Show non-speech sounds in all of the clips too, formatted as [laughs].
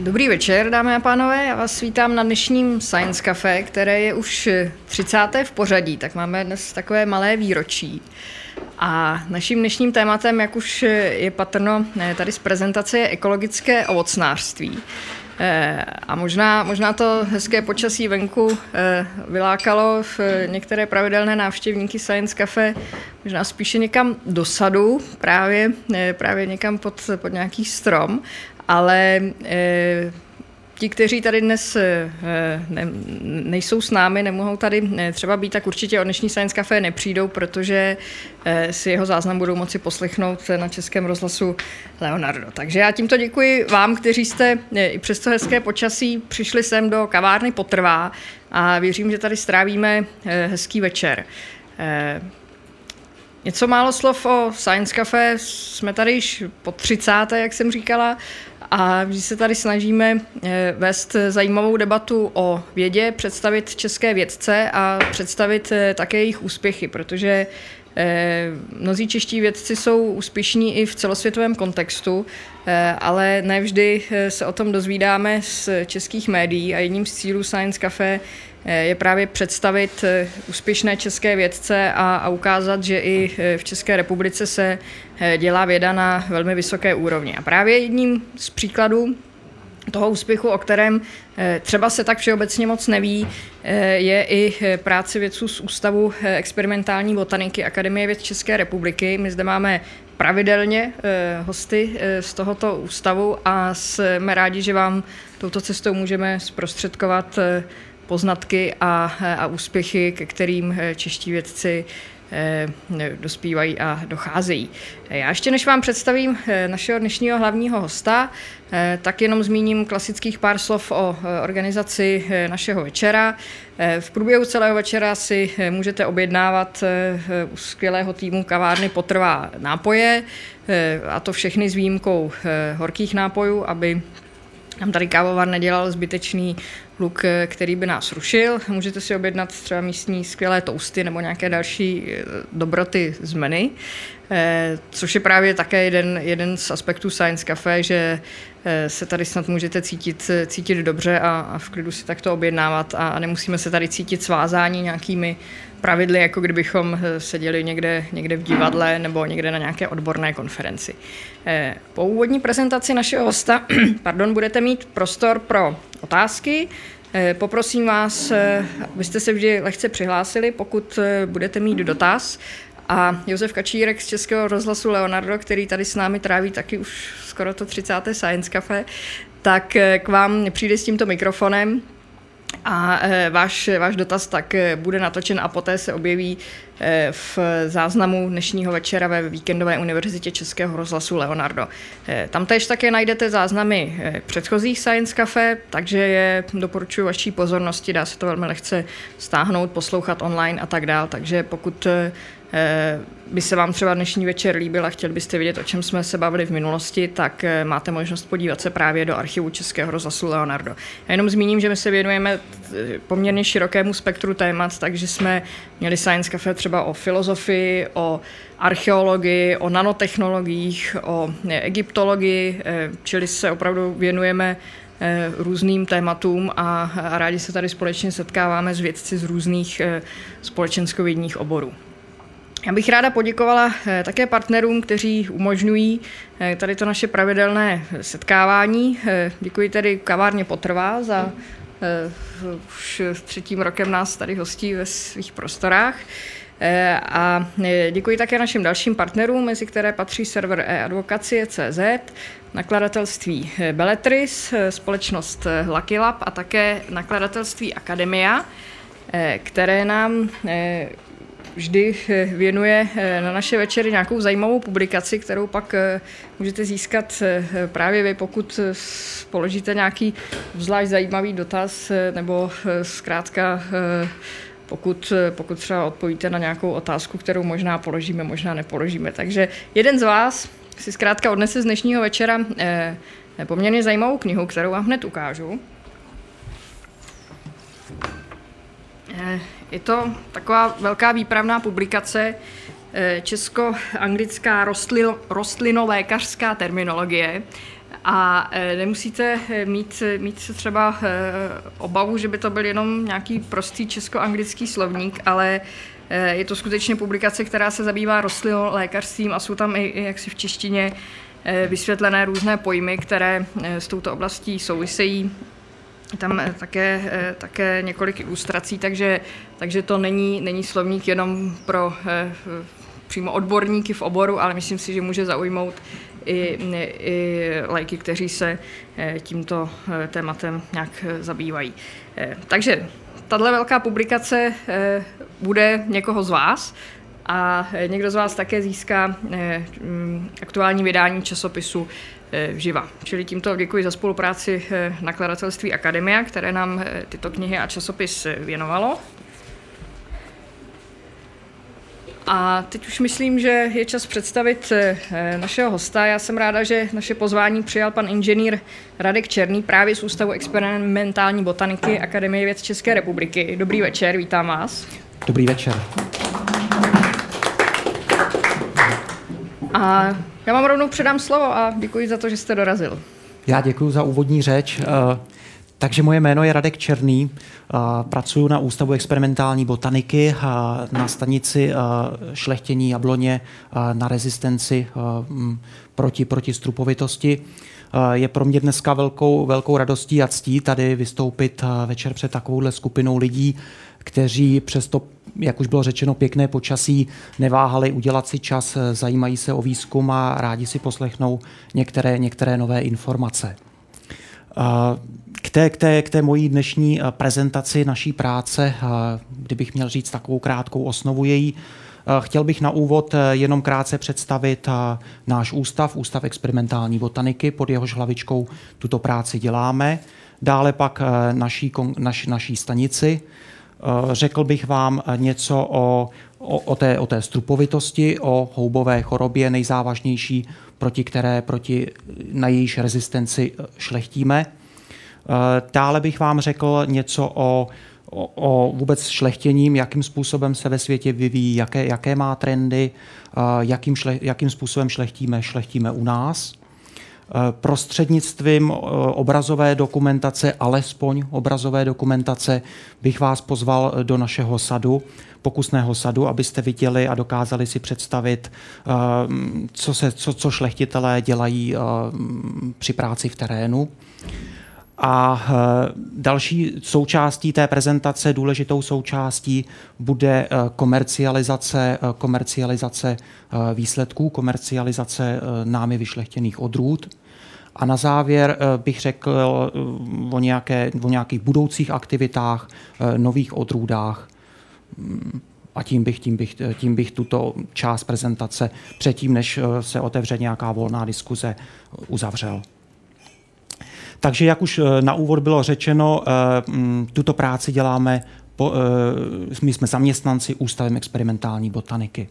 Dobrý večer, dámy a pánové. Já vás vítám na dnešním Science Cafe, které je už 30. v pořadí, tak máme dnes takové malé výročí. A naším dnešním tématem, jak už je patrno tady z prezentace, je ekologické ovocnářství. Eh, a možná, možná to hezké počasí venku eh, vylákalo v některé pravidelné návštěvníky Science Cafe možná spíše někam do sadu, právě, eh, právě někam pod, pod nějaký strom, ale ti, kteří tady dnes eh, ne, nejsou s námi, nemohou tady eh, třeba být, tak určitě o dnešní Science Café nepřijdou, protože eh, si jeho záznam budou moci poslechnout na Českém rozhlasu Leonardo. Takže já tímto děkuji vám, kteří jste i přes to hezké počasí přišli sem do kavárny Potrvá a věřím, že tady strávíme hezký večer. Něco málo slov o Science Cafe. Jsme tady již po 30. jak jsem říkala, a vždy se tady snažíme eh, vést zajímavou debatu o vědě, představit české vědce a představit eh, také jejich úspěchy, protože eh, Mnozí čeští vědci jsou úspěšní i v celosvětovém kontextu, ale nevždy se o tom dozvídáme z českých médií a jedním z cílů Science Cafe je právě představit úspěšné české vědce a, a ukázat, že i v České republice se dělá věda na velmi vysoké úrovni. A právě jedním z příkladů toho úspěchu, o kterém třeba se tak všeobecně moc neví, je i práce vědců z Ústavu experimentální botaniky Akademie věd České republiky. My zde máme pravidelně hosty z tohoto ústavu a jsme rádi, že vám touto cestou můžeme zprostředkovat poznatky a, a úspěchy, ke kterým eh, čeští vědci eh, dospívají a docházejí. Já ještě než vám představím eh, našeho dnešního hlavního hosta, tak jenom zmíním klasických pár slov o organizaci našeho večera. V průběhu celého večera si můžete objednávat u skvělého týmu kavárny Potrvá nápoje, a to všechny s výjimkou horkých nápojů, aby nám tady kávovar nedělal zbytečný luk, který by nás rušil. Můžete si objednat třeba místní skvělé tousty nebo nějaké další eh, dobroty z menu, eh, což je právě také jeden, jeden z aspektů Science Cafe, že eh, se tady snad můžete cítit, cítit dobře a, a v klidu si takto objednávat a, a nemusíme se tady cítit svázání nějakými pravidly, jako kdybychom seděli někde, někde v divadle nebo někde na nějaké odborné konferenci. Po úvodní prezentaci našeho hosta [clears throat] pardon, budete mít prostor pro otázky. Eh, poprosím vás, eh, abyste se vždy lehce přihlásili, pokud eh, budete mít dotaz. A Josef Kačírek z Českého rozhlasu Leonardo, který tady s námi tráví taky už skoro to 30. Science Cafe, tak k vám přijde s tímto mikrofonem a váš, váš dotaz tak bude natočen a poté se objeví Eh, v záznamu dnešního večera ve Víkendové univerzitě Českého rozhlasu Leonardo. Eh, tam tež také najdete záznamy eh, předchozích Science Cafe, takže je doporučuji vaší pozornosti, dá se to velmi lehce stáhnout, poslouchat online a tak dále. Takže pokud by se vám třeba dnešní večer líbil a chtěli byste vědět, o čem jsme se bavili v minulosti, tak máte možnost podívat se právě do archivu Českého rozhlasu Leonardo. Já jenom zmíním, že my se věnujeme poměrně širokému spektru témat, takže jsme měli Science Cafe třeba o filozofii, o archeologii, o nanotechnologiích, o eh, egyptologii, eh, čili se opravdu věnujeme eh, různým tématům a rádi se tady společně setkáváme s vědci z různých společenskovědních oborů. Já bych ráda poděkovala také partnerům, kteří umožňují tady to naše pravidelné setkávání. Děkuji tedy kavárně Potrvá za už třetím rokem nás tady hostí ve svých prostorách. Eh, a eh, děkuji také našim dalším partnerům, mezi které patří server e-advokacie.cz, nakladatelství eh, Beletris, společnost Lucky Lab a také nakladatelství Akademia, které nám vždy věnuje na naše večery nějakou zajímavou publikaci, kterou pak můžete získat právě vy, pokud položíte nějaký zvlášť zajímavý dotaz nebo zkrátka pokud, pokud třeba odpovíte na nějakou otázku, kterou možná položíme, možná nepoložíme. Takže jeden z vás si zkrátka odnese z dnešního večera eh, poměrně zajímavou knihu, kterou vám hned ukážu. Eh, je to taková velká výpravná publikace eh, česko-anglická rostlino, rostlinolékařská terminologie. A nemusíte mít, mít třeba obavu, že by to byl jenom nějaký prostý česko-anglický slovník, ale je to skutečně publikace, která se zabývá lékařstvím a jsou tam i jaksi v češtině vysvětlené různé pojmy, které s touto oblastí souvisejí tam eh, také, eh, také několik ilustrací, takže, takže to není, není slovník jenom pro eh, přímo odborníky v oboru, ale myslím si, že může zaujmout i, i lajky, kteří se tímto tématem nějak zabývají. Takže tato velká publikace bude někoho z vás a někdo z vás také získá aktuální vydání časopisu živa. Čili tímto děkuji za spolupráci eh, nakladatelství Akademia, které nám eh, tyto knihy a časopis věnovalo. A teď už myslím, že je čas představit našeho hosta. Já jsem ráda, že naše pozvání přijal pan inženýr Radek Černý právě z Ústavu experimentální botaniky Akademie věd České republiky. Dobrý večer, vítám vás. Dobrý večer. A já vám rovnou předám slovo a děkuji za to, že jste dorazil. Já děkuji za úvodní řeč. Eh, takže moje jméno je Radek Černý, eh, pracuji na Ústavu experimentální botaniky na stanici eh, šlechtění jabloně na rezistenci proti, proti strupovitosti. Je pro mě dneska velkou, velkou radostí a ctí tady vystoupit večer před takovouhle skupinou lidí, kteří přesto, jak už bylo řečeno, pěkné počasí neváhali udělat si čas, zajímají se o výzkum a rádi si poslechnou některé, některé nové informace. K té, k, té, k té mojí dnešní prezentaci naší práce, kdybych měl říct takovou krátkou osnovu její, Chtěl bych na úvod jenom krátce představit náš ústav, Ústav experimentální botaniky, pod jehož hlavičkou tuto práci děláme. Dále pak naší, naš, naší stanici, řekl bych vám eh, něco o, o, o, té, o té strupovitosti, o houbové chorobě nejzávažnější, proti které proti, na jejíž rezistenci eh, šlechtíme. Dále bych vám řekl něco o, o, o vůbec šlechtěním, jakým způsobem se ve světě vyvíjí, jaké, jaké má trendy, jakým, šle, jakým způsobem šlechtíme, šlechtíme u nás. Eh, prostřednictvím eh, obrazové dokumentace, alespoň obrazové dokumentace, bych vás pozval do našeho sadu, pokusného sadu, abyste viděli a dokázali si představit, eh, co, se, co, co šlechtitelé dělají při práci v terénu. A další součástí té prezentace, důležitou součástí, bude komercializace, komercializace výsledků, komercializace námi vyšlechtěných odrůd. A na závěr eh, bych řekl eh, o, nějaké, o nějakých budoucích aktivitách, eh, nových odrůdách. A tím bych, tím, bych, tím bych tuto část prezentace předtím, než se otevře nějaká volná diskuze, uzavřel. Takže jak už na úvod bylo řečeno, mm, tuto práci děláme, my jsme zaměstnanci Ústavem experimentální botaniky.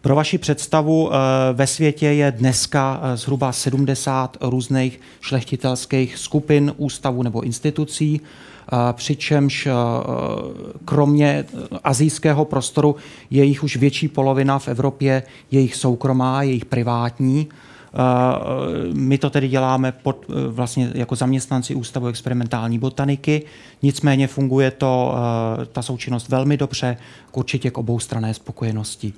Pro vaši představu, eh, ve světě je dneska eh, zhruba 70 různých šlechtitelských skupin, ústavů nebo institucí, eh, přičemž kromě azijského prostoru je jich už větší polovina v Evropě, jejich soukromá, jejich privátní. My to tedy děláme pod, vlastně jako zaměstnanci Ústavu experimentální botaniky, nicméně funguje to, ta součinnost velmi dobře, k určitě k oboustranné spokojenosti.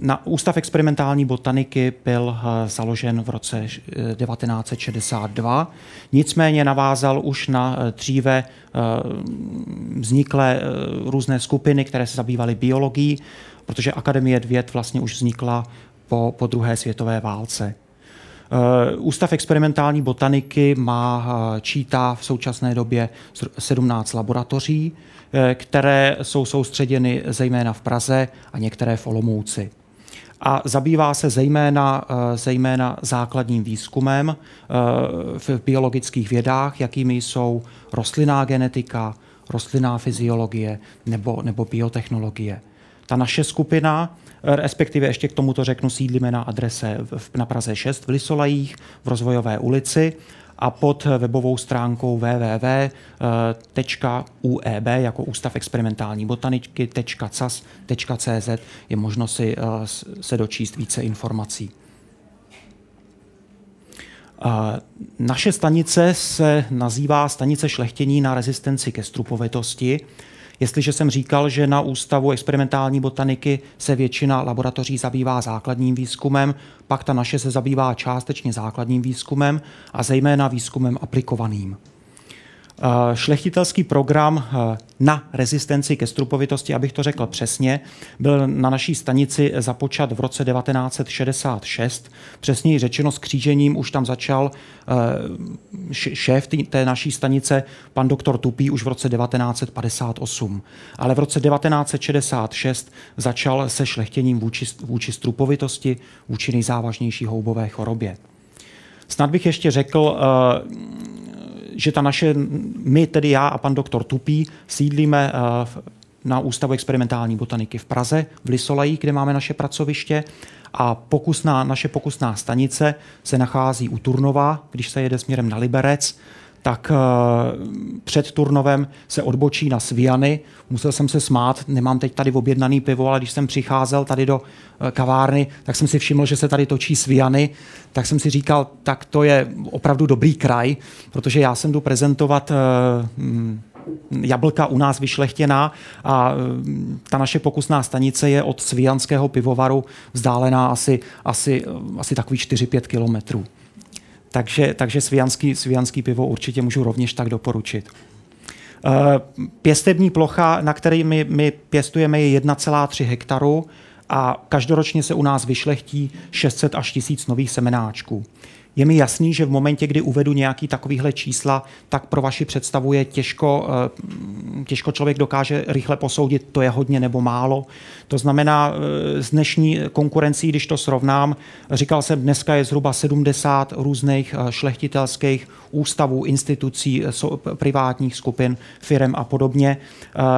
Na Ústav experimentální botaniky byl založen v roce 1962, eh, nicméně navázal už na dříve vzniklé různé skupiny, které se zabývaly biologií, protože Akademie věd vlastně už vznikla po, po druhé světové válce. Ústav experimentální botaniky má čítá v současné době 17 laboratoří, Eh, které jsou soustředěny zejména v Praze a některé v Olomouci. A zabývá se zejména, eh, zejména základním výzkumem eh, v biologických vědách, jakými jsou rostlinná genetika, rostlinná fyziologie nebo, nebo biotechnologie. Ta naše skupina, respektive ještě k tomuto řeknu, sídlíme na adrese na Praze 6 v Lisolajích v Rozvojové ulici a pod webovou stránkou www.ueb jako Ústav experimentální botaniky.cas.cz je možno si eh, se dočíst více informací. Naše stanice se nazývá stanice šlechtění na rezistenci ke strupovitosti. Jestliže jsem říkal, že na Ústavu experimentální botaniky se většina laboratoří zabývá základním výzkumem, pak ta naše se zabývá částečně základním výzkumem a zejména výzkumem aplikovaným. Eh, šlechtitelský program eh, na rezistenci ke strupovitosti, abych to řekl přesně, byl na naší stanici započat v roce 1966. Přesněji řečeno s křížením už tam začal eh, šéf té naší stanice, pan doktor Tupý, už v roce 1958. Ale v roce 1966 začal se šlechtěním vůči, vůči strupovitosti, vůči nejzávažnější houbové chorobě. Snad bych ještě řekl, že ta naše, my, tedy já a pan doktor Tupý, sídlíme eh, na Ústavu experimentální botaniky v Praze, v Lisolají, kde máme naše pracoviště. A pokusná, naše pokusná stanice se nachází u Turnova, když se jede směrem na Liberec tak eh, před turnovem se odbočí na Sviany. Musel jsem se smát, nemám teď tady objednaný pivo, ale když jsem přicházel tady do eh, kavárny, tak jsem si všiml, že se tady točí Sviany, tak jsem si říkal, tak to je opravdu dobrý kraj, protože já jsem jdu prezentovat eh, hm, jablka u nás vyšlechtěná a ta naše pokusná stanice je od Svijanského pivovaru vzdálená asi, asi, asi takových 4-5 kilometrů. Takže, takže svijanský, svijanský pivo určitě můžu rovněž tak doporučit. Eh, pěstební plocha, na které my, my pěstujeme, je 1,3 hektaru a každoročně se u nás vyšlechtí 600 až 1000 nových semenáčků. Je mi jasný, že v momentě, kdy uvedu nějaký takovýhle čísla, tak pro vaši představu je těžko, eh, těžko člověk dokáže rychle posoudit, to je hodně nebo málo. To znamená, eh, s dnešní konkurencí, když to srovnám, říkal jsem, dneska je zhruba 70 různých eh, šlechtitelských ústavů, institucí, privátních skupin, firm a podobně,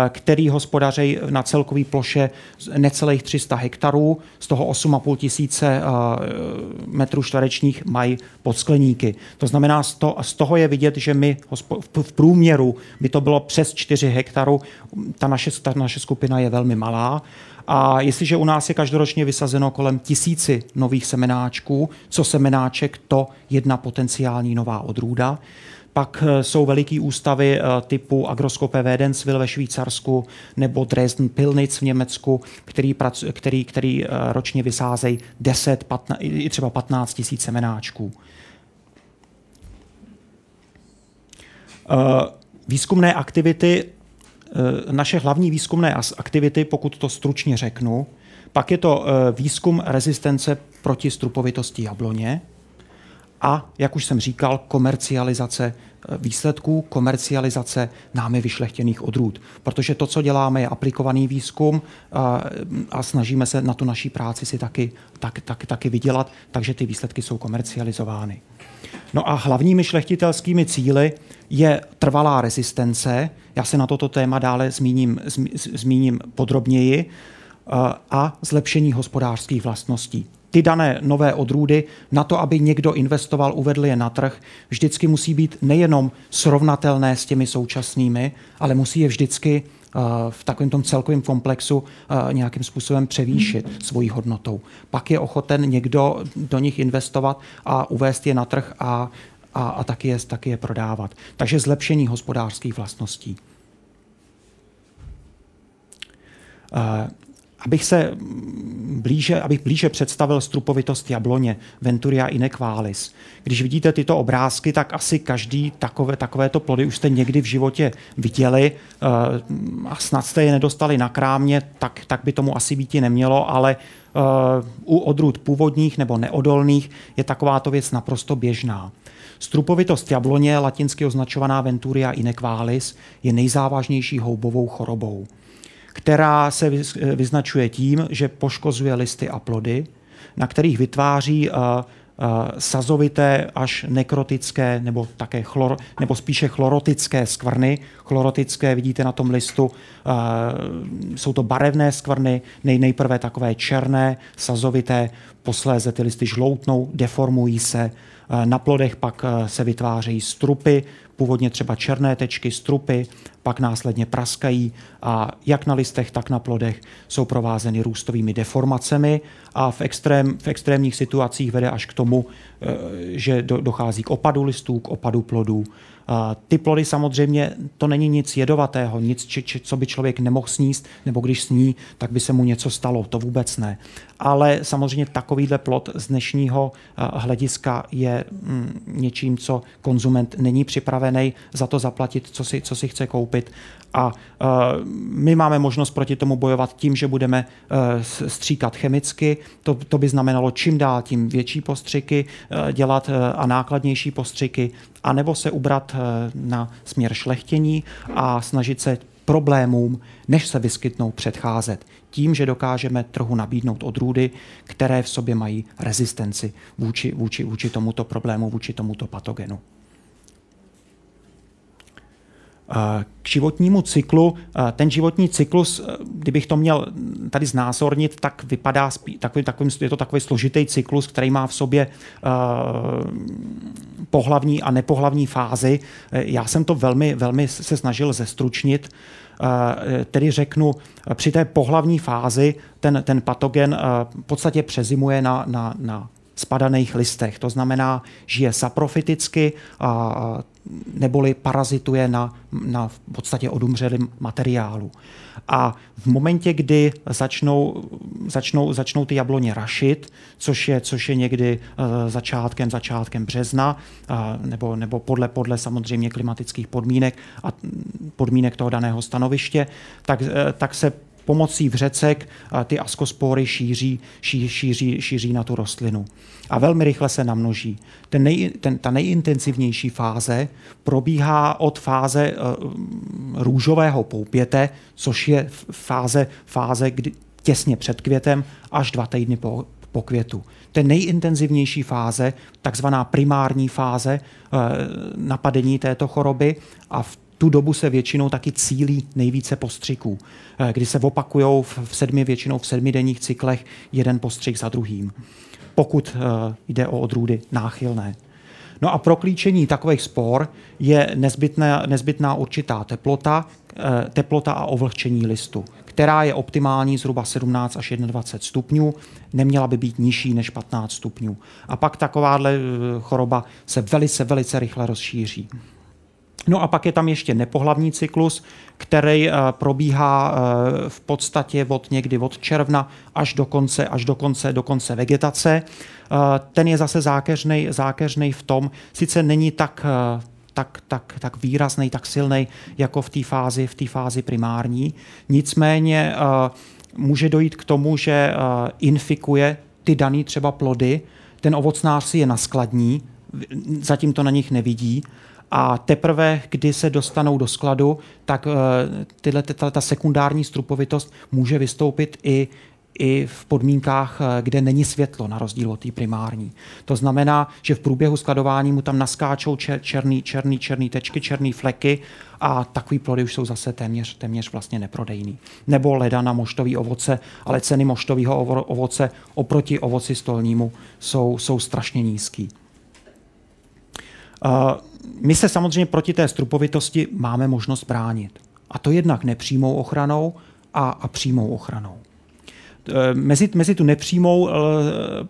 který hospodaří na celkové ploše necelých 300 hektarů, z toho 8,5 tisíce metrů čtverečních mají pod skleníky. To znamená, z toho je vidět, že my v průměru by to bylo přes 4 hektarů, ta naše, ta naše skupina je velmi malá. A jestliže u nás je každoročně vysazeno kolem tisíci nových semenáčků, co semenáček, to jedna potenciální nová odrůda. Pak eh, jsou veliký ústavy eh, typu Agroskope Wädenswil ve Švýcarsku nebo Dresden Pilnitz v Německu, který, který, který eh, ročně vysázejí 10, 15, i třeba 15 tisíc semenáčků. Výzkumné aktivity, naše hlavní výzkumné aktivity, pokud to stručně řeknu, pak je to výzkum rezistence proti strupovitosti jabloně, a, jak už jsem říkal, komercializace eh, výsledků, komercializace námi vyšlechtěných odrůd. Protože to, co děláme, je aplikovaný výzkum a, eh, a snažíme se na tu naší práci si taky, tak, tak, taky vydělat, takže ty výsledky jsou komercializovány. No a hlavními šlechtitelskými cíly je trvalá rezistence. Já se na toto téma dále zmíním, zmíním podrobněji eh, a zlepšení hospodářských vlastností ty dané nové odrůdy na to, aby někdo investoval, uvedl je na trh, vždycky musí být nejenom srovnatelné s těmi současnými, ale musí je vždycky eh, v takovém tom celkovém komplexu eh, nějakým způsobem převýšit svojí hodnotou. Pak je ochoten někdo do nich investovat a uvést je na trh a, a, a taky, je, taky je prodávat. Takže zlepšení hospodářských vlastností. Eh, Abych se blíže, abych blíže představil strupovitost jabloně Venturia inequalis. Když vidíte tyto obrázky, tak asi každý takové, takovéto plody už jste někdy v životě viděli eh, a snad jste je nedostali na krámě, tak, tak by tomu asi být nemělo, ale eh, u odrůd původních nebo neodolných je takováto věc naprosto běžná. Strupovitost jabloně, latinsky označovaná Venturia inequalis, je nejzávažnější houbovou chorobou která se vyznačuje tím, že poškozuje listy a plody, na kterých vytváří uh, sazovité až nekrotické nebo také chlor, nebo spíše chlorotické skvrny. Chlorotické vidíte na tom listu, jsou to barevné skvrny, nej, nejprve takové černé, sazovité, posléze ty listy žloutnou, deformují se, na plodech pak se vytvářejí strupy, původně třeba černé tečky, strupy, pak následně praskají a jak na listech, tak na plodech jsou provázeny růstovými deformacemi a v, extrém, v extrémních situacích vede až k tomu, že dochází k opadu listů, k opadu plodů ty plody samozřejmě, to není nic jedovatého, nic, či, či, co by člověk nemohl sníst, nebo když sní, tak by se mu něco stalo, to vůbec ne. Ale samozřejmě takovýhle plod z dnešního hlediska je mm, něčím, co konzument není připravený za to zaplatit, co si, co si chce koupit. A uh, my máme možnost proti tomu bojovat tím, že budeme stříkat chemicky. To, to by znamenalo čím dál tím větší postřiky dělat uh, a nákladnější postřiky, anebo se ubrat uh, na směr šlechtění a snažit se problémům, než se vyskytnou, předcházet. Tím, že dokážeme trhu nabídnout odrůdy, které v sobě mají rezistenci vůči, vůči, vůči tomuto problému, vůči tomuto patogenu. K životnímu cyklu, ten životní cyklus, kdybych to měl tady znázornit, tak vypadá takový, takový, je to takový složitý cyklus, který má v sobě pohlavní a nepohlavní fázy. Já jsem to velmi, velmi se snažil zestručnit, tedy řeknu, při té pohlavní fázi ten, ten patogen v podstatě přezimuje na, na, na spadaných listech. To znamená, žije saprofiticky a neboli parazituje na, na v podstatě odumřelém materiálu. A v momentě, kdy začnou, začnou, začnou ty jabloně rašit, což je, což je někdy uh, začátkem, začátkem března, uh, nebo, nebo podle, podle samozřejmě klimatických podmínek a podmínek toho daného stanoviště, tak, uh, tak se pomocí vřecek ty askospory šíří, ší, šíří, šíří na tu rostlinu. A velmi rychle se namnoží. Ten nej, ten, ta nejintenzivnější fáze probíhá od fáze uh, růžového poupěte, což je fáze, fáze kdy, těsně před květem, až dva týdny po, po květu. Ten nejintenzivnější fáze, takzvaná primární fáze uh, napadení této choroby a v tu dobu se většinou taky cílí nejvíce postřiků, eh, kdy se opakují v sedmi, většinou v sedmidenních cyklech jeden postřik za druhým, pokud eh, jde o odrůdy náchylné. No a pro klíčení takových spor je nezbytná, nezbytná určitá teplota, eh, teplota a ovlhčení listu, která je optimální zhruba 17 až 21 stupňů, neměla by být nižší než 15 stupňů. A pak takováhle choroba se velice, velice rychle rozšíří. No a pak je tam ještě nepohlavní cyklus, který eh, probíhá eh, v podstatě od někdy od června až do konce, až do konce, do konce vegetace. Eh, ten je zase zákeřný, zákeřný v tom, sice není tak tak, tak, tak výrazný, tak silný jako v té fázi, v fázi primární. Nicméně může dojít k tomu, že infikuje ty dané třeba plody, ten ovocnář si je naskladní, zatím to na nich nevidí a teprve, kdy se dostanou do skladu, tak eh, tyhle, tato, ta sekundární strupovitost může vystoupit i i v podmínkách, eh, kde není světlo, na rozdíl od té primární. To znamená, že v průběhu skladování mu tam naskáčou černý, černý, černý tečky, černý fleky a takový plody už jsou zase téměř, téměř vlastně neprodejný. Nebo leda na moštový ovoce, ale ceny moštového ovoce oproti ovoci stolnímu jsou, jsou strašně nízký. Uh, my se samozřejmě proti té strupovitosti máme možnost bránit. A to jednak nepřímou ochranou a, a přímou ochranou. E, mezi, mezi tu nepřímou e,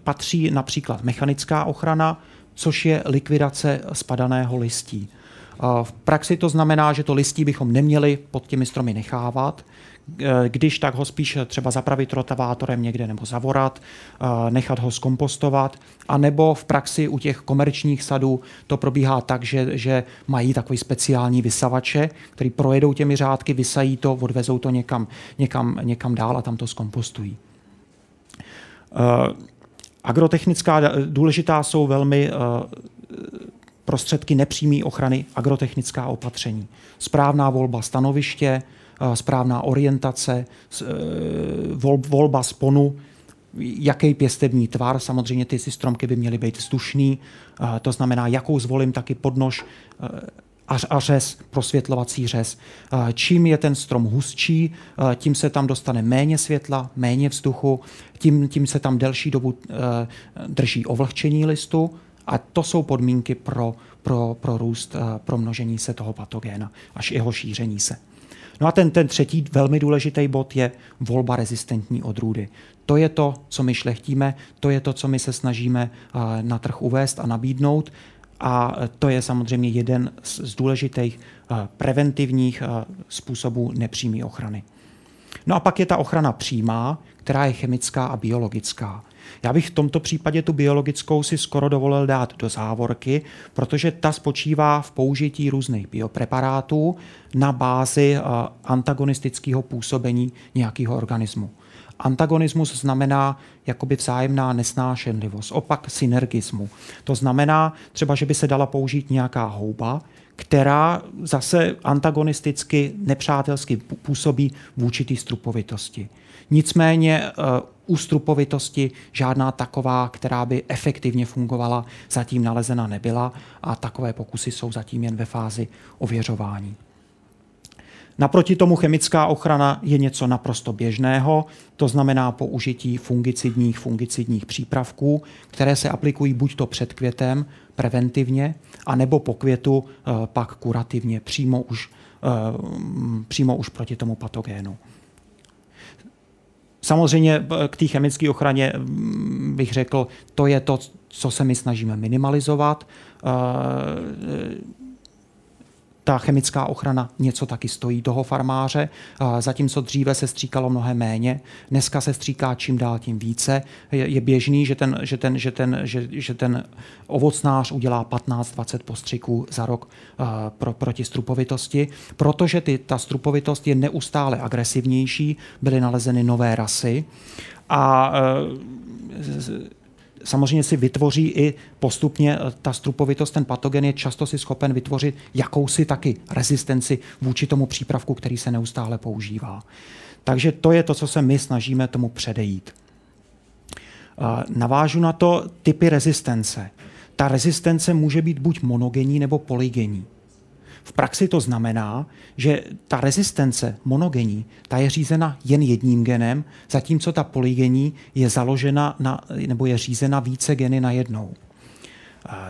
patří například mechanická ochrana, což je likvidace spadaného listí. V praxi to znamená, že to listí bychom neměli pod těmi stromy nechávat, když tak ho spíš třeba zapravit rotavátorem někde nebo zavorat, eh, nechat ho skompostovat, a nebo v praxi u těch komerčních sadů to probíhá tak, že, že mají takový speciální vysavače, který projedou těmi řádky, vysají to, odvezou to někam, někam, někam dál a tam to skompostují. Uh, agrotechnická důležitá jsou velmi prostředky nepřímé ochrany, agrotechnická opatření. Správná volba stanoviště, správná orientace, e, volba sponu, jaký pěstební tvar, samozřejmě ty stromky by měly být vzdušný, to znamená, jakou zvolím taky podnož, a řez, prosvětlovací řez. Čím je ten strom hustší, tím se tam dostane méně světla, méně vzduchu, tím, tím se tam delší dobu drží ovlhčení listu a to jsou podmínky pro, pro, pro růst, pro množení se toho patogéna, až jeho šíření se. No a ten, ten třetí velmi důležitý bod je volba rezistentní odrůdy. To je to, co my šlechtíme, to je to, co my se snažíme na trh uvést a nabídnout. A to je samozřejmě jeden z důležitých preventivních způsobů nepřímé ochrany. No a pak je ta ochrana přímá, která je chemická a biologická. Já bych v tomto případě tu biologickou si skoro dovolil dát do závorky, protože ta spočívá v použití různých biopreparátů na bázi eh, antagonistického působení nějakého organismu. Antagonismus znamená jakoby vzájemná nesnášenlivost, opak synergismu. To znamená třeba, že by se dala použít nějaká houba, která zase antagonisticky, nepřátelsky působí v určitý strupovitosti. Nicméně eh, u strupovitosti žádná taková, která by efektivně fungovala, zatím nalezena nebyla a takové pokusy jsou zatím jen ve fázi ověřování. Naproti tomu chemická ochrana je něco naprosto běžného, to znamená použití fungicidních, fungicidních přípravků, které se aplikují buď to před květem preventivně, anebo po květu eh, pak kurativně, přímo už, eh, přímo už proti tomu patogénu. Samozřejmě eh, k té chemické ochraně mm, bych řekl, to je to, co se my snažíme minimalizovat ta chemická ochrana něco taky stojí toho farmáře, zatímco dříve se stříkalo mnohem méně. Dneska se stříká čím dál tím více. Je, běžný, že ten, že, ten, že, ten, že, že ten ovocnář udělá 15-20 postřiků za rok pro, proti strupovitosti, protože ty, ta strupovitost je neustále agresivnější, byly nalezeny nové rasy a samozřejmě si vytvoří i postupně eh, ta strupovitost, ten patogen je často si schopen vytvořit jakousi taky rezistenci vůči tomu přípravku, který se neustále používá. Takže to je to, co se my snažíme tomu předejít. Navážu na to typy rezistence. Ta rezistence může být buď monogenní nebo polygenní. V praxi to znamená, že ta rezistence monogení, ta je řízena jen jedním genem, zatímco ta polygení je založena na, nebo je řízena více geny na jednou.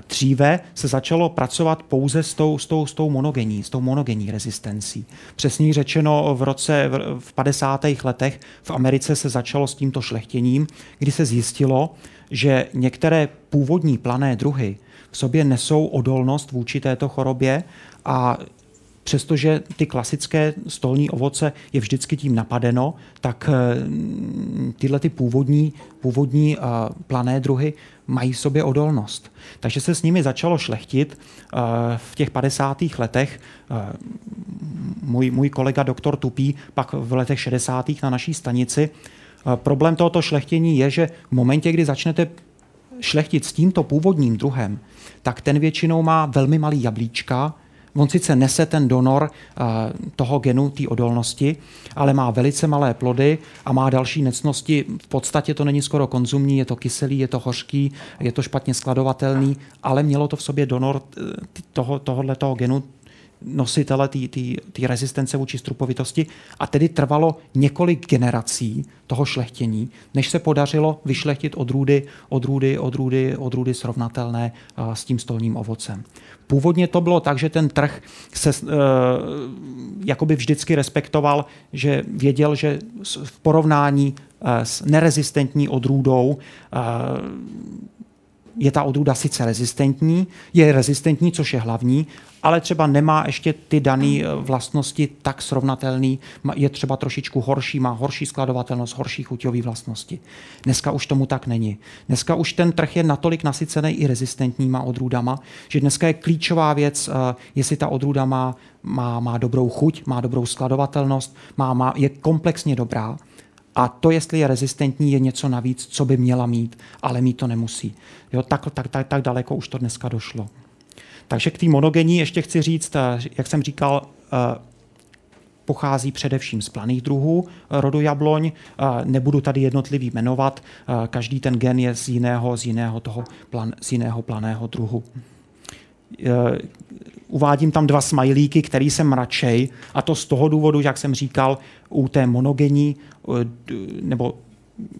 Dříve se začalo pracovat pouze s tou, s tou, s tou monogení, s tou monogenní rezistencí. Přesně řečeno v roce v 50. letech v Americe se začalo s tímto šlechtěním, kdy se zjistilo, že některé původní plané druhy v sobě nesou odolnost vůči této chorobě a přestože ty klasické stolní ovoce je vždycky tím napadeno, tak eh, tyhle ty původní, původní eh, plané druhy mají v sobě odolnost. Takže se s nimi začalo šlechtit eh, v těch 50. letech. Můj, můj kolega doktor Tupí pak v letech 60. na naší stanici. Problém tohoto šlechtění je, že v momentě, kdy začnete šlechtit s tímto původním druhem, tak ten většinou má velmi malý jablíčka, On sice nese ten donor uh, toho genu, té odolnosti, ale má velice malé plody a má další necnosti. V podstatě to není skoro konzumní, je to kyselý, je to hořký, je to špatně skladovatelný, ale mělo to v sobě donor eh, toho, tohohle toho genu, nositele té rezistence vůči strupovitosti a tedy trvalo několik generací toho šlechtění, než se podařilo vyšlechtit odrůdy, odrůdy, odrůdy, odrůdy srovnatelné s tím stolním ovocem. Původně to bylo tak, že ten trh se uh, jakoby vždycky respektoval, že věděl, že v porovnání uh, s nerezistentní odrůdou je ta odrůda sice rezistentní, je rezistentní, což je hlavní, ale třeba nemá ještě ty dané eh, vlastnosti tak srovnatelný, je třeba trošičku horší, má horší skladovatelnost, horší chuťové vlastnosti. Dneska už tomu tak není. Dneska už ten trh je natolik nasycený i rezistentníma odrůdama, že dneska je klíčová věc, eh, jestli ta odrůda má, má, má dobrou chuť, má dobrou skladovatelnost, má, má, je komplexně dobrá. A to, jestli je rezistentní, je něco navíc, co by měla mít, ale mít to nemusí. Jo, tak, tak, tak, tak daleko už to dneska došlo. Takže k té monogení ještě chci říct, eh, jak jsem říkal, eh, pochází především z planých druhů eh, rodu jabloň. Nebudu tady jednotlivý jmenovat, každý ten gen je z jiného, z jiného, toho plan, z jiného planého druhu. Uvádím tam dva smajlíky, který jsem mračej, a to z toho důvodu, jak jsem říkal, u té monogenní, nebo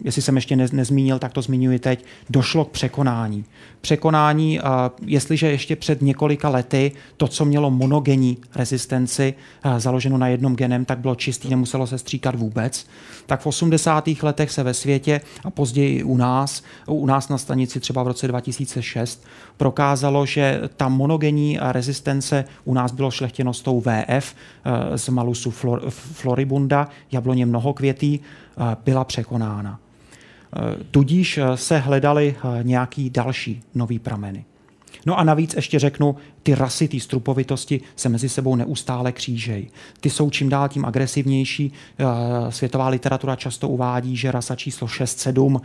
jestli jsem ještě nezmínil, tak to zmiňuji teď, došlo k překonání. Překonání, jestliže ještě před několika lety to, co mělo monogenní rezistenci založeno na jednom genem, tak bylo čistý, nemuselo se stříkat vůbec, tak v 80. letech se ve světě a později u nás, u nás na stanici třeba v roce 2006, prokázalo, že ta monogenní rezistence u nás bylo šlechtěno s tou VF z malusu floribunda, jabloně mnohokvětý, byla překonána. Tudíž se hledaly nějaký další nový prameny. No a navíc ještě řeknu, ty rasy, ty strupovitosti se mezi sebou neustále křížejí. Ty jsou čím dál tím agresivnější. Světová literatura často uvádí, že rasa číslo 6-7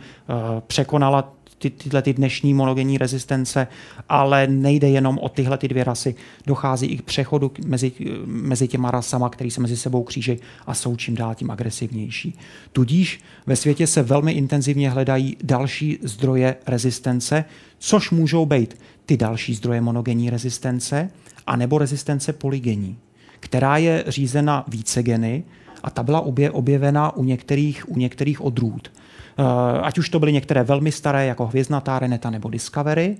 překonala ty, tyhle ty dnešní monogenní rezistence, ale nejde jenom o tyhle ty dvě rasy. Dochází i k přechodu mezi, mezi těma rasama, které se mezi sebou kříží a jsou čím dál tím agresivnější. Tudíž ve světě se velmi intenzivně hledají další zdroje rezistence, což můžou být ty další zdroje monogenní rezistence, anebo rezistence polygenní, která je řízena více geny a ta byla objevena u některých, u některých odrůd. Eh, ať už to byly některé velmi staré, jako Hvězdnatá Reneta nebo Discovery,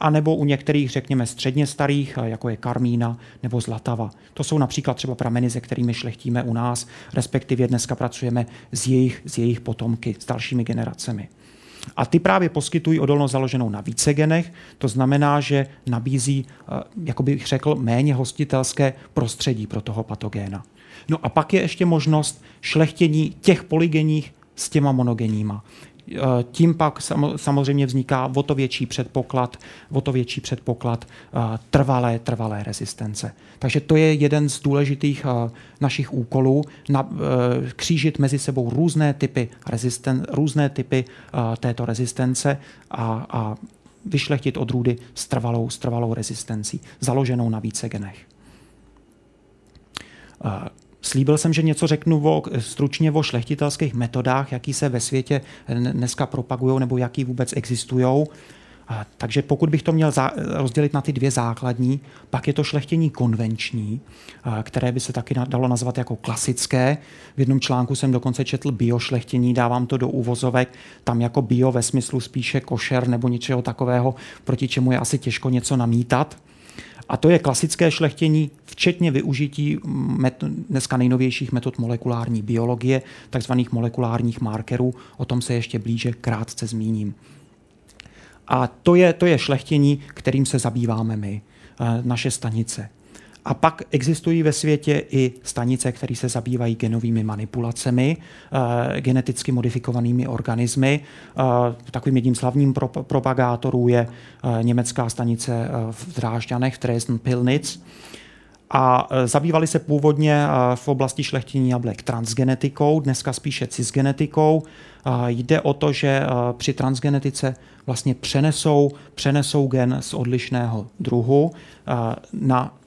anebo u některých, řekněme, středně starých, eh, jako je Karmína nebo Zlatava. To jsou například třeba prameny, se kterými šlechtíme u nás, respektive dneska pracujeme s jejich, s jejich potomky, s dalšími generacemi. A ty právě poskytují odolnost založenou na více genech, to znamená, že nabízí, eh, jako bych řekl, méně hostitelské prostředí pro toho patogéna. No a pak je ještě možnost šlechtění těch polygenních s těma monogenníma. E, tím pak samozřejmě vzniká o to větší předpoklad, o to větší předpoklad e, trvalé, trvalé rezistence. Takže to je jeden z důležitých e, našich úkolů, na, křížit mezi sebou různé typy, rezisten, různé typy této rezistence a, a vyšlechtit odrůdy s trvalou, s trvalou rezistencí, založenou na více genech. Slíbil jsem, že něco řeknu o, stručně o šlechtitelských metodách, jaký se ve světě dneska propagují nebo jaký vůbec existují. Takže pokud bych to měl rozdělit na ty dvě základní, pak je to šlechtění konvenční, které by se taky dalo nazvat jako klasické. V jednom článku jsem dokonce četl biošlechtění, dávám to do úvozovek, tam jako bio ve smyslu spíše košer nebo něčeho takového, proti čemu je asi těžko něco namítat. A to je klasické šlechtění, včetně využití met- dneska nejnovějších metod molekulární biologie, takzvaných molekulárních markerů. O tom se ještě blíže krátce zmíním. A to je, to je šlechtění, kterým se zabýváme my, eh, naše stanice. A pak existují ve světě i stanice, které se zabývají genovými manipulacemi, uh, geneticky modifikovanými organismy. Uh, takovým jedním slavným pro, propagátorů je uh, německá stanice v Drážďanech, v Dresden-Pilnitz. A zabývali se původně v oblasti šlechtění jablek transgenetikou, dneska spíše cisgenetikou. Jde o to, že při transgenetice vlastně přenesou, přenesou gen z odlišného druhu na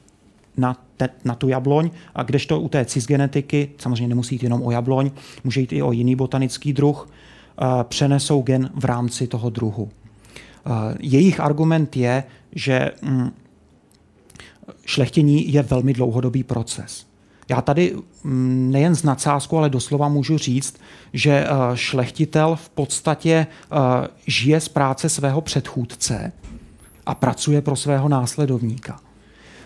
na, te, na tu jabloň, a kdežto u té cisgenetiky, samozřejmě nemusí jít jenom o jabloň, může jít i o jiný botanický druh, přenesou gen v rámci toho druhu. Jejich argument je, že mm, šlechtění je velmi dlouhodobý proces. Já tady mm, nejen z nadsázku, ale doslova můžu říct, že šlechtitel v podstatě žije z práce svého předchůdce a pracuje pro svého následovníka.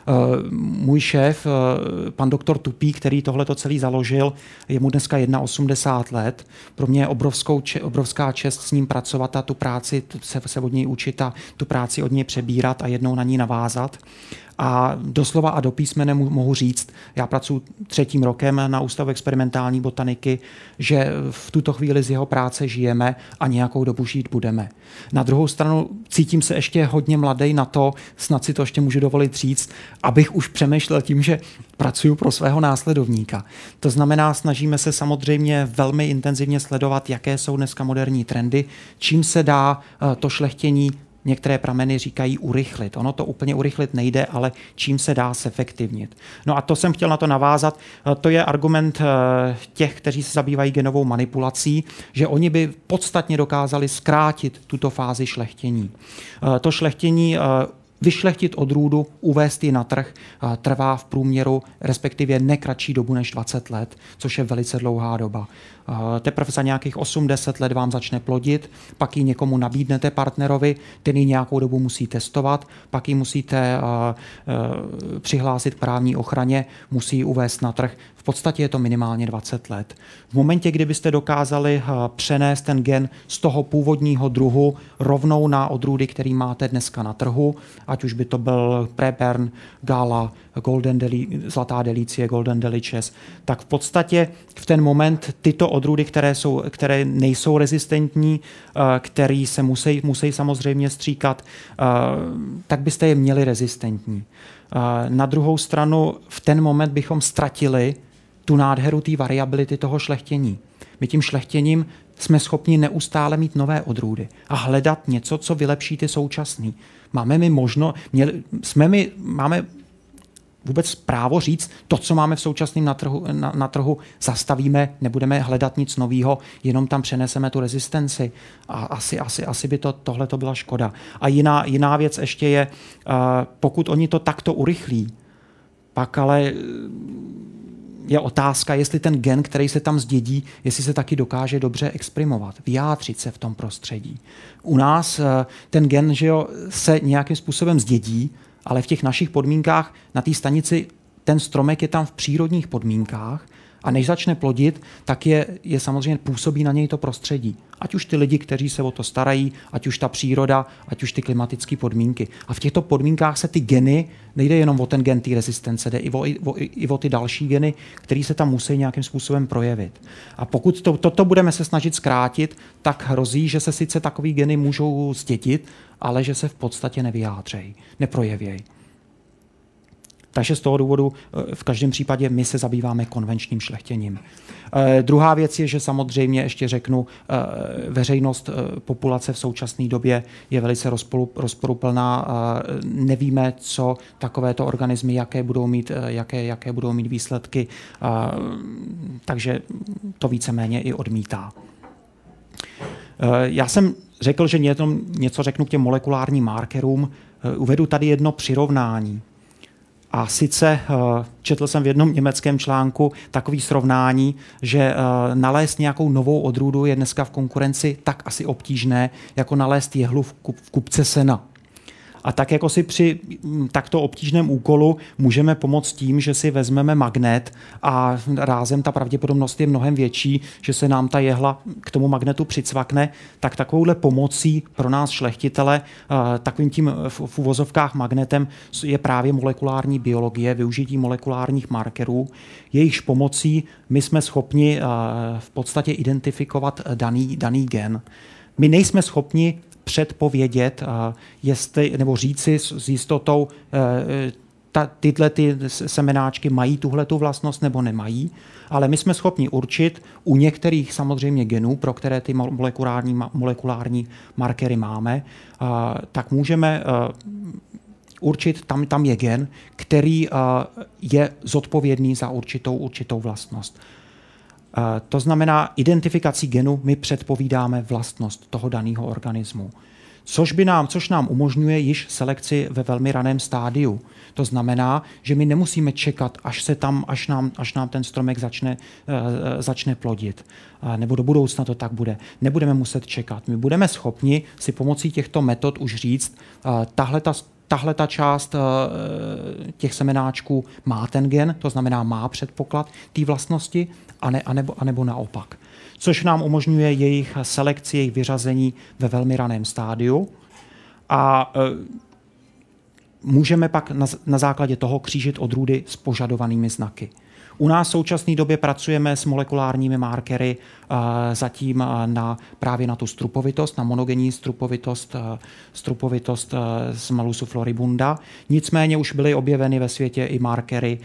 Eh, můj šéf, eh, pan doktor Tupí, který tohle to celý založil, je mu dneska 81 let. Pro mě je obrovskou, obrovská čest s ním pracovat a tu práci se, se od něj učit a tu práci od něj přebírat a jednou na ní navázat. A doslova a do písmene mohu říct, já pracuji třetím rokem na Ústavu experimentální botaniky, že v tuto chvíli z jeho práce žijeme a nějakou dobu žít budeme. Na druhou stranu cítím se ještě hodně mladý na to, snad si to ještě můžu dovolit říct, abych už přemýšlel tím, že pracuji pro svého následovníka. To znamená, snažíme se samozřejmě velmi intenzivně sledovat, jaké jsou dneska moderní trendy, čím se dá eh, to šlechtění některé prameny říkají urychlit. Ono to úplně urychlit nejde, ale čím se dá sefektivnit. No a to jsem chtěl na to navázat. Eh, to je argument eh, těch, kteří se zabývají genovou manipulací, že oni by podstatně dokázali zkrátit tuto fázi šlechtění. To šlechtění Vyšlechtit odrůdu, uvést ji na trh, trvá v průměru respektive nekratší dobu než 20 let, což je velice dlouhá doba. Teprve za nějakých 8-10 let vám začne plodit, pak ji někomu nabídnete partnerovi, ten ji nějakou dobu musí testovat, pak ji musíte přihlásit k právní ochraně, musí ji uvést na trh. V podstatě je to minimálně 20 let. V momentě, kdybyste dokázali přenést ten gen z toho původního druhu rovnou na odrůdy, který máte dneska na trhu, ať už by to byl Prebern, Gala, Golden Deli, Zlatá delicie, Golden Delicious, tak v podstatě v ten moment tyto odrůdy, které, jsou, které nejsou rezistentní, eh, které se musí, musí samozřejmě stříkat, eh, tak byste je měli rezistentní. Eh, na druhou stranu v ten moment bychom ztratili tu nádheru té variability toho šlechtění. My tím šlechtěním jsme schopni neustále mít nové odrůdy a hledat něco, co vylepší ty současný. Máme mi možno, měli, jsme mi, máme vůbec právo říct, to, co máme v současném na trhu, na, na trhu, zastavíme, nebudeme hledat nic nového, jenom tam přeneseme tu rezistenci. A asi, asi, asi by to, tohle to byla škoda. A jiná, jiná věc ještě je, uh, pokud oni to takto urychlí, pak ale je otázka, jestli ten gen, který se tam zdědí, jestli se taky dokáže dobře exprimovat, vyjádřit se v tom prostředí. U nás eh, ten gen že jo, se nějakým způsobem zdědí, ale v těch našich podmínkách na té stanici ten stromek je tam v přírodních podmínkách a než začne plodit, tak je, je samozřejmě působí na něj to prostředí. Ať už ty lidi, kteří se o to starají, ať už ta příroda, ať už ty klimatické podmínky. A v těchto podmínkách se ty geny, nejde jenom o ten gen té rezistence, jde i o, i, o, i o ty další geny, které se tam musí nějakým způsobem projevit. A pokud to, toto budeme se snažit zkrátit, tak hrozí, že se sice takové geny můžou zdědit, ale že se v podstatě nevyjádřejí, neprojevějí. Takže z toho důvodu eh, v každém případě my se zabýváme konvenčním šlechtěním. Eh, druhá věc je, že samozřejmě ještě řeknu, eh, veřejnost populace v současné době je velice rozporuplná. Nevíme, co takovéto organismy, jaké budou mít, jaké, jaké budou mít výsledky, takže to víceméně i odmítá. Já jsem řekl, že něco řeknu k těm molekulárním markerům. Uvedu tady jedno přirovnání. A sice eh, četl jsem v jednom německém článku takový srovnání, že eh, nalézt nějakou novou odrůdu je dneska v konkurenci tak asi obtížné, jako nalézt jehlu v kupce sena. A tak jako si při takto obtížném úkolu můžeme pomoct tím, že si vezmeme magnet a rázem ta pravděpodobnost je mnohem větší, že se nám ta jehla k tomu magnetu přicvakne, tak takovouhle pomocí pro nás šlechtitele, eh, takovým tím v uvozovkách magnetem je právě molekulární biologie, využití molekulárních markerů. Jejichž pomocí my jsme schopni eh, v podstatě identifikovat daný, daný gen. My nejsme schopni předpovědět, jestli, nebo říci s jistotou, e, ta, tyhle ty semenáčky mají tuhle tu vlastnost nebo nemají, ale my jsme schopni určit u některých samozřejmě genů, pro které ty molekulární, molekulární markery máme, tak můžeme e, určit, tam, tam je gen, který e, je zodpovědný za určitou, určitou vlastnost. To znamená, identifikací genu my předpovídáme vlastnost toho daného organismu. Což, by nám, což nám umožňuje již selekci ve velmi raném stádiu. To znamená, že my nemusíme čekat, až, se tam, až, nám, až nám ten stromek začne, uh, začne plodit. Uh, nebo do budoucna to tak bude. Nebudeme muset čekat. My budeme schopni si pomocí těchto metod už říct, uh, tahle ta tahle ta část těch semenáčků má ten gen, to znamená má předpoklad té vlastnosti, a ne, anebo, anebo naopak. Což nám umožňuje jejich selekci, jejich vyřazení ve velmi raném stádiu. A e, můžeme pak na, na základě toho křížit odrůdy s požadovanými znaky. U nás v současné době pracujeme s molekulárními markery eh, zatím eh, na, právě na tu strupovitost, na monogenní strupovitost, eh, strupovitost z malusu floribunda. Nicméně už byly objeveny ve světě i markery,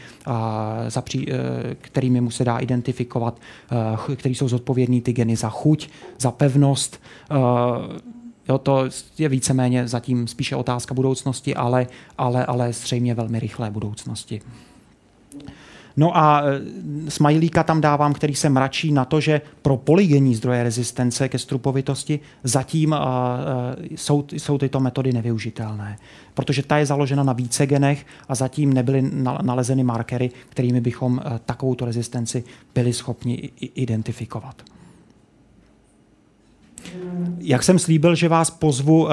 kterými se dá identifikovat, který jsou zodpovědní ty geny za chuť, za pevnost, Jo, to je víceméně zatím spíše otázka budoucnosti, ale, ale, ale zřejmě velmi rychlé budoucnosti. No a smajlíka tam dávám, který se mračí na to, že pro polygenní zdroje rezistence ke strupovitosti zatím jsou, jsou tyto metody nevyužitelné, protože ta je založena na více genech a zatím nebyly nalezeny markery, kterými bychom takovou rezistenci byli schopni identifikovat. Jak jsem slíbil, že vás pozvu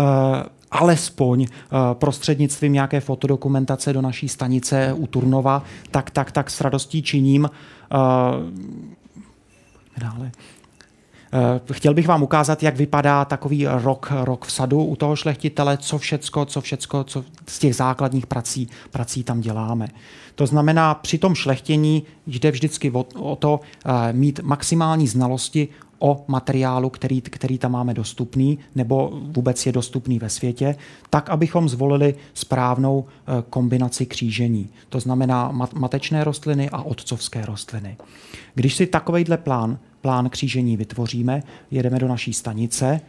alespoň uh, prostřednictvím nějaké fotodokumentace do naší stanice u Turnova, tak, tak, tak s radostí činím. Uh, dále. Chtěl bych vám ukázat, jak vypadá takový rok, rok v sadu u toho šlechtitele, co všecko, co všecko, co z těch základních prací, prací tam děláme. To znamená, při tom šlechtění jde vždycky o, o to mít maximální znalosti o materiálu, který, který tam máme dostupný, nebo vůbec je dostupný ve světě, tak, abychom zvolili správnou eh, kombinaci křížení. To znamená matečné rostliny a otcovské rostliny. Když si takovýhle plán, plán křížení vytvoříme, jedeme do naší stanice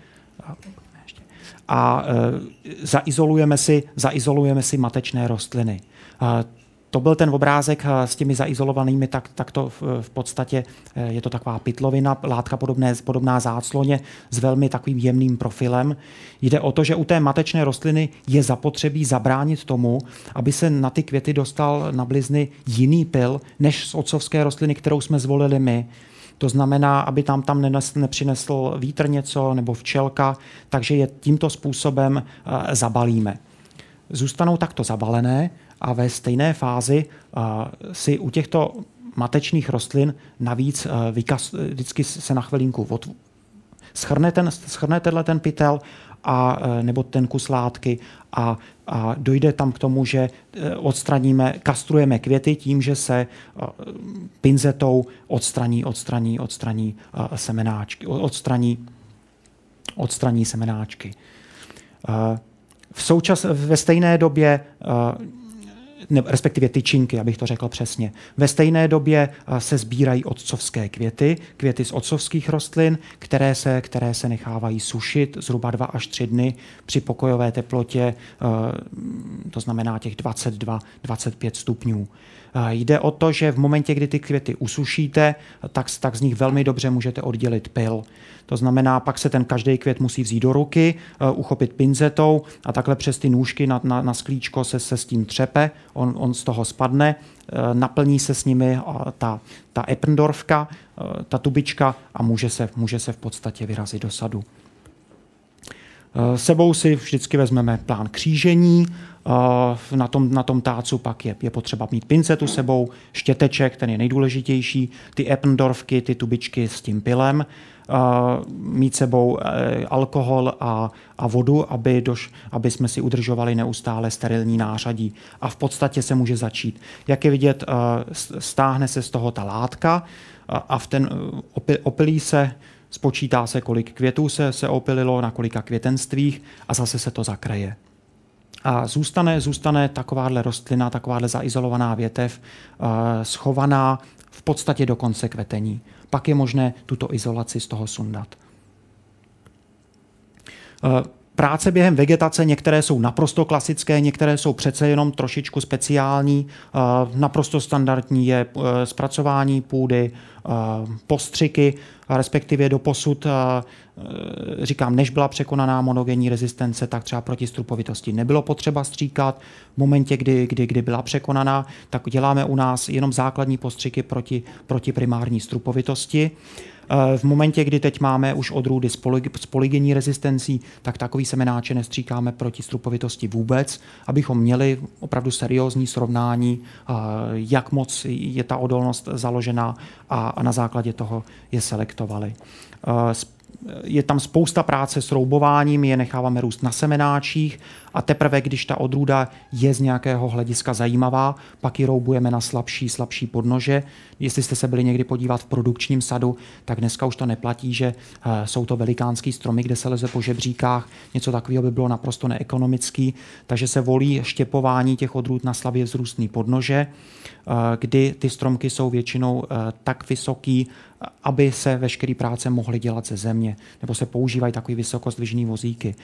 a e, zaizolujeme, si, zaizolujeme si matečné rostliny. E, to byl ten obrázek eh, s těmi zaizolovanými, tak, tak to v, podstatě eh, je to taková pytlovina, látka podobné, podobná zácloně s velmi takovým jemným profilem. Jde o to, že u té matečné rostliny je zapotřebí zabránit tomu, aby se na ty květy dostal na blizny jiný pil, než z otcovské rostliny, kterou jsme zvolili my. To znamená, aby tam tam nenes, nepřinesl vítr něco nebo včelka, takže je tímto způsobem uh, zabalíme. Zůstanou takto zabalené, a ve stejné fázi si u těchto matečných rostlin navíc vykaz, vždycky se na chvilinku schrne, ten, schrne tenhle ten pytel a, nebo ten kus látky a, a dojde tam k tomu, že odstraníme, kastrujeme květy tím, že se pinzetou odstraní, odstraní, odstraní semenáčky, odstraní, odstraní semenáčky. V součas, ve stejné době ne, respektive tyčinky, abych to řekl přesně. Ve stejné době eh, se sbírají otcovské květy, květy z otcovských rostlin, které se, které se nechávají sušit zhruba 2 až 3 dny při pokojové teplotě, eh, to znamená těch 22-25 stupňů. Eh, jde o to, že v momentě, kdy ty květy usušíte, tak, tak z nich velmi dobře můžete oddělit pil. To znamená, pak se ten každý květ musí vzít do ruky, eh, uchopit pinzetou a takhle přes ty nůžky na, na, na sklíčko se, se s tím třepe, on, on z toho spadne, eh, naplní se s nimi ta, ta Eppendorfka, ta tubička a může se, může se v podstatě vyrazit do sadu. Sebou si vždycky vezmeme plán křížení, na tom, na tom tácu pak je, je potřeba mít pincetu sebou, štěteček, ten je nejdůležitější, ty Eppendorfky, ty tubičky s tím pilem, mít sebou e, alkohol a, a vodu, aby, doš, aby jsme si udržovali neustále sterilní nářadí. A v podstatě se může začít. Jak je vidět, e, stáhne se z toho ta látka a v ten opilí se spočítá se, kolik květů se, se opililo, na kolika květenstvích a zase se to zakraje. A zůstane, zůstane takováhle rostlina, takováhle zaizolovaná větev, uh, schovaná v podstatě do konce kvetení. Pak je možné tuto izolaci z toho sundat. Uh, práce během vegetace, některé jsou naprosto klasické, některé jsou přece jenom trošičku speciální. Naprosto standardní je zpracování půdy, postřiky, respektive do posud, říkám, než byla překonaná monogenní rezistence, tak třeba proti strupovitosti nebylo potřeba stříkat. V momentě, kdy, kdy, kdy byla překonaná, tak děláme u nás jenom základní postřiky proti, proti primární strupovitosti. V momentě, kdy teď máme už odrůdy s polygenní rezistencí, tak takový semenáče nestříkáme proti strupovitosti vůbec, abychom měli opravdu seriózní srovnání, jak moc je ta odolnost založená a na základě toho je selektovali je tam spousta práce s roubováním, je necháváme růst na semenáčích a teprve, když ta odrůda je z nějakého hlediska zajímavá, pak ji roubujeme na slabší, slabší podnože. Jestli jste se byli někdy podívat v produkčním sadu, tak dneska už to neplatí, že uh, jsou to velikánský stromy, kde se leze po žebříkách. Něco takového by bylo naprosto neekonomický, takže se volí štěpování těch odrůd na slabě vzrůstný podnože, uh, kdy ty stromky jsou většinou uh, tak vysoký, aby se veškeré práce mohly dělat ze země, nebo se používají takové vysokozdvižné vozíky.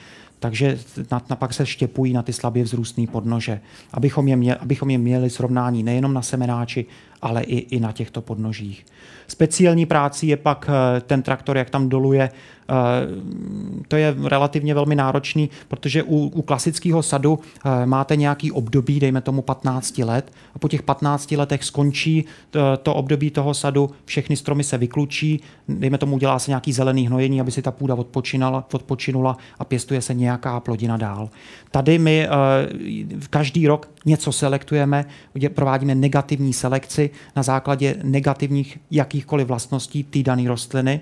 Takže na, na pak se štěpují na ty slabě vzrůstné podnože, abychom je, měli, abychom je měli srovnání nejenom na semenáči, ale i, i na těchto podnožích. Speciální práci je pak eh, ten traktor, jak tam doluje Eh, to je relativně velmi náročný, protože u, u klasického sadu eh, máte nějaký období, dejme tomu 15 let, a po těch 15 letech skončí to, to období toho sadu, všechny stromy se vyklučí, dejme tomu udělá se nějaký zelený hnojení, aby si ta půda odpočinala, odpočinula a pěstuje se nějaká plodina dál. Tady my každý rok něco selektujeme, provádíme negativní selekci na základě negativních jakýchkoliv vlastností té dané rostliny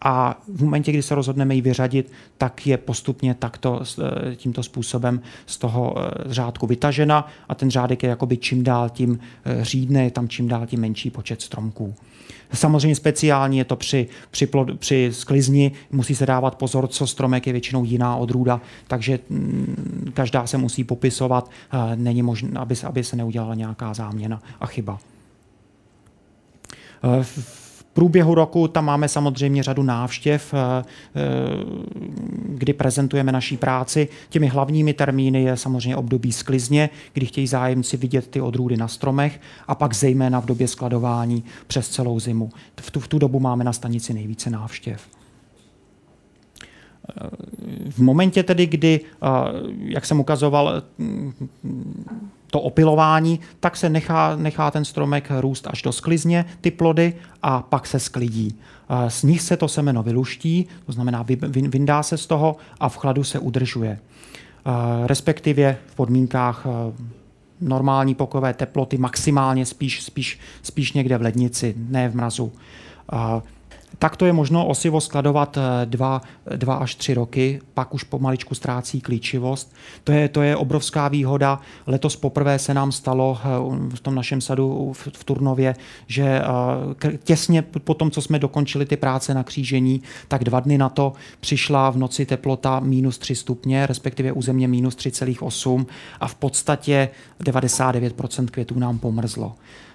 a v momentě, kdy se rozhodneme ji vyřadit, tak je postupně takto eh, tímto způsobem z toho eh, řádku vytažena a ten řádek je jakoby čím dál tím řídne, je tam čím dál tím menší počet stromků. Samozřejmě speciální je to při, při, plod, při sklizni, musí se dávat pozor, co stromek je většinou jiná odrůda, takže mm, každá se musí popisovat, není možné, aby, aby se neudělala nějaká záměna a chyba. V průběhu roku tam máme samozřejmě řadu návštěv, eh, eh, kdy prezentujeme naší práci. Těmi hlavními termíny je samozřejmě období sklizně, kdy chtějí zájemci vidět ty odrůdy na stromech a pak zejména v době skladování přes celou zimu. V tu, v tu dobu máme na stanici nejvíce návštěv. V momentě tedy, kdy, eh, jak jsem ukazoval, to opilování, tak se nechá, nechá ten stromek růst až do sklizně, ty plody, a pak se sklidí. Z nich se to semeno vyluští, to znamená vyndá se z toho a v chladu se udržuje. Respektive v podmínkách normální pokové teploty, maximálně spíš, spíš, spíš někde v lednici, ne v mrazu. Takto je možno osivo skladovat eh, dva, dva až tři roky, pak už pomaličku ztrácí klíčivost. To je, to je obrovská výhoda. Letos poprvé se nám stalo eh, v tom našem sadu v, v Turnově, že eh, těsně po tom, co jsme dokončili ty práce na křížení, tak dva dny na to přišla v noci teplota minus 3 stupně, respektive u minus 3,8 a v podstatě 99% květů nám pomrzlo.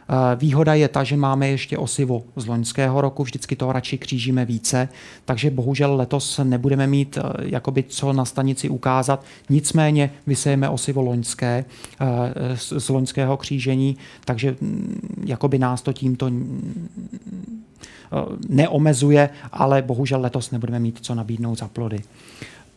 Eh, výhoda je ta, že máme ještě osivo z loňského roku, vždycky toho radši křížíme více, takže bohužel letos nebudeme mít eh, jakoby co na stanici ukázat. Nicméně vysejeme osivo loňské eh, z loňského křížení, takže mm, jakoby nás to tímto neomezuje, ale bohužel letos nebudeme mít co nabídnout za plody.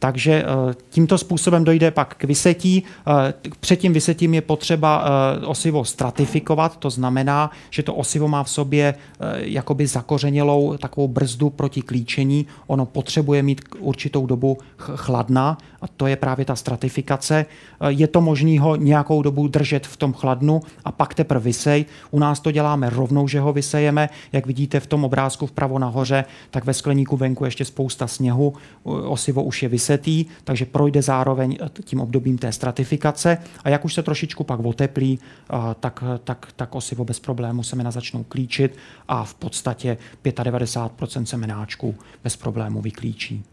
Takže eh, tímto způsobem dojde pak k vysetí. Eh, před tím vysetím je potřeba eh, osivo stratifikovat, to znamená, že to osivo má v sobě jakoby zakořenělou takovou brzdu proti klíčení. Ono potřebuje mít určitou dobu chladna a to je právě ta stratifikace. Je to možné ho nějakou dobu držet v tom chladnu a pak teprve vysej. U nás to děláme rovnou, že ho vysejeme. Jak vidíte v tom obrázku vpravo nahoře, tak ve skleníku venku ještě spousta sněhu. Osivo už je vysej desetý, takže projde zároveň eh, tím obdobím té stratifikace a jak už se trošičku pak oteplí, eh, tak, tak, tak osivo bez problému semena začnou klíčit a v podstatě 95% semenáčků bez problému vyklíčí.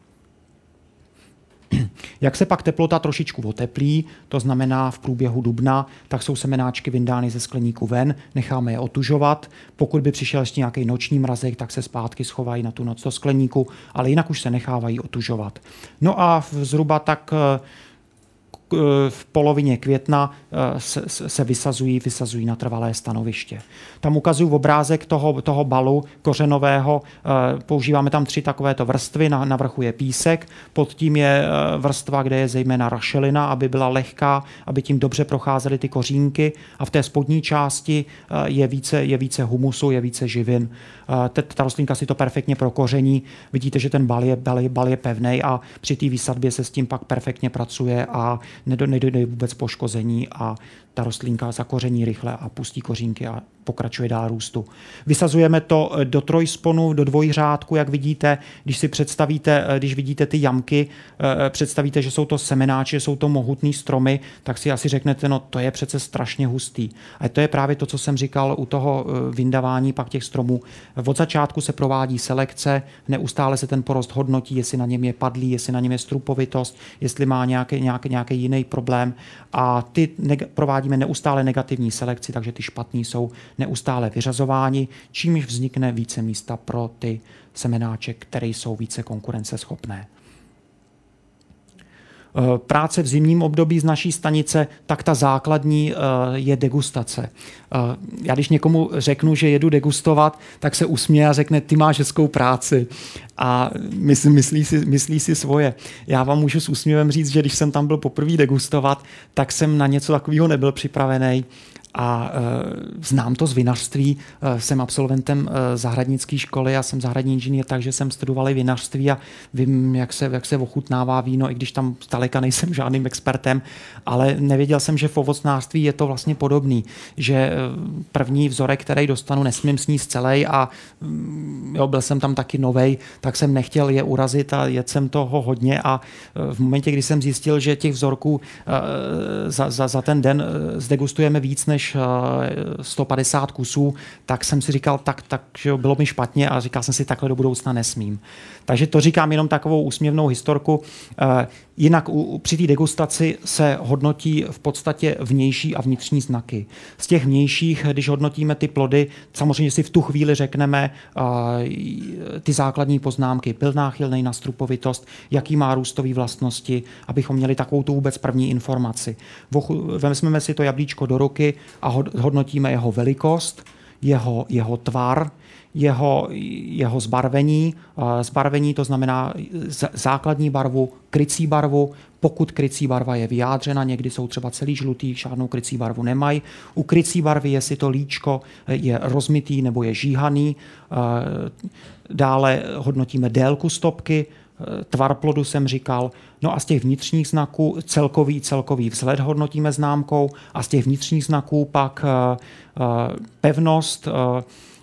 [clears throat] Jak se pak teplota trošičku oteplí, to znamená v průběhu dubna, tak jsou semenáčky vyndány ze skleníku ven, necháme je otužovat. Pokud by přišel ještě nějaký noční mrazek, tak se zpátky schovají na tu noc do skleníku, ale jinak už se nechávají otužovat. No a zhruba tak eh, v polovině května eh, se, se vysazují, vysazují na trvalé stanoviště. Tam ukazuju obrázek toho, toho balu kořenového. Eh, používáme tam tři takovéto vrstvy. Na, na vrchu je písek, pod tím je eh, vrstva, kde je zejména rašelina, aby byla lehká, aby tím dobře procházely ty kořínky. A v té spodní části je více, je více humusu, je více živin. Ta rostlinka si to perfektně prokoření. Vidíte, že ten bal je, bal je, bal je pevný a při té výsadbě se s tím pak perfektně pracuje a nedojde vůbec poškození a ta rostlinka zakoření rychle a pustí kořínky a pokračuje dál růstu. Vysazujeme to eh, do trojsponu, do dvojřádku, jak vidíte, když si představíte, eh, když vidíte ty jamky, eh, představíte, že jsou to semenáče, že jsou to mohutné stromy, tak si asi řeknete, no to je přece strašně hustý. A to je právě to, co jsem říkal u toho vyndavání pak těch stromů. Od začátku se provádí selekce, neustále se ten porost hodnotí, jestli na něm je padlý, jestli na něm je strupovitost, jestli má nějaký, nějaký, nějaký jiný problém. A ty neg- provádíme neustále negativní selekci, takže ty špatný jsou neustále vyřazováni, čímž vznikne více místa pro ty semenáče, které jsou více konkurenceschopné. Práce v zimním období z naší stanice, tak ta základní je degustace. Já když někomu řeknu, že jedu degustovat, tak se usměje a řekne, ty máš hezkou práci. A myslí, myslí, si, myslí si svoje. Já vám můžu s úsměvem říct, že když jsem tam byl poprvé degustovat, tak jsem na něco takového nebyl připravený a e, znám to z vinařství. E, jsem absolventem e, zahradnické školy a jsem zahradní inženýr, takže jsem studoval i vinařství a vím, jak se, jak se ochutnává víno, i když tam zdaleka nejsem [laughs] žádným expertem, ale nevěděl jsem, že v ovocnářství je to vlastně podobný, že e, první vzorek, který dostanu, nesmím sníst celý a mm, jo, byl jsem tam taky novej, tak jsem nechtěl je urazit a jet jsem toho hodně a e, v momentě, kdy jsem zjistil, že těch vzorků e, za, za, za ten den zdegustujeme víc než než 150 eh, kusů, tak jsem si říkal, tak, tak že bylo mi špatně a říkal jsem si, takhle do budoucna nesmím. Takže to říkám jenom takovou úsměvnou historku. Eh, jinak při té degustaci se hodnotí v podstatě vnější a vnitřní znaky. Z těch vnějších, když hodnotíme ty plody, samozřejmě si v tu chvíli řekneme eh, ty základní poznámky, byl náchylný na strupovitost, jaký má růstové vlastnosti, abychom měli takovou tu vůbec první informaci. Vezmeme si to jablíčko do ruky a hodnotíme jeho velikost, jeho, jeho tvar, jeho, jeho zbarvení. Zbarvení to znamená základní barvu, krycí barvu, pokud krycí barva je vyjádřena, někdy jsou třeba celý žlutý, žádnou krycí barvu nemají. U krycí barvy, jestli to líčko je rozmitý nebo je žíhaný. Dále hodnotíme délku stopky, tvar plodu jsem říkal, no a z těch vnitřních znaků celkový, celkový vzhled hodnotíme známkou a z těch vnitřních znaků pak pevnost,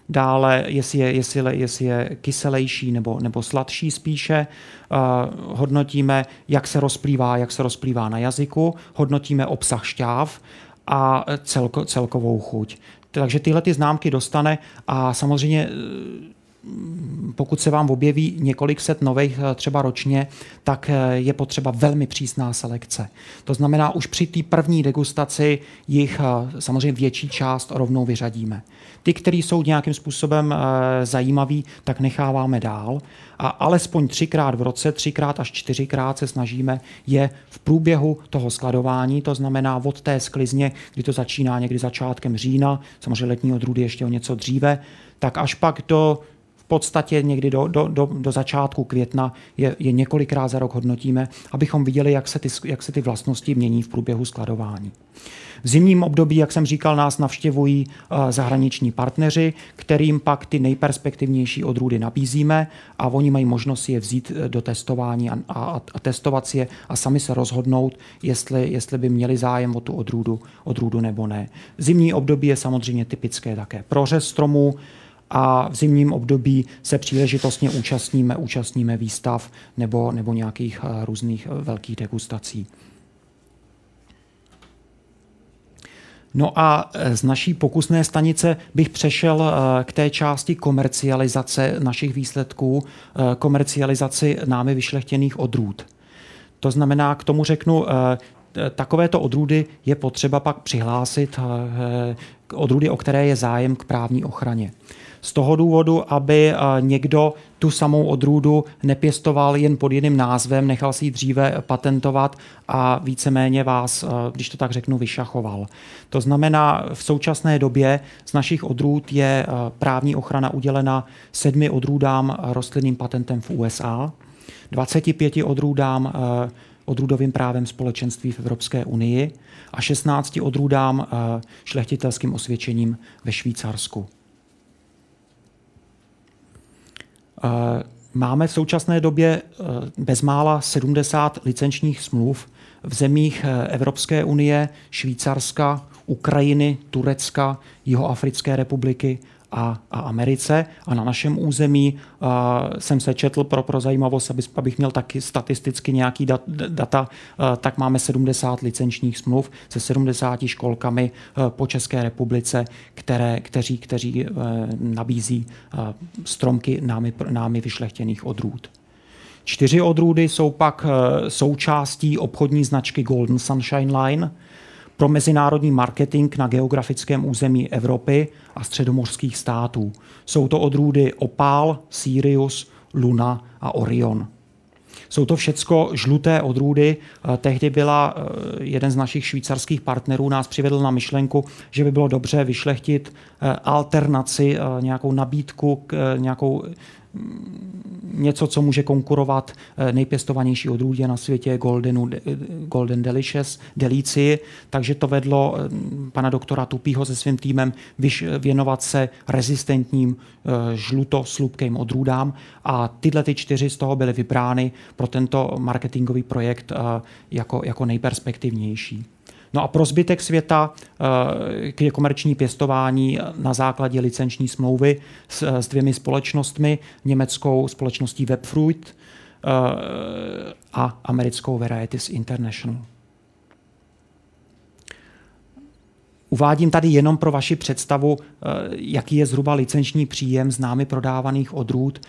Dále, jestli je, jestli, jestli je kyselejší nebo, nebo sladší spíše, hodnotíme, jak se rozplývá, jak se rozplývá na jazyku, hodnotíme obsah šťáv a celko, celkovou chuť. Takže tyhle ty známky dostane a samozřejmě pokud se vám objeví několik set nových eh, třeba ročně, tak eh, je potřeba velmi přísná selekce. To znamená, už při té první degustaci jich eh, samozřejmě větší část rovnou vyřadíme. Ty, které jsou nějakým způsobem zajímavý, tak necháváme dál a alespoň třikrát v roce, třikrát až čtyřikrát se snažíme je v průběhu toho skladování, to znamená od té sklizně, kdy to začíná někdy začátkem října, samozřejmě letní odrůdy ještě o něco dříve, tak až pak do podstatě někdy do, do, do, do začátku května je, je několikrát za rok hodnotíme, abychom viděli, jak se, ty, jak se ty vlastnosti mění v průběhu skladování. V zimním období, jak jsem říkal, nás navštěvují uh, zahraniční partneři, kterým pak ty nejperspektivnější odrůdy nabízíme a oni mají možnost je vzít eh, do testování a, a, a testovat si je a sami se rozhodnout, jestli, jestli by měli zájem o tu odrůdu, odrůdu nebo ne. Zimní období je samozřejmě typické také prořez stromů, a v zimním období se příležitostně účastníme, účastníme výstav nebo, nebo nějakých eh, různých eh, velkých degustací. No a eh, z naší pokusné stanice bych přešel k té části komercializace našich výsledků, komercializaci námi vyšlechtěných odrůd. To znamená, k tomu řeknu, takovéto odrůdy je potřeba pak přihlásit odrůdy, o které je zájem k právní ochraně z toho důvodu, aby eh, někdo tu samou odrůdu nepěstoval jen pod jiným názvem, nechal si ji dříve patentovat a víceméně vás, eh, když to tak řeknu, vyšachoval. To znamená, v současné době z našich odrůd je eh, právní ochrana udělena sedmi odrůdám rostlinným patentem v USA, 25 odrůdám odrůdovým právem společenství v Evropské unii a 16 odrůdám šlechtitelským osvědčením ve Švýcarsku. Eh, máme v současné době eh, bezmála 70 licenčních smluv v zemích eh, Evropské unie, Švýcarska, Ukrajiny, Turecka, Jihoafrické republiky a, a Americe. A na našem území uh, jsem se četl pro, pro zajímavost, aby, abych měl taky statisticky nějaký dat, data, uh, tak máme 70 licenčních smluv se 70 školkami uh, po České republice, které, kteří, kteří uh, nabízí uh, stromky námi, námi vyšlechtěných odrůd. Čtyři odrůdy jsou pak součástí obchodní značky Golden Sunshine Line – pro mezinárodní marketing na geografickém území Evropy a středomořských států. Jsou to odrůdy Opál, Sirius, Luna a Orion. Jsou to všecko žluté odrůdy. Tehdy byla jeden z našich švýcarských partnerů nás přivedl na myšlenku, že by bylo dobře vyšlechtit alternaci, nějakou nabídku, nějakou něco, co může konkurovat eh, nejpěstovanější odrůdě na světě Goldenu, Golden Delicious, Delici, takže to vedlo eh, pana doktora Tupího se svým týmem věnovat se rezistentním eh, žluto-slupkým odrůdám a tyhle ty čtyři z toho byly vybrány pro tento marketingový projekt jako, jako nejperspektivnější. No a pro zbytek světa eh, je komerční pěstování na základě licenční smlouvy s, s dvěmi společnostmi, německou společností Webfruit eh, a americkou Varieties International. Uvádím tady jenom pro vaši představu, eh, jaký je zhruba licenční příjem z námi prodávaných odrůd.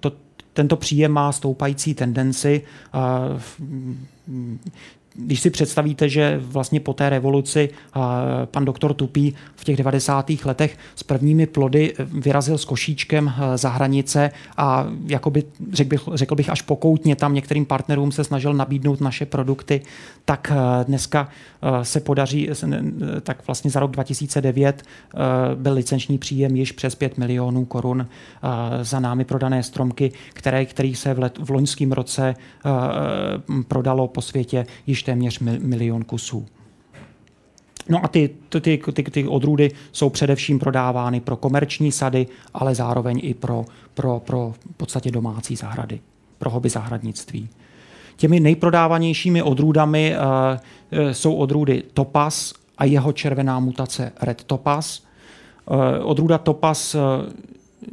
To, tento příjem má stoupající tendenci když si představíte, že vlastně po té revoluci pan doktor Tupý v těch 90. letech s prvními plody vyrazil s košíčkem za hranice a jakoby, řekl, bych, řekl bych až pokoutně tam některým partnerům se snažil nabídnout naše produkty, tak dneska se podaří, tak vlastně za rok 2009 byl licenční příjem již přes 5 milionů korun za námi prodané stromky, které, kterých se v, let, v loňském roce prodalo po světě již téměř milion kusů. No a ty, ty, ty, ty odrůdy jsou především prodávány pro komerční sady, ale zároveň i pro, pro, pro v podstatě domácí zahrady, pro hobby zahradnictví. Těmi nejprodávanějšími odrůdami uh, jsou odrůdy Topaz a jeho červená mutace Red Topaz. Uh, odrůda Topaz uh,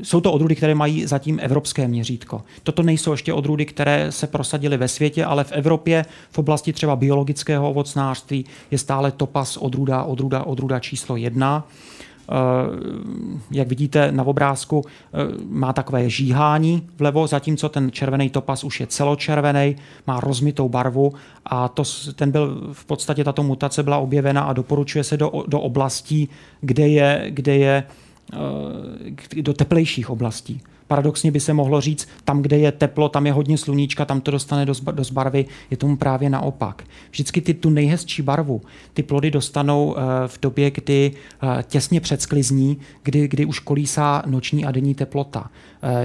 jsou to odrůdy, které mají zatím evropské měřítko. Toto nejsou ještě odrůdy, které se prosadily ve světě, ale v Evropě v oblasti třeba biologického ovocnářství je stále topas odrůda, odrůda, odrůda číslo jedna. Eh, jak vidíte na obrázku, eh, má takové žíhání vlevo, zatímco ten červený topas už je celočervený, má rozmitou barvu a to, ten byl v podstatě tato mutace byla objevena a doporučuje se do, do oblastí, kde je, kde je Eh, do teplejších oblastí. Paradoxně by se mohlo říct, tam, kde je teplo, tam je hodně sluníčka, tam to dostane do barvy, je tomu právě naopak. Vždycky ty tu nejhezčí barvu, ty plody dostanou eh, v době, kdy eh, těsně před sklizní, kdy, kdy už kolísá noční a denní teplota.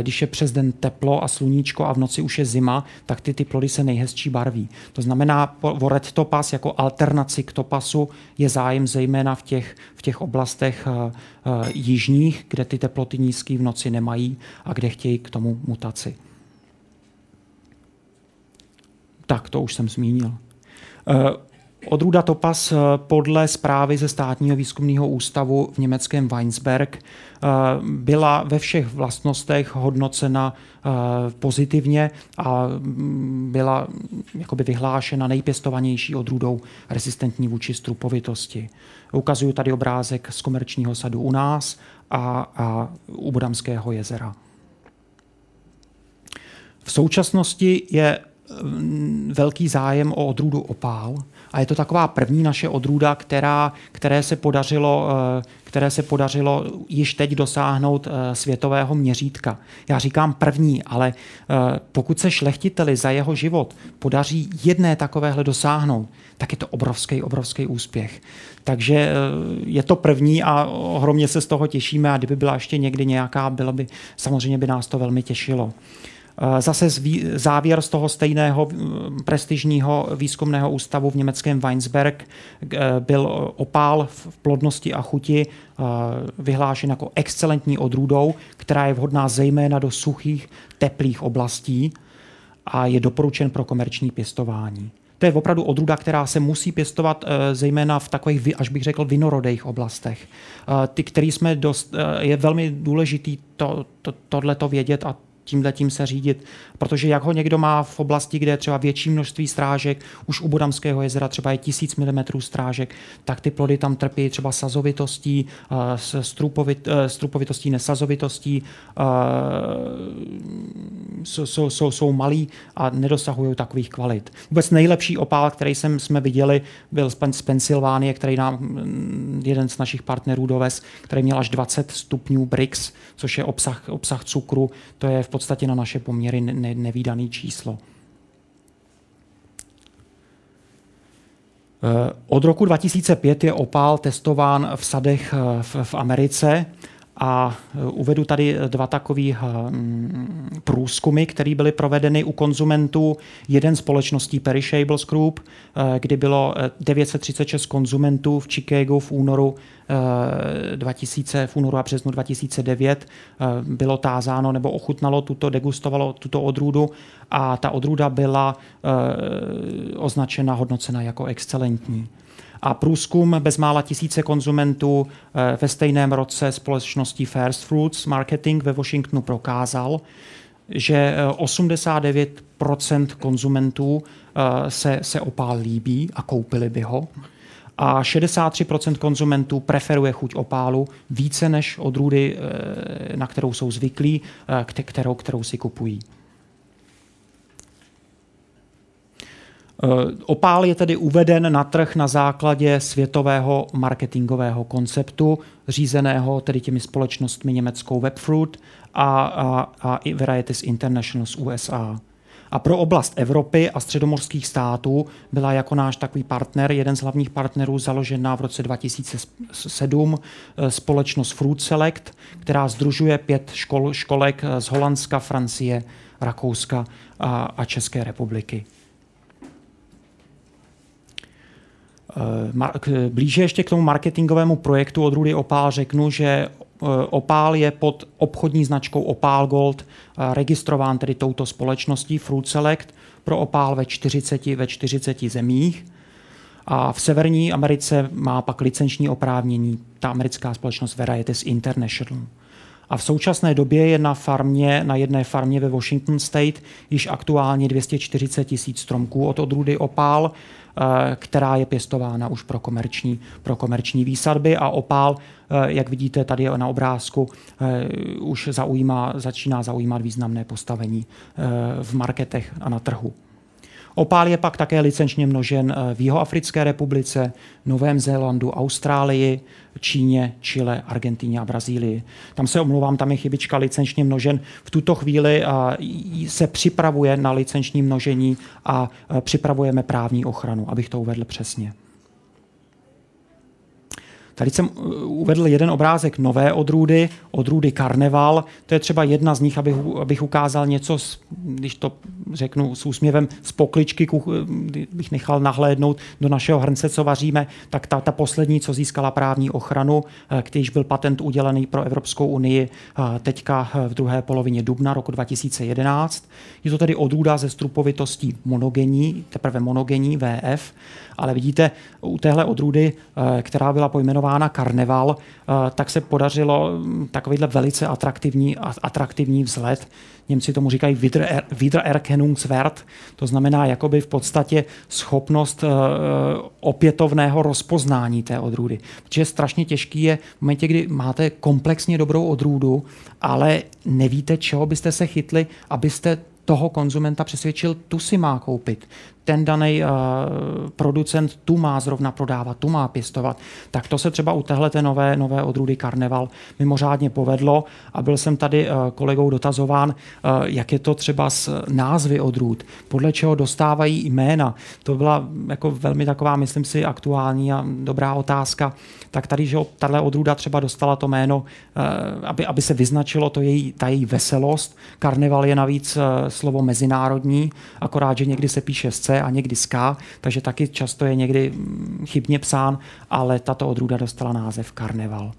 Když je přes den teplo a sluníčko a v noci už je zima, tak ty, ty plody se nejhezčí barví. To znamená, o red topas jako alternaci k topasu je zájem zejména v těch, v těch oblastech jižních, kde ty teploty nízké v noci nemají a kde chtějí k tomu mutaci. Tak, to už jsem zmínil. Eh, odrůda Topas eh, podle zprávy ze státního výzkumného ústavu v německém Weinsberg eh, byla ve všech vlastnostech hodnocena pozitivně a mm, byla jakoby vyhlášena nejpěstovanější odrůdou rezistentní vůči strupovitosti. Ukazuju tady obrázek z komerčního sadu u nás a, a u Budamského jezera. V současnosti je mm, velký zájem o odrůdu opál a je to taková první naše odrůda, která, které, se podařilo, eh, které se podařilo již teď dosáhnout eh, světového měřítka. Já říkám první, ale eh, pokud se šlechtiteli za jeho život podaří jedné takovéhle dosáhnout, tak je to obrovský, obrovský úspěch. Takže je to první a ohromně se z toho těšíme a kdyby byla ještě někdy nějaká, bylo by, samozřejmě by nás to velmi těšilo. Eh, zase závěr z toho stejného mm, prestižního výzkumného ústavu v německém Weinsberg eh, byl opál v plodnosti a chuti eh, vyhlášen jako excelentní odrůdou, která je vhodná zejména do suchých, teplých oblastí a je doporučen pro komerční pěstování. To je opravdu odrůda, která se musí pěstovat zejména v takových, až bych řekl, vinorodejch oblastech. Ty, který jsme dost, je velmi důležitý to, to, tohleto vědět a tímhle tím se řídit, protože jak ho někdo má v oblasti, kde je třeba větší množství strážek, už u Bodamského jezera třeba je tisíc mm strážek, tak ty plody tam trpí třeba sazovitostí, eh, strupovit, eh, strupovitostí, nesazovitostí, eh, jsou, jsou, jsou malý a nedosahují takových kvalit. Vůbec nejlepší opál, který jsem, jsme viděli, byl z Pensylvánie, který nám mm, jeden z našich partnerů dovez, který měl až 20 stupňů Brix, což je obsah, obsah cukru. To je v podstatě na naše poměry ne, nevýdaný číslo. Od roku 2005 je opál testován v sadech v, v Americe a e, uvedu tady dva takové průzkumy, které byly provedeny u konzumentů. Jeden společností Perishables Group, e, kdy bylo 936 konzumentů v Chicagu v únoru 2000, v únoru a březnu 2009 bylo tázáno nebo ochutnalo tuto, degustovalo tuto odrůdu a ta odrůda byla označena, hodnocena jako excelentní. A průzkum bezmála tisíce konzumentů eh, ve stejném roce společností First Fruits Marketing ve Washingtonu prokázal, že 89 eh, konzumentů eh, se, se opál líbí a koupili by ho. A 63% konzumentů preferuje chuť opálu více než odrůdy, na kterou jsou zvyklí, kterou, kterou si kupují. Eh, opál je tedy uveden na trh na základě světového marketingového konceptu, řízeného tedy těmi společnostmi německou Webfruit a, a, a i Varieties International z USA. A pro oblast Evropy a středomorských států byla jako náš takový partner, jeden z hlavních partnerů, založená v roce 2007 eh, společnost Fruit Select, která združuje pět škol, školek z Holandska, Francie, Rakouska a, a České republiky. Eh, blíže ještě k tomu marketingovému projektu odrůdy Opál řeknu, že eh, Opál je pod obchodní značkou Opál Gold eh, registrován tedy touto společností Fruit Select pro Opál ve 40, ve 40 zemích. A v Severní Americe má pak licenční oprávnění ta americká společnost Varieties International. A v současné době je na farmě, na jedné farmě ve Washington State již aktuálně 240 tisíc stromků od odrůdy opál, eh, která je pěstována už pro komerční, pro komerční výsadby a opál, eh, jak vidíte tady na obrázku, eh, už zaujímá, začíná zaujímat významné postavení v marketech a na trhu. Opál je pak také licenčně množen v Jihoafrické republice, Novém Zélandu, Austrálii, Číně, Chile, Argentíně a Brazílii. Tam se omlouvám, tam je chybička licenčně množen. V tuto chvíli se připravuje na licenční množení a připravujeme právní ochranu, abych to uvedl přesně. Tady jsem uh, uvedl jeden obrázek nové odrůdy, odrůdy Karneval. To je třeba jedna z nich, abych, abych ukázal něco, když to řeknu s úsměvem, z pokličky, bych nechal nahlédnout do našeho hrnce, co vaříme, tak ta, ta poslední, co získala právní ochranu, eh, když byl patent udělený pro Evropskou unii eh, teďka eh, v druhé polovině dubna roku 2011. Je to tedy odrůda ze strupovitostí monogenní, teprve monogenní VF, ale vidíte, u téhle odrůdy, která byla pojmenována jmenována Karneval, eh, tak se podařilo hm, takovýhle velice atraktivní, atraktivní vzhled. Němci tomu říkají Wiedererkennungswert, to znamená jakoby v podstatě schopnost eh, opětovného rozpoznání té odrůdy. Protože strašně těžký je v momentě, kdy máte komplexně dobrou odrůdu, ale nevíte, čeho byste se chytli, abyste toho konzumenta přesvědčil, tu si má koupit ten daný uh, producent tu má zrovna prodávat, tu má pěstovat. Tak to se třeba u téhle nové, nové odrůdy Karneval mimořádně povedlo a byl jsem tady uh, kolegou dotazován, uh, jak je to třeba s názvy odrůd, podle čeho dostávají jména. To byla jako velmi taková, myslím si, aktuální a dobrá otázka. Tak tady, že tahle odrůda třeba dostala to jméno, aby, aby se vyznačilo to její, ta její veselost. Karneval je navíc slovo mezinárodní, akorát, že někdy se píše s a někdy K, takže taky často je někdy mm, chybně psán, ale tato odrůda dostala název Karneval.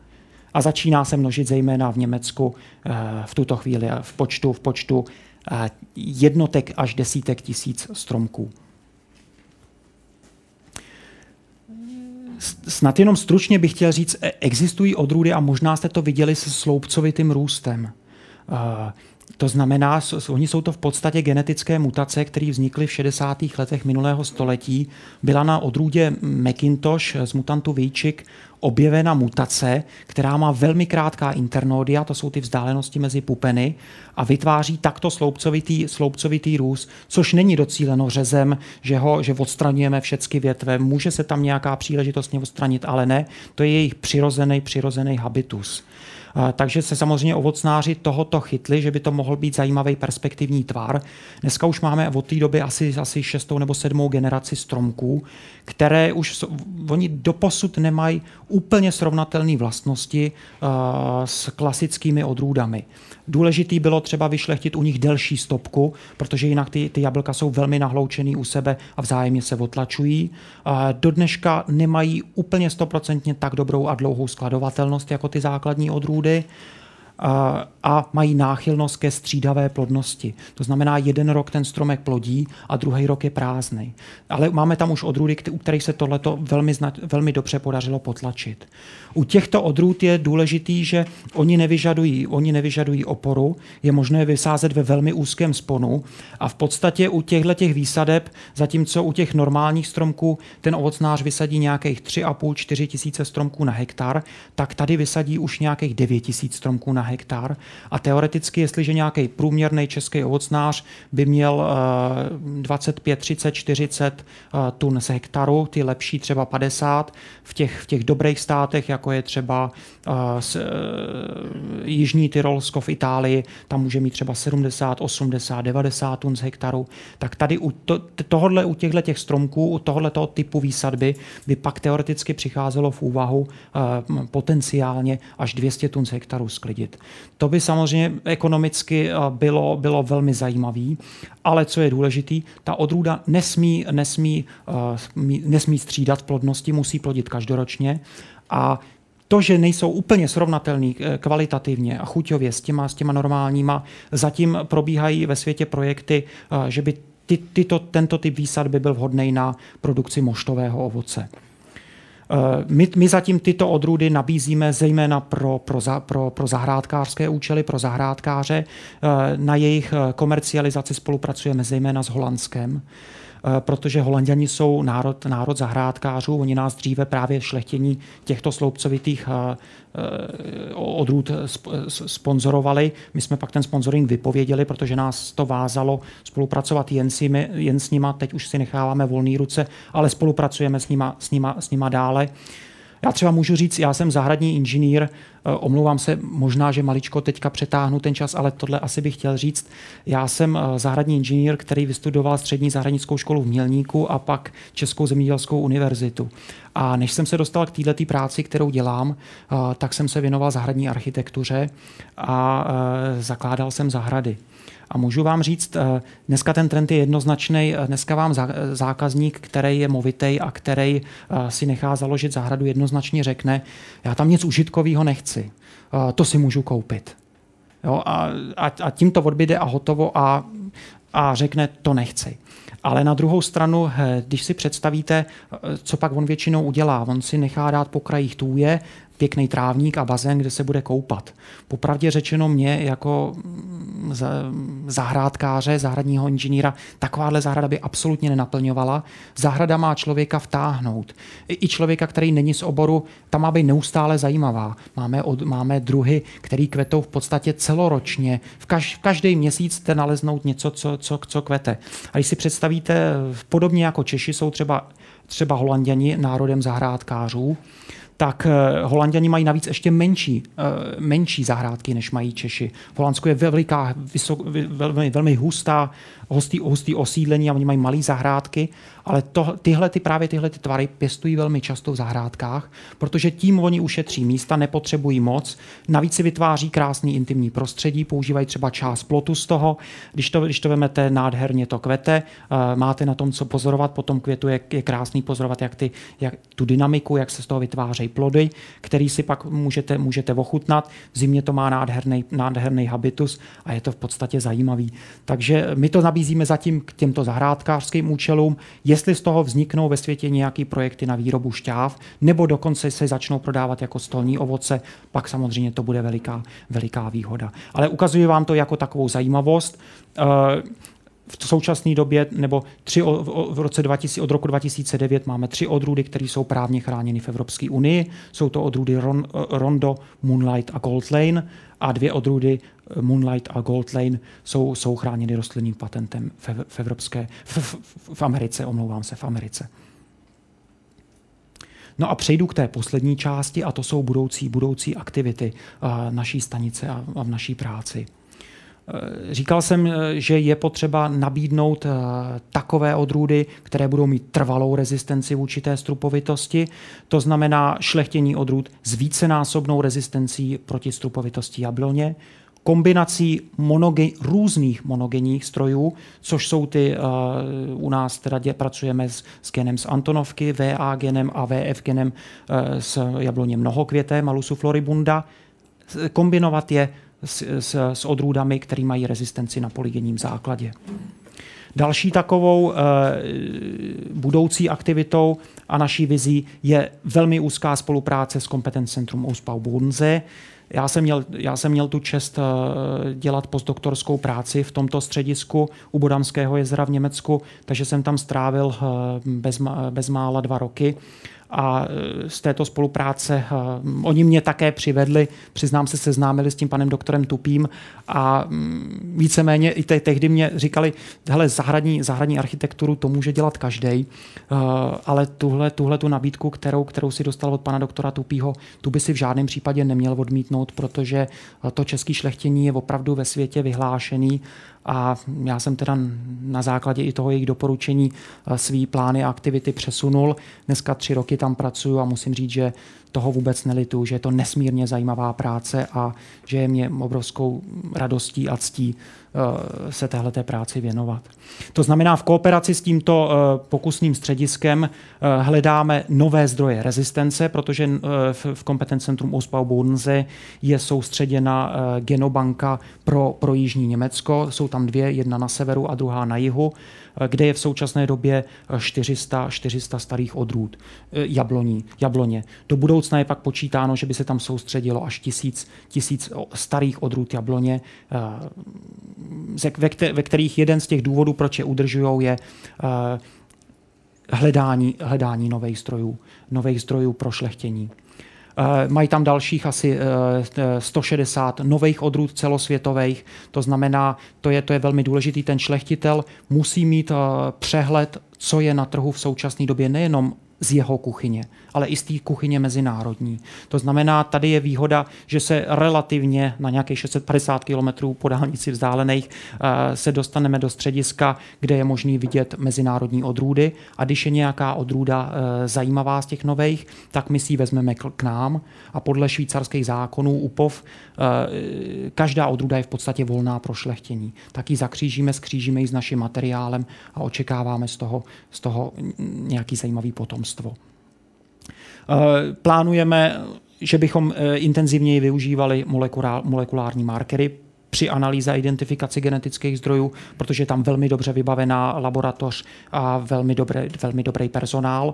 A začíná se množit zejména v Německu eh, v tuto chvíli v počtu, v počtu eh, jednotek až desítek tisíc stromků. Snad jenom stručně bych chtěl říct, e, existují odrůdy a možná jste to viděli se sloupcovitým růstem. To znamená, oni jsou to v podstatě genetické mutace, které vznikly v 60. letech minulého století. Byla na odrůdě Macintosh z mutantu Výčik objevena mutace, která má velmi krátká internodia, to jsou ty vzdálenosti mezi pupeny, a vytváří takto sloupcovitý, sloupcovitý růst, což není docíleno řezem, že, ho, že odstraňujeme všechny větve. Může se tam nějaká příležitost odstranit, ale ne. To je jejich přirozený, přirozený habitus. Takže se samozřejmě ovocnáři tohoto chytli, že by to mohl být zajímavý perspektivní tvar. Dneska už máme od té doby asi, asi šestou nebo sedmou generaci stromků, které už oni doposud nemají úplně srovnatelné vlastnosti uh, s klasickými odrůdami. Důležitý bylo třeba vyšlechtit u nich delší stopku, protože jinak ty, ty jablka jsou velmi nahloučený u sebe a vzájemně se otlačují. Do dneška nemají úplně stoprocentně tak dobrou a dlouhou skladovatelnost jako ty základní odrůdy a mají náchylnost ke střídavé plodnosti. To znamená, jeden rok ten stromek plodí a druhý rok je prázdný. Ale máme tam už odrůdy, u kterých se tohleto velmi, velmi dobře podařilo potlačit. U těchto odrůd je důležitý, že oni nevyžadují, oni nevyžadují oporu, je možné je vysázet ve velmi úzkém sponu a v podstatě u těchto těch výsadeb, zatímco u těch normálních stromků ten ovocnář vysadí nějakých 3,5-4 tisíce stromků na hektar, tak tady vysadí už nějakých 9 tisíc stromků na hektar a teoreticky, jestliže nějaký průměrný český ovocnář by měl 25, 30, 40 tun z hektaru, ty lepší třeba 50, v těch, v těch dobrých státech, jako je třeba uh, s, uh, Jižní Tyrolsko v Itálii, tam může mít třeba 70, 80, 90 tun z hektaru, tak tady u to, tohodle, u těchto těch stromků, u tohoto typu výsadby by pak teoreticky přicházelo v úvahu uh, potenciálně až 200 tun z hektaru sklidit. To by samozřejmě ekonomicky bylo, bylo velmi zajímavé, ale co je důležité, ta odrůda nesmí, nesmí, nesmí střídat plodnosti, musí plodit každoročně a to, že nejsou úplně srovnatelný eh, kvalitativně a chuťově s těma, s těma normálníma, zatím probíhají ve světě projekty, eh, že by ty, tyto, tento typ výsadby byl vhodný na produkci moštového ovoce. Eh, my, my zatím tyto odrůdy nabízíme zejména pro, pro, za, pro, pro zahrádkářské účely, pro zahrádkáře. Na jejich komercializaci spolupracujeme zejména s Holandskem. Eh, protože Holanděni jsou národ, národ zahrádkářů, oni nás dříve právě šlechtění těchto sloupcovitých eh, eh, odrůd sponzorovali. My jsme pak ten sponsoring vypověděli, protože nás to vázalo spolupracovat jen s, nimi, jen s nima. Teď už si necháváme volné ruce, ale spolupracujeme s nima, s nima, s nima dále. Já třeba můžu říct, já jsem zahradní inženýr, omlouvám se, možná, že maličko teďka přetáhnu ten čas, ale tohle asi bych chtěl říct. Já jsem eh, zahradní inženýr, který vystudoval střední zahradnickou školu v Mělníku a pak Českou zemědělskou univerzitu. A než jsem se dostal k této práci, kterou dělám, eh, tak jsem se věnoval zahradní architektuře a zakládal jsem zahrady. A můžu vám říct, eh, dneska ten trend je jednoznačný. Eh, dneska vám zákazník, který je movitý a který eh, si nechá založit zahradu, jednoznačně řekne, já tam nic užitkového nechci. To si můžu koupit. Jo, a, a, a tím to odbyde a hotovo a, a řekne, to nechci. Ale na druhou stranu, když si představíte, co pak on většinou udělá, on si nechá dát po krajích tůje, pěkný trávník a bazén, kde se bude koupat. Popravdě řečeno mě jako mm, zahrádkáře, zahradního inženýra, takováhle zahrada by absolutně nenaplňovala. Zahrada má člověka vtáhnout. I člověka, který není z oboru, tam má být neustále zajímavá. Máme, od, máme druhy, které kvetou v podstatě celoročně. V, kaž, v každý měsíc jste naleznout něco, co, co, co kvete. A když si představíte, podobně jako Češi jsou třeba, třeba Holanděni národem zahrádkářů, tak eh, Holanděni mají navíc ještě menší, eh, menší zahrádky, než mají Češi. V Holandsku je veliká, vysok, velmi, velmi hustá, hustý, hustý osídlení a oni mají malé zahrádky ale to, tyhle ty, právě tyhle ty tvary pěstují velmi často v zahrádkách, protože tím oni ušetří místa, nepotřebují moc, navíc si vytváří krásný intimní prostředí, používají třeba část plotu z toho, když to, když to vemete nádherně to kvete, uh, máte na tom co pozorovat, potom květu je, je krásný pozorovat, jak, ty, jak tu dynamiku, jak se z toho vytvářejí plody, který si pak můžete, můžete ochutnat. V zimě to má nádherný, nádherný habitus a je to v podstatě zajímavý. Takže my to nabízíme zatím k těmto zahrádkářským účelům. Je jestli z toho vzniknou ve světě nějaké projekty na výrobu šťáv, nebo dokonce se začnou prodávat jako stolní ovoce, pak samozřejmě to bude veliká, veliká výhoda. Ale ukazuji vám to jako takovou zajímavost. Eh, v současné době, nebo tři, v roce 2000, od roku 2009 máme tři odrůdy, které jsou právně chráněny v Evropské unii. Jsou to odrůdy Ron, Rondo, Moonlight a Gold Lane a dvě odrůdy Moonlight a Gold Lane jsou, jsou chráněny rostlinným patentem v, v, Evropské, v, v, v Americe, omlouvám se, v Americe. No a přejdu k té poslední části a to jsou budoucí, budoucí aktivity naší stanice a, a v naší práci. Říkal jsem, že je potřeba nabídnout takové odrůdy, které budou mít trvalou rezistenci vůči té strupovitosti. To znamená šlechtění odrůd s vícenásobnou rezistencí proti strupovitosti jabloně, kombinací monogen, různých monogenních strojů, což jsou ty, uh, u nás teda dě, pracujeme s, s genem z Antonovky, VA genem a VF genem uh, s jabloně mnohokvěté, Malusu floribunda, kombinovat je s, s, s odrůdami, které mají rezistenci na polygenním základě. Další takovou e, budoucí aktivitou a naší vizí je velmi úzká spolupráce s Competence Centrum Ausbau Bodensee, já jsem měl, já jsem měl tu čest eh, dělat postdoktorskou práci v tomto středisku u Bodamského jezera v Německu, takže jsem tam strávil eh, bez, bezmála dva roky a e, z této spolupráce e, oni mě také přivedli, přiznám se, seznámili s tím panem doktorem Tupím a mm, víceméně i te, tehdy mě říkali, hele, zahradní, zahradní architekturu to může dělat každý, e, ale tuhle, tuhle tu nabídku, kterou, kterou si dostal od pana doktora Tupího, tu by si v žádném případě neměl odmítnout, protože to české šlechtění je opravdu ve světě vyhlášený a já jsem teda na základě i toho jejich doporučení eh, svý plány a aktivity přesunul. Dneska tři roky tam pracuju a musím říct, že toho vůbec nelitu, že je to nesmírně zajímavá práce a že je mě obrovskou radostí a ctí eh, se téhle práci věnovat. To znamená, v kooperaci s tímto eh, pokusným střediskem hledáme nové zdroje rezistence, protože v Competence Centrum Ausbau Bodense je soustředěna genobanka pro, pro jižní Německo. Jsou tam dvě, jedna na severu a druhá na jihu, eh, kde je v současné době 400, eh, 400 starých odrůd eh, jabloní, jabloně. Do budoucna je pak počítáno, že by se tam soustředilo až tisíc, tisíc starých odrůd jabloně, ve kterých jeden z těch důvodů, proč je udržují, je hledání, hledání nových zdrojů, nových zdrojů pro šlechtění. Eh, mají tam dalších asi 160 eh, nových odrůd celosvětových, to znamená, to je, to je velmi důležitý, ten šlechtitel musí mít eh, přehled, co je na trhu v současné době, nejenom z jeho kuchyně, ale i z té kuchyně mezinárodní. To znamená, tady je výhoda, že se relativně na nějakých 650 km po dálnici vzdálených eh, se dostaneme do střediska, kde je možný vidět mezinárodní odrůdy a když je nějaká odrůda eh, zajímavá z těch nových, tak my si ji vezmeme k nám a podle švýcarských zákonů UPOV eh, každá odrůda je v podstatě volná pro šlechtění. Tak ji zakřížíme, skřížíme ji s naším materiálem a očekáváme z toho, z toho nějaký zajímavý potomstvo. Eh, plánujeme, že bychom eh, intenzivněji využívali molekulární markery při analýze a identifikaci genetických zdrojů, protože je tam velmi dobře vybavená laboratoř a velmi, dobré, velmi dobrý personál.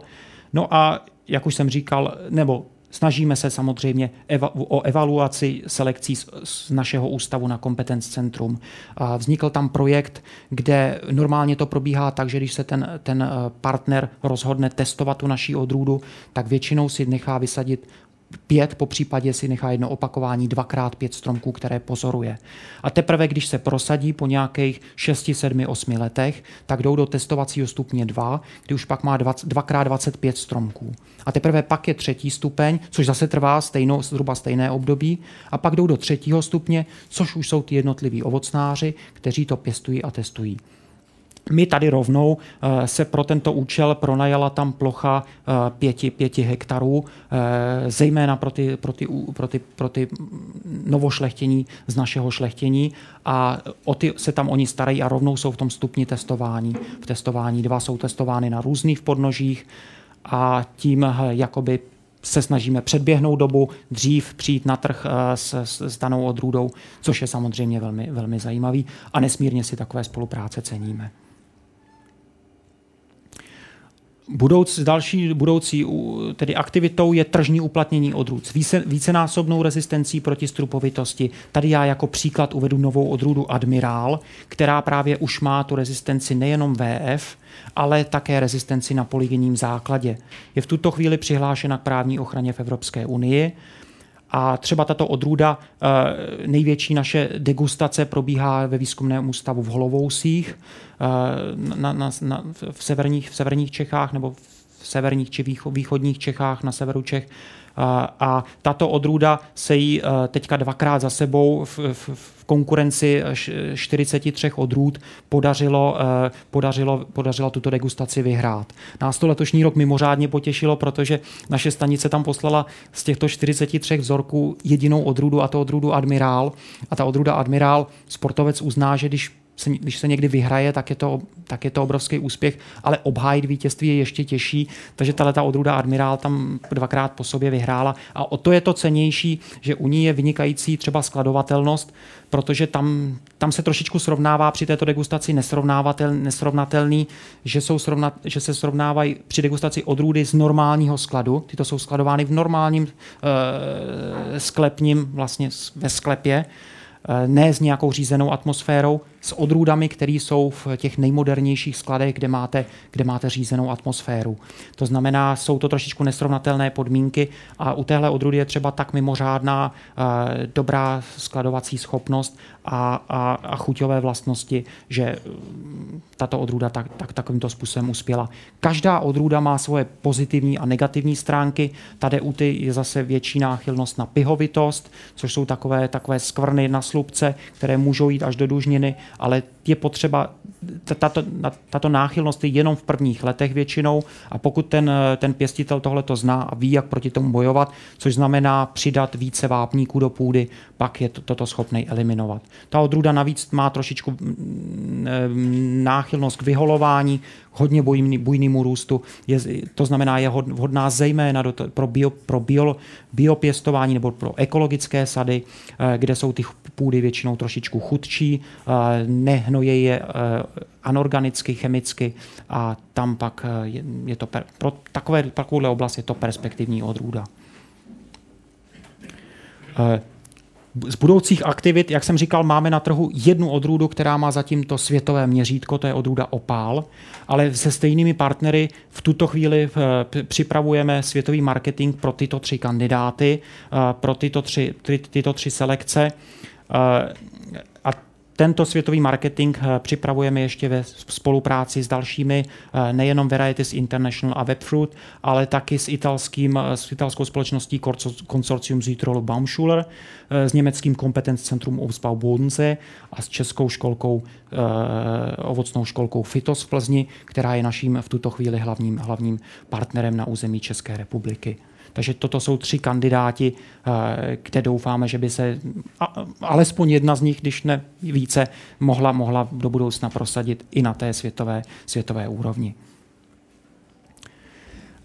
No a jak už jsem říkal, nebo Snažíme se samozřejmě o evaluaci selekcí z, z našeho ústavu na Competence Centrum. Vznikl tam projekt, kde normálně to probíhá tak, že když se ten, ten eh, partner rozhodne testovat tu naší odrůdu, tak většinou si nechá vysadit pět, po případě si nechá jedno opakování dvakrát pět stromků, které pozoruje. A teprve, když se prosadí po nějakých 6, 7, 8 letech, tak jdou do testovacího stupně 2, kdy už pak má 20, dvakrát 25 stromků. A teprve pak je třetí stupeň, což zase trvá stejno, zhruba stejné období, a pak jdou do třetího stupně, což už jsou ty jednotliví ovocnáři, kteří to pěstují a testují. My tady rovnou eh, se pro tento účel pronajala tam plocha eh, pěti, pěti hektarů, eh, zejména pro ty, pro, ty, pro, ty, pro ty novošlechtění z našeho šlechtění a o ty se tam oni starají a rovnou jsou v tom stupni testování. V testování dva jsou testovány na různých podnožích a tím jakoby se snažíme předběhnout dobu, dřív přijít na trh s, s, s danou odrůdou, což je samozřejmě velmi, velmi zajímavý a nesmírně si takové spolupráce ceníme. Budoucí, další budoucí tedy aktivitou je tržní uplatnění odrůd s více, vícenásobnou rezistencí proti strupovitosti. Tady já jako příklad uvedu novou odrůdu Admirál, která právě už má tu rezistenci nejenom VF, ale také rezistenci na polygenním základě. Je v tuto chvíli přihlášena k právní ochraně v Evropské unii a třeba tato odrůda, eh, největší naše degustace probíhá ve výzkumném ústavu v Holovousích eh, na, na, na, v, severních, v severních Čechách nebo v v severních či východních Čechách, na severu Čech. A tato odrůda se jí teďka dvakrát za sebou v, v, v konkurenci 43 odrůd podařilo, podařilo, podařilo tuto degustaci vyhrát. Nás to letošní rok mimořádně potěšilo, protože naše stanice tam poslala z těchto 43 vzorků jedinou odrůdu, a to odrůdu Admirál. A ta odrůda Admirál sportovec uzná, že když se, když se někdy vyhraje, tak je, to, tak je to obrovský úspěch, ale obhájit vítězství je ještě těžší, takže tahle ta odrůda Admirál tam dvakrát po sobě vyhrála. A o to je to cenější, že u ní je vynikající třeba skladovatelnost, protože tam, tam se trošičku srovnává při této degustaci nesrovnávatel, nesrovnatelný, že, jsou srovnat, že se srovnávají při degustaci odrůdy z normálního skladu. Tyto jsou skladovány v normálním e, sklepním, vlastně ve sklepě, e, ne s nějakou řízenou atmosférou, s odrůdami, které jsou v těch nejmodernějších skladech, kde máte, kde máte řízenou atmosféru. To znamená, jsou to trošičku nesrovnatelné podmínky a u téhle odrůdy je třeba tak mimořádná eh, dobrá skladovací schopnost a, a, a chuťové vlastnosti, že mm, tato odrůda tak, tak, takovýmto způsobem uspěla. Každá odrůda má svoje pozitivní a negativní stránky. Tady u ty je zase větší náchylnost na pihovitost, což jsou takové, takové skvrny na slupce, které můžou jít až do dužniny ale je potřeba, tato, tato náchylnost je jenom v prvních letech většinou a pokud ten, ten pěstitel tohle to zná a ví, jak proti tomu bojovat, což znamená přidat více vápníků do půdy, pak je to, toto schopný eliminovat. Ta odrůda navíc má trošičku mm, mm, náchylnost k vyholování, hodně bujný, bujnému růstu, je, to znamená, je vhodná zejména do, pro, bio, pro bio, biopěstování nebo pro ekologické sady, eh, kde jsou ty půdy většinou trošičku chudší, eh, nehnoje je eh, anorganicky, chemicky a tam pak je, je to per, pro takové, takovouhle oblast je to perspektivní odrůda z budoucích aktivit, jak jsem říkal, máme na trhu jednu odrůdu, která má zatím to světové měřítko, to je odrůda Opál, ale se stejnými partnery v tuto chvíli připravujeme světový marketing pro tyto tři kandidáty, pro tyto tři, ty, tyto tři selekce. Eh, a tento světový marketing eh, připravujeme ještě ve spolupráci s dalšími, eh, nejenom Varieties International a Webfruit, ale taky s, italským, s italskou společností konsorcium Zitrolo Baumschuler, s německým kompetencentrum Obsbau Bodense a s českou školkou, ovocnou školkou Fitos v Plzni, která je naším v tuto chvíli hlavním, hlavním partnerem na území České republiky. Takže toto jsou tři kandidáti, eh, kde doufáme, že by se alespoň jedna z nich, když ne více, mohla, mohla do budoucna prosadit i na té světové, světové úrovni.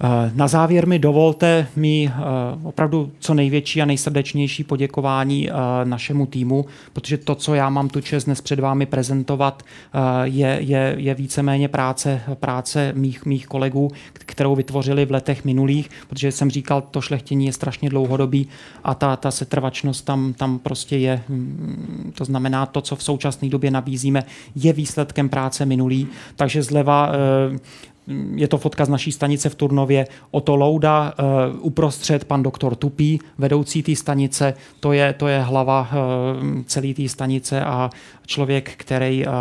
Eh, na závěr mi dovolte mi eh, opravdu co největší a nejsrdečnější poděkování eh, našemu týmu, protože to, co já mám tu čest dnes před vámi prezentovat, je, je, je víceméně práce, práce mých, mých kolegů, kterou vytvořili v letech minulých, protože jsem říkal, to šlechtění je strašně dlouhodobý a ta, ta setrvačnost tam, tam prostě je. Mm, to znamená, to, co v současné době nabízíme, je výsledkem práce minulý. Takže zleva je to fotka z naší stanice v Turnově. to Louda, uh, uprostřed pan doktor Tupí, vedoucí té stanice, to je, to je hlava uh, celé té stanice a člověk, který uh,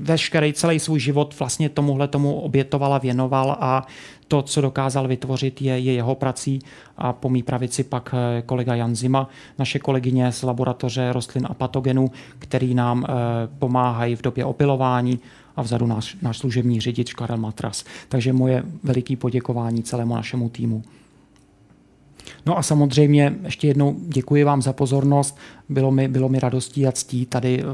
veškerý celý svůj život vlastně tomuhle tomu obětoval a věnoval a to, co dokázal vytvořit, je, je jeho prací. A po mý pravici pak kolega Jan Zima, naše kolegyně z laboratoře rostlin a patogenů, který nám pomáhají v době opilování, a vzadu náš, náš služební řidič Karel Matras. Takže moje veliké poděkování celému našemu týmu. No a samozřejmě ještě jednou děkuji vám za pozornost. Bylo mi, bylo mi radostí a ctí tady uh,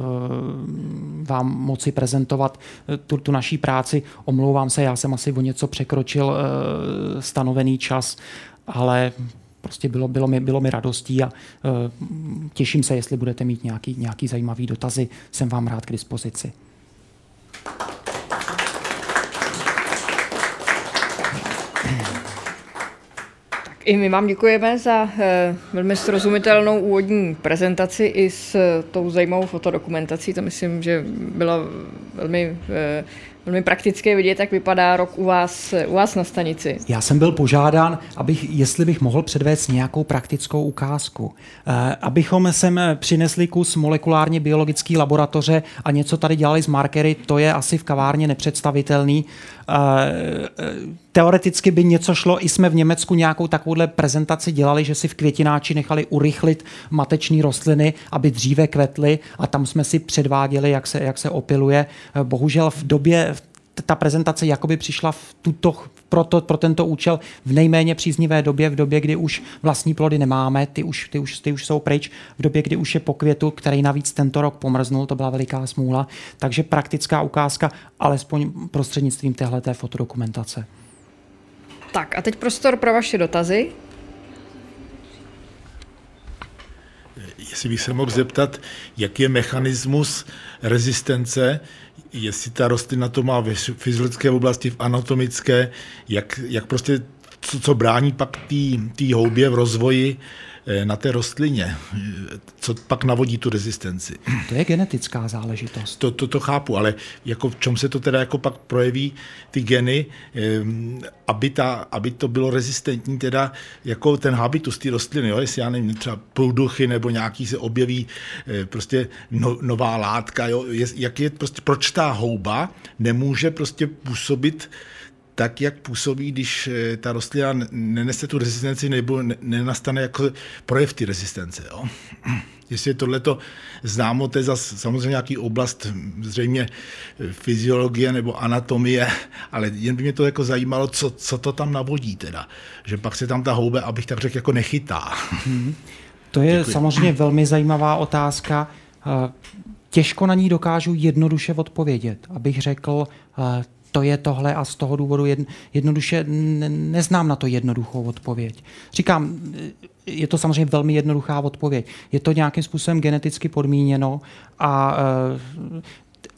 vám moci prezentovat uh, tu, tu naší práci. Omlouvám se, já jsem asi o něco překročil uh, stanovený čas, ale prostě bylo, bylo, mi, bylo mi radostí a uh, těším se, jestli budete mít nějaký, nějaký zajímavý dotazy. Jsem vám rád k dispozici. I my vám děkujeme za uh, velmi srozumitelnou úvodní prezentaci i s tou zajímavou fotodokumentací. To myslím, že byla velmi uh, velmi praktické vidět, jak vypadá rok u vás, u vás na stanici. Já jsem byl požádán, abych, jestli bych mohl předvést nějakou praktickou ukázku. Eh, abychom sem přinesli kus molekulárně biologické laboratoře a něco tady dělali s markery, to je asi v kavárně nepředstavitelný. Eh, teoreticky by něco šlo, i jsme v Německu nějakou takovouhle prezentaci dělali, že si v květináči nechali urychlit mateční rostliny, aby dříve kvetly a tam jsme si předváděli, jak se, jak se opiluje. Eh, bohužel v době, ta prezentace jakoby přišla v tuto, pro, to, pro tento účel v nejméně příznivé době, v době, kdy už vlastní plody nemáme, ty už, ty, už, ty už jsou pryč, v době, kdy už je pokvětu, který navíc tento rok pomrznul, to byla veliká smůla. Takže praktická ukázka, alespoň prostřednictvím téhleté fotodokumentace. Tak a teď prostor pro vaše dotazy. Jestli bych se mohl zeptat, jak je mechanismus rezistence, jestli ta rostlina to má v fyziologické oblasti, v anatomické, jak, jak prostě, co, co brání pak té houbě v rozvoji, na té rostlině, co pak navodí tu rezistenci. To je genetická záležitost. To, to, to chápu, ale jako v čem se to teda jako pak projeví ty geny, aby, ta, aby to bylo rezistentní, teda jako ten habitus té rostliny, jo? jestli já nevím, třeba průduchy nebo nějaký se objeví eh, prostě no, nová látka, jo? jak je prostě, proč ta houba nemůže prostě působit tak, jak působí, když eh, ta rostlina nenese tu rezistenci nebo nenastane jako projev ty rezistence. Jo? [clears throat] Jestli je tohleto známo, to je zase samozřejmě nějaký oblast zřejmě eh, fyziologie nebo anatomie, [laughs] ale jen by mě to jako zajímalo, co, co to tam navodí teda. Že pak se tam ta hoube, abych tak řekl, jako nechytá. Hmm. [laughs] To je Děkuji. samozřejmě velmi zajímavá otázka. Eh, těžko na ní dokážu jednoduše odpovědět, abych řekl, to je tohle a z toho důvodu jednoduše neznám na to jednoduchou odpověď. Říkám, je to samozřejmě velmi jednoduchá odpověď. Je to nějakým způsobem geneticky podmíněno a eh,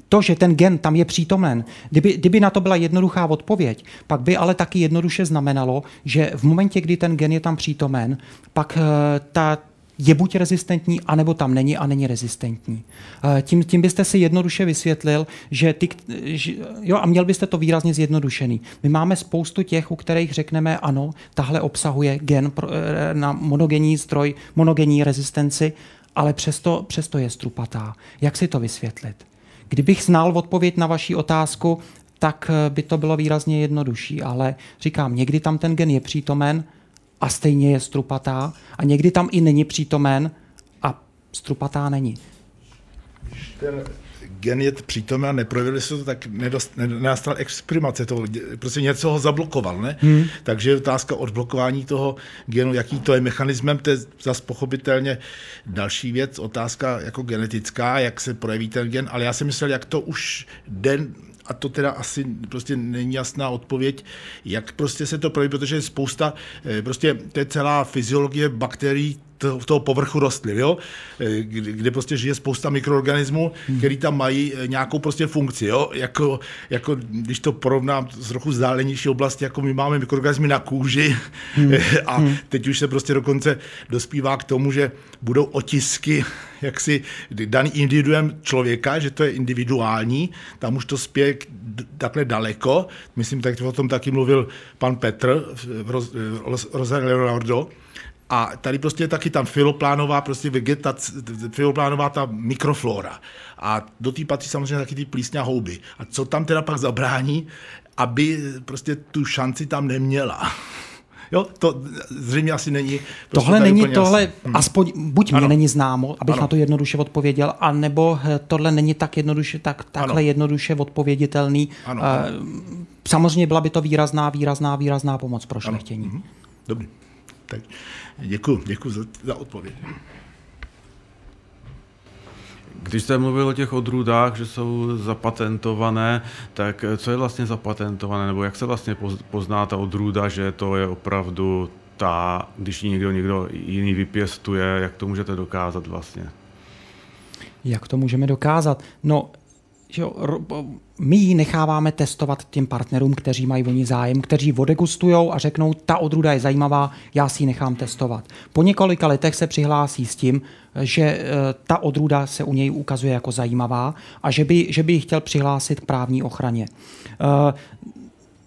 to, že ten gen tam je přítomen, kdyby, kdyby na to byla jednoduchá odpověď, pak by ale taky jednoduše znamenalo, že v momentě, kdy ten gen je tam přítomen, pak eh, ta, je buď rezistentní, anebo tam není a není rezistentní. Eh, tím, tím byste si jednoduše vysvětlil, že ty, že, jo, a měl byste to výrazně zjednodušený. My máme spoustu těch, u kterých řekneme, ano, tahle obsahuje gen eh, na monogenní zdroj, monogenní rezistenci, ale přesto, přesto je strupatá. Jak si to vysvětlit? Kdybych znal odpověď na vaši otázku, tak eh, by to bylo výrazně jednodušší, ale říkám, někdy tam ten gen je přítomen, a stejně je strupatá a někdy tam i není přítomen a strupatá není. Ten gen je přítomen a neprojevili se to, tak nedost, nenastal exprimace, to prostě něco ho zablokoval, ne? Hmm. Takže je otázka odblokování toho genu, jaký to je mechanismem, to je zase pochopitelně další věc, otázka jako genetická, jak se projeví ten gen, ale já jsem myslel, jak to už den a to teda asi prostě není jasná odpověď, jak prostě se to projeví, protože je spousta, eh, prostě to je celá fyziologie bakterií, toho povrchu rostlin, jo? Eh, kde prostě žije spousta mikroorganismů, hmm. který tam mají eh, nějakou prostě funkci. Jo? Jako, jako, když to porovnám z trochu vzdálenější oblasti, jako my máme mikroorganismy na kůži hmm. [laughs] a hmm. teď už se prostě dokonce dospívá k tomu, že budou otisky [laughs] jaksi daný individuem člověka, že to je individuální, tam už to spěje takhle daleko. Myslím, tak o tom taky mluvil pan Petr Rosario Leonardo, a tady prostě je taky tam filoplánová prostě vegetace, filoplánová ta mikroflora. A do té patří samozřejmě taky ty plísně a houby. A co tam teda pak zabrání, aby prostě tu šanci tam neměla. [laughs] Jo, to zřejmě asi není. Prostě tohle není, tohle, asi. Hmm. aspoň buď mě není známo, abych ano. na to jednoduše odpověděl, anebo eh, tohle není tak jednoduše, tak, takhle ano. jednoduše odpověditelný. Ano, ano. Samozřejmě byla by to výrazná, výrazná, výrazná pomoc pro šlechtění. Ano. Mhm. Dobrý. Tak děkuji, děkuji za, za odpověď. Když jste mluvil o těch odrůdách, že jsou zapatentované, tak co je vlastně zapatentované, nebo jak se vlastně pozná ta odrůda, že to je opravdu ta, když ji někdo, někdo jiný vypěstuje, jak to můžete dokázat vlastně? Jak to můžeme dokázat? No, že my ji necháváme testovat těm partnerům, kteří mají o ní zájem, kteří odegustují a řeknou, ta odrůda je zajímavá, já si ji nechám testovat. Po několika letech se přihlásí s tím, že eh, ta odrůda se u něj ukazuje jako zajímavá a že by, že by ji chtěl přihlásit k právní ochraně.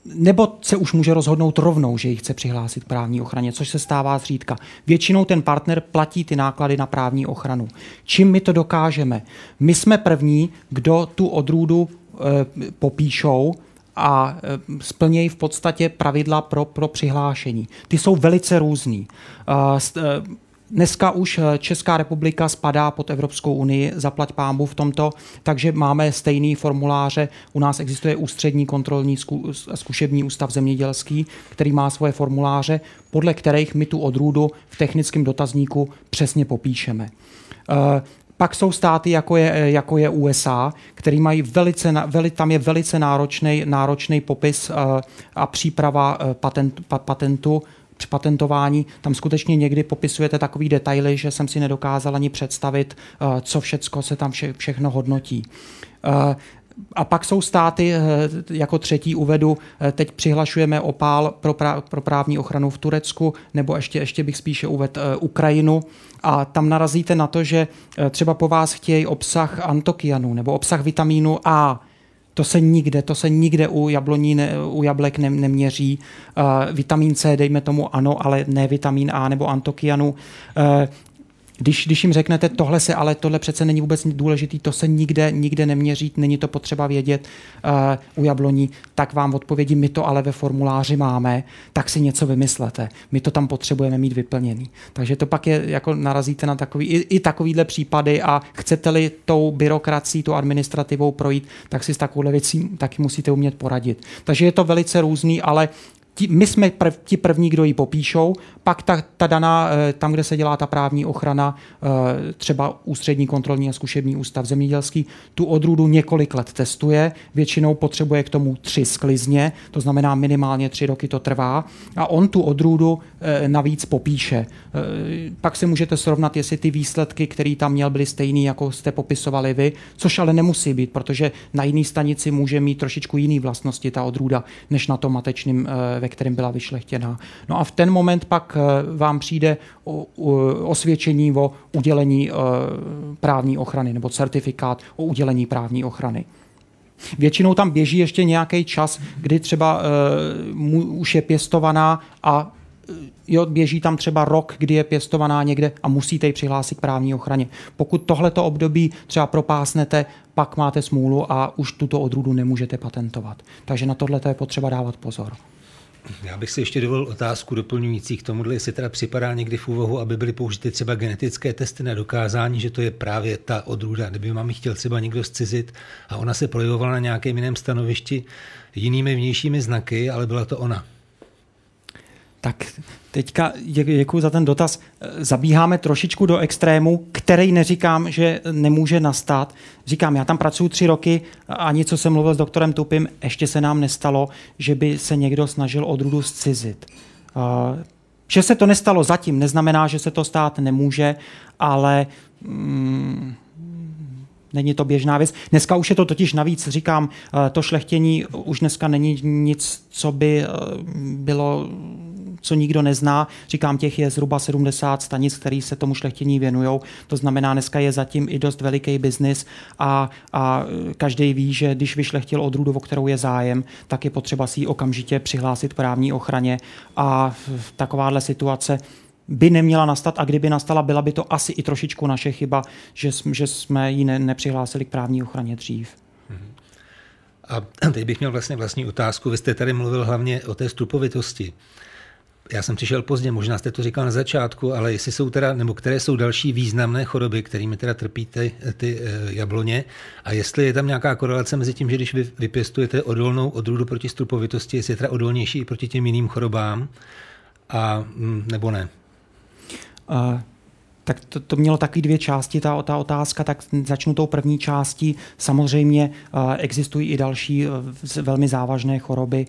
Eh, nebo se už může rozhodnout rovnou, že ji chce přihlásit k právní ochraně, což se stává zřídka. Většinou ten partner platí ty náklady na právní ochranu. Čím my to dokážeme? My jsme první, kdo tu odrůdu e, popíšou a e, splnějí v podstatě pravidla pro, pro přihlášení. Ty jsou velice různý. Dneska už eh, Česká republika spadá pod Evropskou unii, zaplať pámbu v tomto, takže máme stejný formuláře. U nás existuje ústřední kontrolní zkušební ústav zemědělský, který má svoje formuláře, podle kterých my tu odrůdu v technickém dotazníku přesně popíšeme. Eh, pak jsou státy, jako je, eh, jako je USA, který mají velice, veli, tam je velice náročný, náročný popis a příprava patent, patentu při patentování, tam skutečně někdy popisujete takový detaily, že jsem si nedokázal ani představit, eh, co všecko se tam vše, všechno hodnotí. Eh, a pak jsou státy, eh, jako třetí uvedu, teď přihlašujeme opál pro, pra, pro právní ochranu v Turecku, nebo ještě, ještě bych spíše uvedl Ukrajinu. A tam narazíte na to, že třeba po vás chtějí obsah antokianu nebo obsah vitamínu A to se nikde, to se nikde u jabloní, ne, u jablek ne, neměří. Uh, vitamin C, dejme tomu ano, ale ne vitamin A nebo antokianu. Uh, když, když jim řeknete, tohle se, ale tohle přece není vůbec důležitý, to se nikde, nikde neměří, není to potřeba vědět uh, u jabloní, tak vám odpovědí, my to ale ve formuláři máme, tak si něco vymyslete. My to tam potřebujeme mít vyplněný. Takže to pak je, jako narazíte na takový, i, i takovýhle případy a chcete-li tou byrokracií, tou administrativou projít, tak si s takovouhle věcí taky musíte umět poradit. Takže je to velice různý, ale ti, my jsme prv, ti první, kdo ji popíšou, pak ta, ta daná, eh, tam, kde se dělá ta právní ochrana, eh, třeba ústřední kontrolní a zkušební ústav zemědělský, tu odrůdu několik let testuje, většinou potřebuje k tomu tři sklizně, to znamená minimálně tři roky to trvá a on tu odrůdu eh, navíc popíše. Pak si můžete srovnat, jestli ty výsledky, které tam měl, byly stejné, jako jste popisovali vy, což ale nemusí být, protože na jiné stanici může mít trošičku jiné vlastnosti ta odrůda, než na tom matečném, ve kterém byla vyšlechtěná. No a v ten moment pak eh, vám přijde osvědčení o udělení eh, právní ochrany nebo certifikát o udělení právní ochrany. Většinou tam běží ještě nějaký čas, kdy třeba uh, už je pěstovaná a jo, běží tam třeba rok, kdy je pěstovaná někde a musíte ji přihlásit k právní ochraně. Pokud tohleto období třeba propásnete, pak máte smůlu a už tuto odrůdu nemůžete patentovat. Takže na tohle je potřeba dávat pozor. Já bych si ještě dovolil otázku doplňující k tomuhle, jestli teda připadá někdy v úvahu, aby byly použity třeba genetické testy na dokázání, že to je právě ta odrůda. Kdyby mám chtěl třeba někdo zcizit a ona se projevovala na nějakém jiném stanovišti jinými vnějšími znaky, ale byla to ona. Tak teďka děkuji za ten dotaz. Zabíháme trošičku do extrému, který neříkám, že nemůže nastat. Říkám, já tam pracuji tři roky a něco jsem mluvil s doktorem Tupim, ještě se nám nestalo, že by se někdo snažil odrůdu zcizit. Že se to nestalo zatím, neznamená, že se to stát nemůže, ale mm, Není to běžná věc. Dneska už je to totiž navíc, říkám, to šlechtění už dneska není nic, co by bylo co nikdo nezná. Říkám, těch je zhruba 70 stanic, který se tomu šlechtění věnují. To znamená, dneska je zatím i dost veliký biznis a, a každý ví, že když vyšlechtil odrůdu, o kterou je zájem, tak je potřeba si ji okamžitě přihlásit právní ochraně a v takováhle situace by neměla nastat a kdyby nastala, byla by to asi i trošičku naše chyba, že, že jsme ji ne, nepřihlásili k právní ochraně dřív. A teď bych měl vlastně vlastní otázku. Vy jste tady mluvil hlavně o té stupovitosti. Já jsem přišel pozdě, možná jste to říkal na začátku, ale jestli jsou teda, nebo které jsou další významné choroby, kterými teda trpí ty, ty eh, jabloně a jestli je tam nějaká korelace mezi tím, že když vy vypěstujete odolnou odrůdu proti strupovitosti, jestli je teda odolnější i proti těm jiným chorobám, a, mm, nebo ne? Tak to, to mělo taky dvě části, ta, ta otázka, tak začnu tou první částí. Samozřejmě existují i další uh, velmi závažné choroby.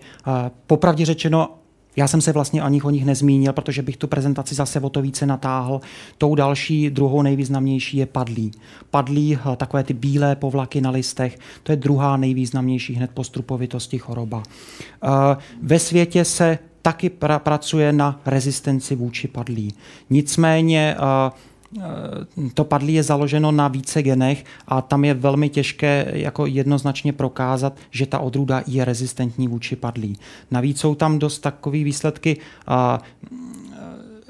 Popravdě řečeno, Já jsem se vlastně ani o nich nezmínil, protože bych tu prezentaci zase o to více natáhl. Tou další, druhou nejvýznamnější je padlí. Padlí, eh, takové ty bílé povlaky na listech, to je druhá nejvýznamnější hned po strupovitosti choroba. Eh, ve světě se taky pra- pracuje na rezistenci vůči padlí. Nicméně uh, Eh, to padlí je založeno na více genech a tam je velmi těžké jako jednoznačně prokázat, že ta odrůda je rezistentní vůči padlí. Navíc jsou tam dost takové výsledky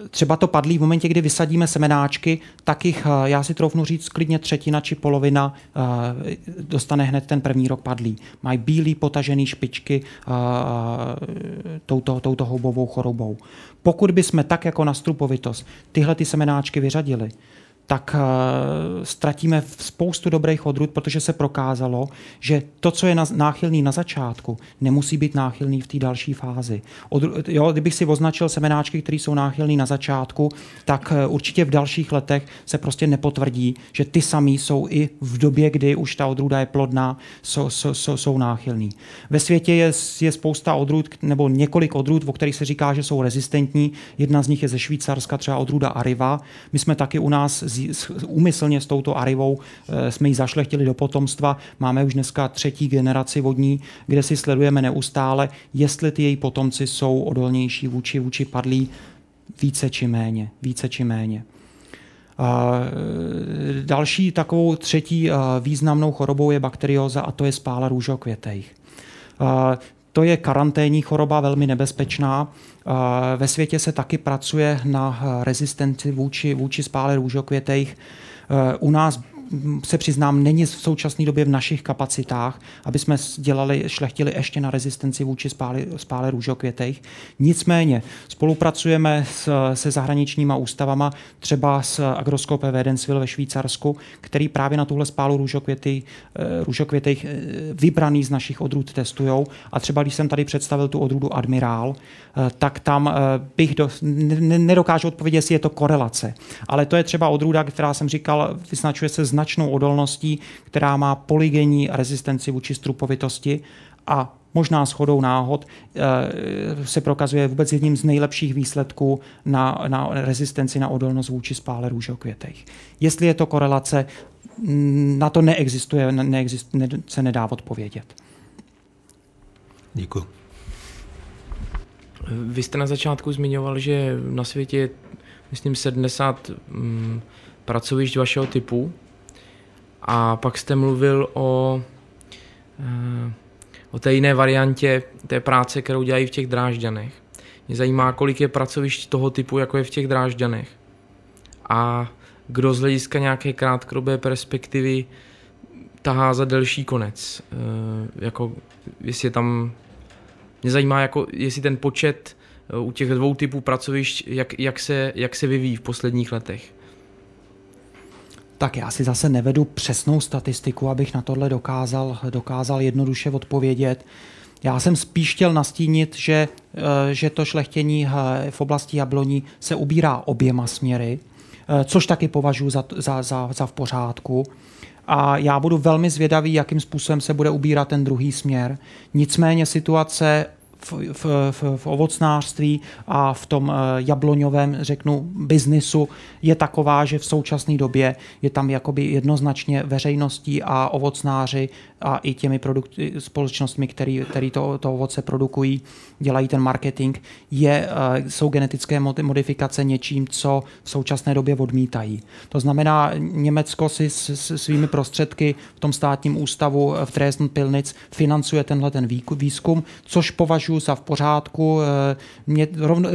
třeba to padlí v momentě, kdy vysadíme semenáčky, tak jich, eh, já si troufnu říct, klidně třetina či polovina eh, dostane hned ten první rok padlí. Mají bílý potažený špičky touto, touto houbovou chorobou. Pokud bychom tak jako na strupovitost tyhle ty semenáčky vyřadili, tak uh, ztratíme spoustu dobrých odrůd, protože se prokázalo, že to, co je na, náchylný na začátku, nemusí být náchylný v té další fázi. Od, jo, kdybych si označil semenáčky, které jsou náchylné na začátku, tak uh, určitě v dalších letech se prostě nepotvrdí, že ty samý jsou i v době, kdy už ta odrůda je plodná, jsou, jsou, jsou, náchylný. Ve světě je, je spousta odrůd, nebo několik odrůd, o kterých se říká, že jsou rezistentní. Jedna z nich je ze Švýcarska, třeba odrůda Ariva. My jsme taky u nás z úmyslně s touto arivou eh, jsme ji zašlechtili do potomstva. Máme už dneska třetí generaci vodní, kde si sledujeme neustále, jestli ty její potomci jsou odolnější vůči, vůči padlí více či méně. Více či méně. Eh, další takovou třetí eh, významnou chorobou je bakterioza a to je spála růžokvětejch. To je karanténní choroba, velmi nebezpečná. Ve světě se taky pracuje na rezistenci vůči, vůči spále růžokvětejch. U nás se přiznám, není v současné době v našich kapacitách, aby jsme dělali, šlechtili ještě na rezistenci vůči spále, spále růžokvětejch. Nicméně spolupracujeme s, se zahraničníma ústavama, třeba s agroskopem Wedenswil ve Švýcarsku, který právě na tuhle spálu růžokvětej, eh, růžokvětejch eh, vybraný z našich odrůd testují. A třeba když jsem tady představil tu odrůdu Admirál, eh, tak tam bych do, nedokážu odpovědět, jestli je to korelace. Ale to je třeba odrůda, která jsem říkal, vyznačuje se z značnou odolností, která má polygenní rezistenci vůči strupovitosti a možná shodou náhod eh, se prokazuje vůbec jedním z nejlepších výsledků na, na rezistenci na odolnost vůči spále růžokvětech. Jestli je to korelace, na to neexistuje, neexist, ne, se nedá odpovědět. Děkuji. Vy jste na začátku zmiňoval, že na světě je, myslím, 70 mm, pracovišť vašeho typu. A pak jste mluvil o, eh, o té jiné variantě té práce, kterou dělají v těch drážďanech. Mě zajímá, kolik je pracovišť toho typu, jako je v těch drážďanech. A kdo z hlediska nějaké krátkodobé perspektivy tahá za delší konec. E, jako, jestli je tam... Mě zajímá, jako, jestli ten počet eh, u těch dvou typů pracovišť, jak, jak, se, jak se vyvíjí v posledních letech tak já si zase nevedu přesnou statistiku, abych na tohle dokázal, dokázal jednoduše odpovědět. Já jsem spíš chtěl nastínit, že, eh, že to šlechtění eh, v oblasti jabloní se ubírá oběma směry, eh, což taky považuji za, za, za, za v pořádku. A já budu velmi zvědavý, jakým způsobem se bude ubírat ten druhý směr. Nicméně situace v, v, v, v ovocnářství a v tom eh, jabloňovém, řeknu, biznisu je taková, že v současné době je tam jakoby jednoznačně veřejností a ovocnáři a i těmi produkty, společnostmi, který, který to, to ovoce produkují, dělají ten marketing, je, eh, jsou genetické modifikace něčím, co v současné době odmítají. To znamená, Německo si s, s svými prostředky v tom státním ústavu v Dresden Pilnic financuje tenhle ten výzkum, což považuji za v pořádku, eh, mě,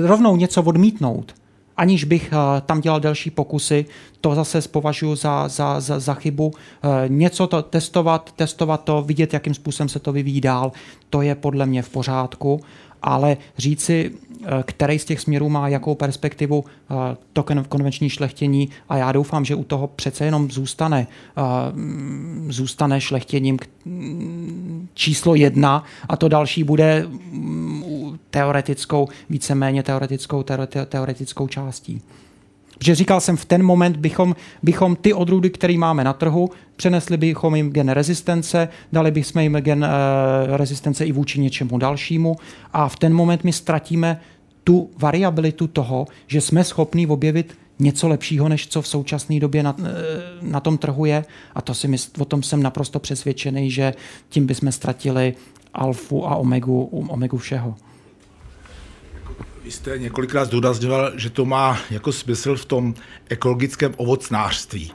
rovnou něco odmítnout aniž bych eh, tam dělal další pokusy, to zase považuji za, za, za, za chybu. Eh, něco to testovat, testovat to, vidět, jakým způsobem se to vyvíjí dál, to je podle mě v pořádku ale říci, eh, který z těch směrů má jakou perspektivu eh, to konvenční šlechtění a já doufám, že u toho přece jenom zůstane, eh, zůstane šlechtěním mm, číslo jedna a to další bude mm, teoretickou, víceméně teoretickou, teoretickou částí. Protože říkal jsem, v ten moment bychom, bychom ty odrůdy, které máme na trhu, přenesli bychom jim gen rezistence, dali bychom jim gen e, rezistence i vůči něčemu dalšímu a v ten moment my ztratíme tu variabilitu toho, že jsme schopni objevit něco lepšího, než co v současné době na, eh, na tom trhu je. A to si mysl, o tom jsem naprosto přesvědčený, že tím bychom ztratili alfu a omegu, omegu všeho. Vy jste několikrát zdůrazňoval, že to má jako smysl v tom ekologickém ovocnářství.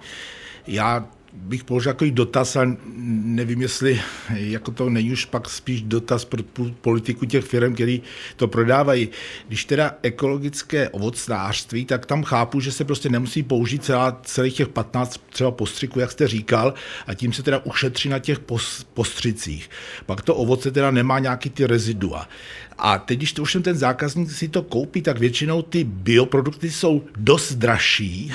Já bych položil takový dotaz, ale nevím, jestli jako to není už pak spíš dotaz pro politiku těch firm, který to prodávají. Když teda ekologické ovocnářství, tak tam chápu, že se prostě nemusí použít celá, celých těch 15 třeba postřiků, jak jste říkal, a tím se teda ušetří na těch postřicích. Pak to ovoce teda nemá nějaký ty rezidua. A teď, když to už ten zákazník si to koupí, tak většinou ty bioprodukty jsou dost dražší,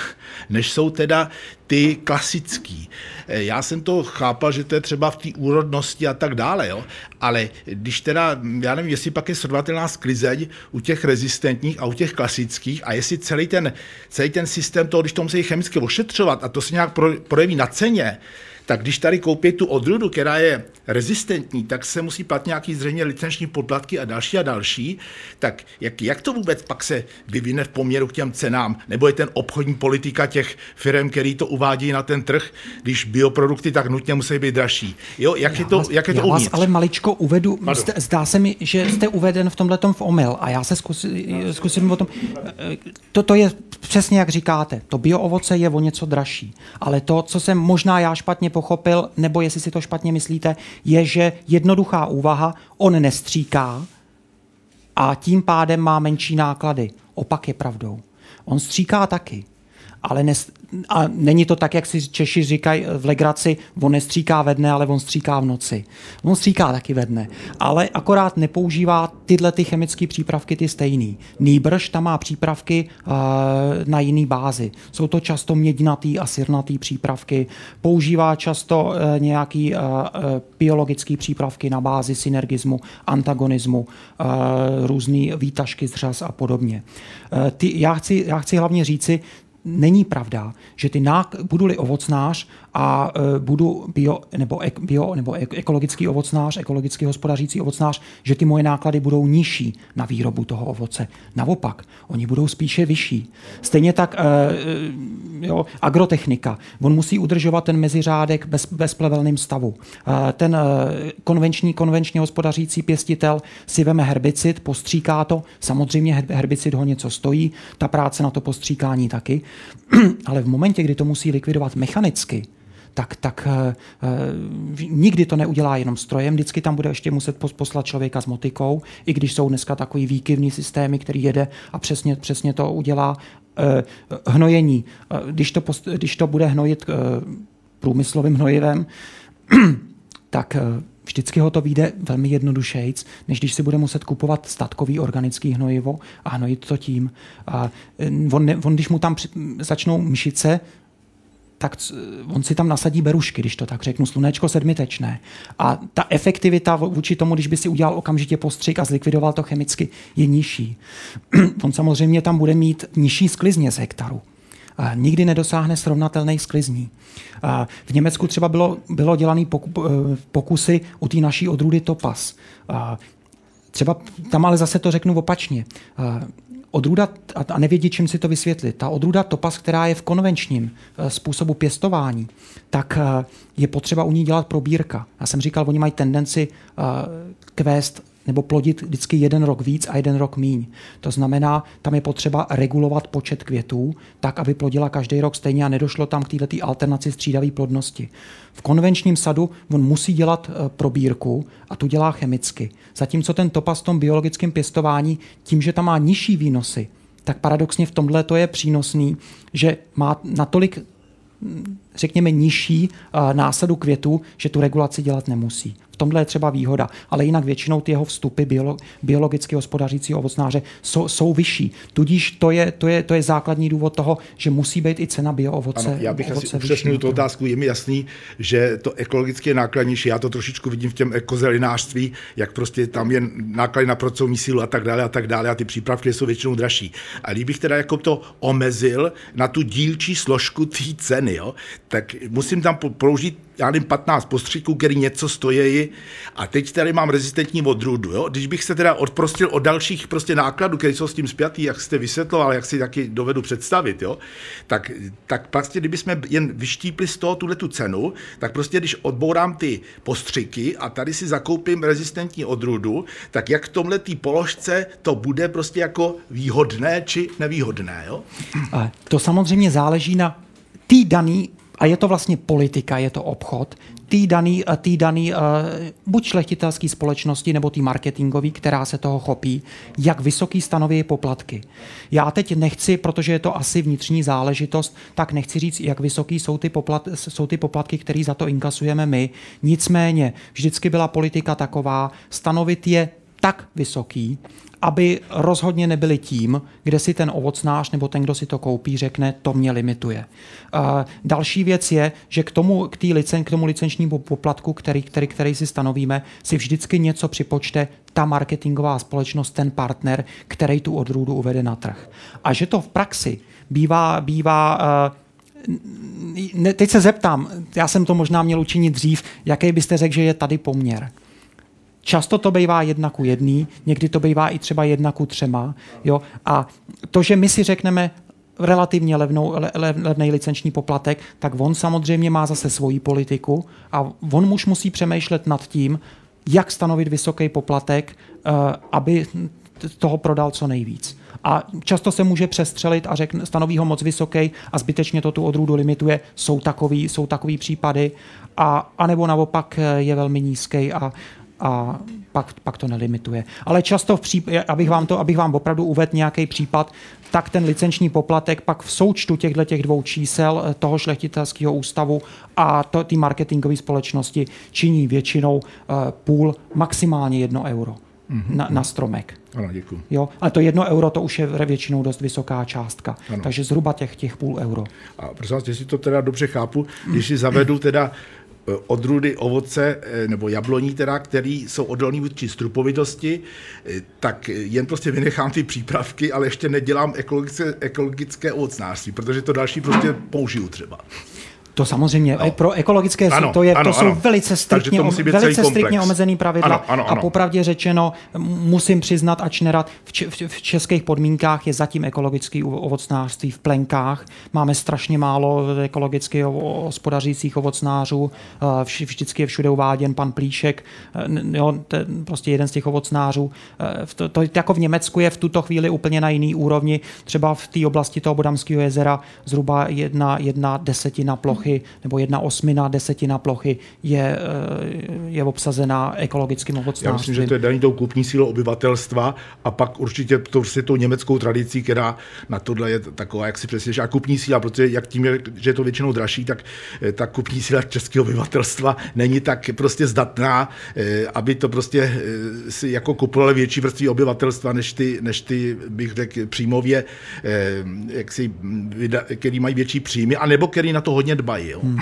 než jsou teda ty klasický. Eh, já jsem to chápal, že to je třeba v té úrodnosti a tak dále, jo? ale když teda, já nevím, jestli pak je srovnatelná sklizeň u těch rezistentních a u těch klasických a jestli celý ten, celý ten systém toho, když to musí chemicky ošetřovat a to se nějak projeví na ceně, tak když tady koupí tu odrůdu, která je rezistentní, tak se musí platit nějaký zřejmě licenční poplatky a další a další. Tak jak, jak to vůbec pak se vyvine v poměru k těm cenám? Nebo je ten obchodní politika těch firm, který to uvádí na ten trh, když bioprodukty tak nutně musí být dražší? Jo, jak já je to, jak je to já vás ale maličko uvedu, jste, zdá se mi, že jste uveden v tomhle v omyl a já se zkusím, zkusím o tom. Toto je přesně jak říkáte, to bioovoce je o něco dražší, ale to, co jsem možná já špatně pochopil, nebo jestli si to špatně myslíte, je, že jednoduchá úvaha, on nestříká a tím pádem má menší náklady. Opak je pravdou. On stříká taky, ale a není to tak, jak si Češi říkají v legraci, on nestříká ve dne, ale on stříká v noci. On stříká taky ve dne, ale akorát nepoužívá tyhle ty chemické přípravky ty stejný. Nýbrž tam má přípravky uh, na jiný bázi. Jsou to často mědnatý a sirnatý přípravky. Používá často uh, nějaký uh, biologický přípravky na bázi synergismu, antagonismu, uh, různý výtažky z řas a podobně. Uh, ty, já, chci, já chci hlavně říci, není pravda, že ty nák- budu-li ovocnář a e, budu bio nebo, ek, bio nebo ekologický ovocnář, ekologicky hospodařící ovocnář, že ty moje náklady budou nižší na výrobu toho ovoce. Naopak, oni budou spíše vyšší. Stejně tak e, e jo, agrotechnika. On musí udržovat ten meziřádek bez, bezplevelným stavu. Ten konvenční, konvenčně hospodařící pěstitel si veme herbicid, postříká to, samozřejmě herbicid ho něco stojí, ta práce na to postříkání taky, [clears throat] ale v momentě, kdy to musí likvidovat mechanicky, tak, tak uh, nikdy to neudělá jenom strojem, vždycky tam bude ještě muset poslat člověka s motikou, i když jsou dneska takový výkyvný systémy, který jede a přesně, přesně to udělá. Uh, hnojení, když, to když to bude hnojit průmyslovým hnojivem, [clears throat] tak vždycky ho to vyjde velmi jednodušejc, než když si bude muset kupovat statkový organický hnojivo a hnojit to tím. A on, on když mu tam začnou myšice tak on si tam nasadí berušky, když to tak řeknu, slunečko sedmitečné. A ta efektivita vůči tomu, když by si udělal okamžitě postřik a zlikvidoval to chemicky, je nižší. [clears throat] on samozřejmě tam bude mít nižší sklizně z hektaru. Nikdy nedosáhne srovnatelný sklizní. V Německu třeba bylo, bylo dělané eh, pokusy u té naší odrůdy Topas. Třeba tam ale zase to řeknu opačně. Odrůda, a nevědí, čím si to vysvětlit, ta odrůda topas, která je v konvenčním eh, způsobu pěstování, tak eh, je potřeba u ní dělat probírka. Já jsem říkal, oni mají tendenci eh, kvést nebo plodit vždycky jeden rok víc a jeden rok míň. To znamená, tam je potřeba regulovat počet květů, tak, aby plodila každý rok stejně a nedošlo tam k této alternaci střídavé plodnosti. V konvenčním sadu on musí dělat eh, probírku a tu dělá chemicky. Zatímco ten topas v tom biologickém pěstování, tím, že tam má nižší výnosy, tak paradoxně v tomhle to je přínosný, že má natolik řekněme, nižší eh, násadu květů, že tu regulaci dělat nemusí. V tomhle je třeba výhoda, ale jinak většinou ty jeho vstupy biolo, biologicky hospodařící ovocnáře jsou, jsou vyšší. Tudíž to je, to, je, to je základní důvod toho, že musí být i cena bioovoce. Ano, já bych asi upřesnil tu otázku. Je mi jasný, že to ekologicky je nákladnější. Já to trošičku vidím v těm ekozelinářství, jak prostě tam je náklady na pracovní sílu a tak dále a tak dále a ty přípravky jsou většinou dražší. A kdybych teda jako to omezil na tu dílčí složku té ceny, jo, tak musím tam použít, já nevím, 15 postřiků, který něco stojí a teď tady mám rezistentní odrůdu. Jo? Když bych se teda odprostil od dalších prostě nákladů, které jsou s tím spjatý, jak jste vysvětloval, jak si taky dovedu představit, jo? Tak, tak prostě, kdybychom jen vyštípli z toho tuhle tu cenu, tak prostě když odbourám ty postřiky a tady si zakoupím rezistentní odrůdu, tak jak v tomhle té položce to bude prostě jako výhodné či nevýhodné. Jo? To samozřejmě záleží na tý daný a je to vlastně politika, je to obchod, tý daný, eh, tý daný uh, buď šlechtitelský společnosti nebo tý marketingový, která se toho chopí, jak vysoký stanoví poplatky. Já teď nechci, protože je to asi vnitřní záležitost, tak nechci říct, jak vysoký jsou ty, poplat, jsou ty poplatky, které za to inkasujeme my. Nicméně vždycky byla politika taková, stanovit je tak vysoký, aby rozhodně nebyli tím, kde si ten ovocnář nebo ten, kdo si to koupí, řekne, to mě limituje. Uh, další věc je, že k tomu, k, licen, k tomu licenčnímu poplatku, který, který, který si stanovíme, si vždycky něco připočte ta marketingová společnost, ten partner, který tu odrůdu uvede na trh. A že to v praxi bývá, bývá uh, ne, teď se zeptám, já jsem to možná měl učinit dřív, jaký byste řekl, že je tady poměr? Často to bývá jedna ku jedný, někdy to bývá i třeba jedna ku třema. Jo? A to, že my si řekneme, relativně levnou, le, levný licenční poplatek, tak on samozřejmě má zase svoji politiku a on už musí přemýšlet nad tím, jak stanovit vysoký poplatek, uh, aby toho prodal co nejvíc. A často se může přestřelit a řekne, stanoví ho moc vysoký a zbytečně to tu odrůdu limituje. Jsou takový, jsou takový případy. A, a nebo naopak eh, je velmi nízký a a pak, pak to nelimituje. Ale často, v příp- abych, vám to, abych vám opravdu uvedl nějaký případ, tak ten licenční poplatek pak v součtu těchto těch dvou čísel eh, toho šlechtitelského ústavu a to, ty marketingové společnosti činí většinou uh, půl, maximálně jedno euro mm-hmm. na, na stromek. Ano, děkuji. Jo, ale to jedno euro to už je většinou dost vysoká částka. Ano. Takže zhruba těch, těch půl euro. A prosím vás, jestli to teda dobře chápu, když si zavedu teda odrůdy ovoce eh, nebo jabloní, teda, které jsou odolné vůči strupovitosti, eh, tak jen prostě vynechám ty přípravky, ale ještě nedělám ekologické, ekologické ovocnářství, protože to další prostě použiju třeba. To samozřejmě, no. pro ekologické ano, to, je, ano, to jsou ano. velice striktně, to velice striktně omezený pravidla ano, ano, ano. a popravdě řečeno, musím přiznat, ač nerad, v, č- v českých podmínkách je zatím ekologický ovocnářství v plenkách. Máme strašně málo ekologicky hospodařících ovocnářů, eh, vždycky je všude uváděn pan Plíšek, eh, jo, ten, prostě jeden z těch ovocnářů. Eh, to, to, jako v Německu je v tuto chvíli úplně na jiný úrovni, třeba v té oblasti toho Bodamského jezera zhruba jedna, jedna desetina plochy plochy nebo jedna osmina, desetina plochy je, eh, je obsazená ekologickým ovocnářstvím. Já myslím, že to je daný tou kupní sílou obyvatelstva a pak určitě to je tou německou tradicí, která na tohle je taková, jak si přesně, a kupní síla, protože jak tím, je, že je to většinou dražší, tak eh, ta kupní síla českého obyvatelstva není tak prostě zdatná, eh, aby to prostě si jako kupovali větší vrství obyvatelstva, než ty, než ty bych řekl, příjmově, jak si, který mají větší příjmy, anebo který na to hodně dbají dělají. Jo. Hmm.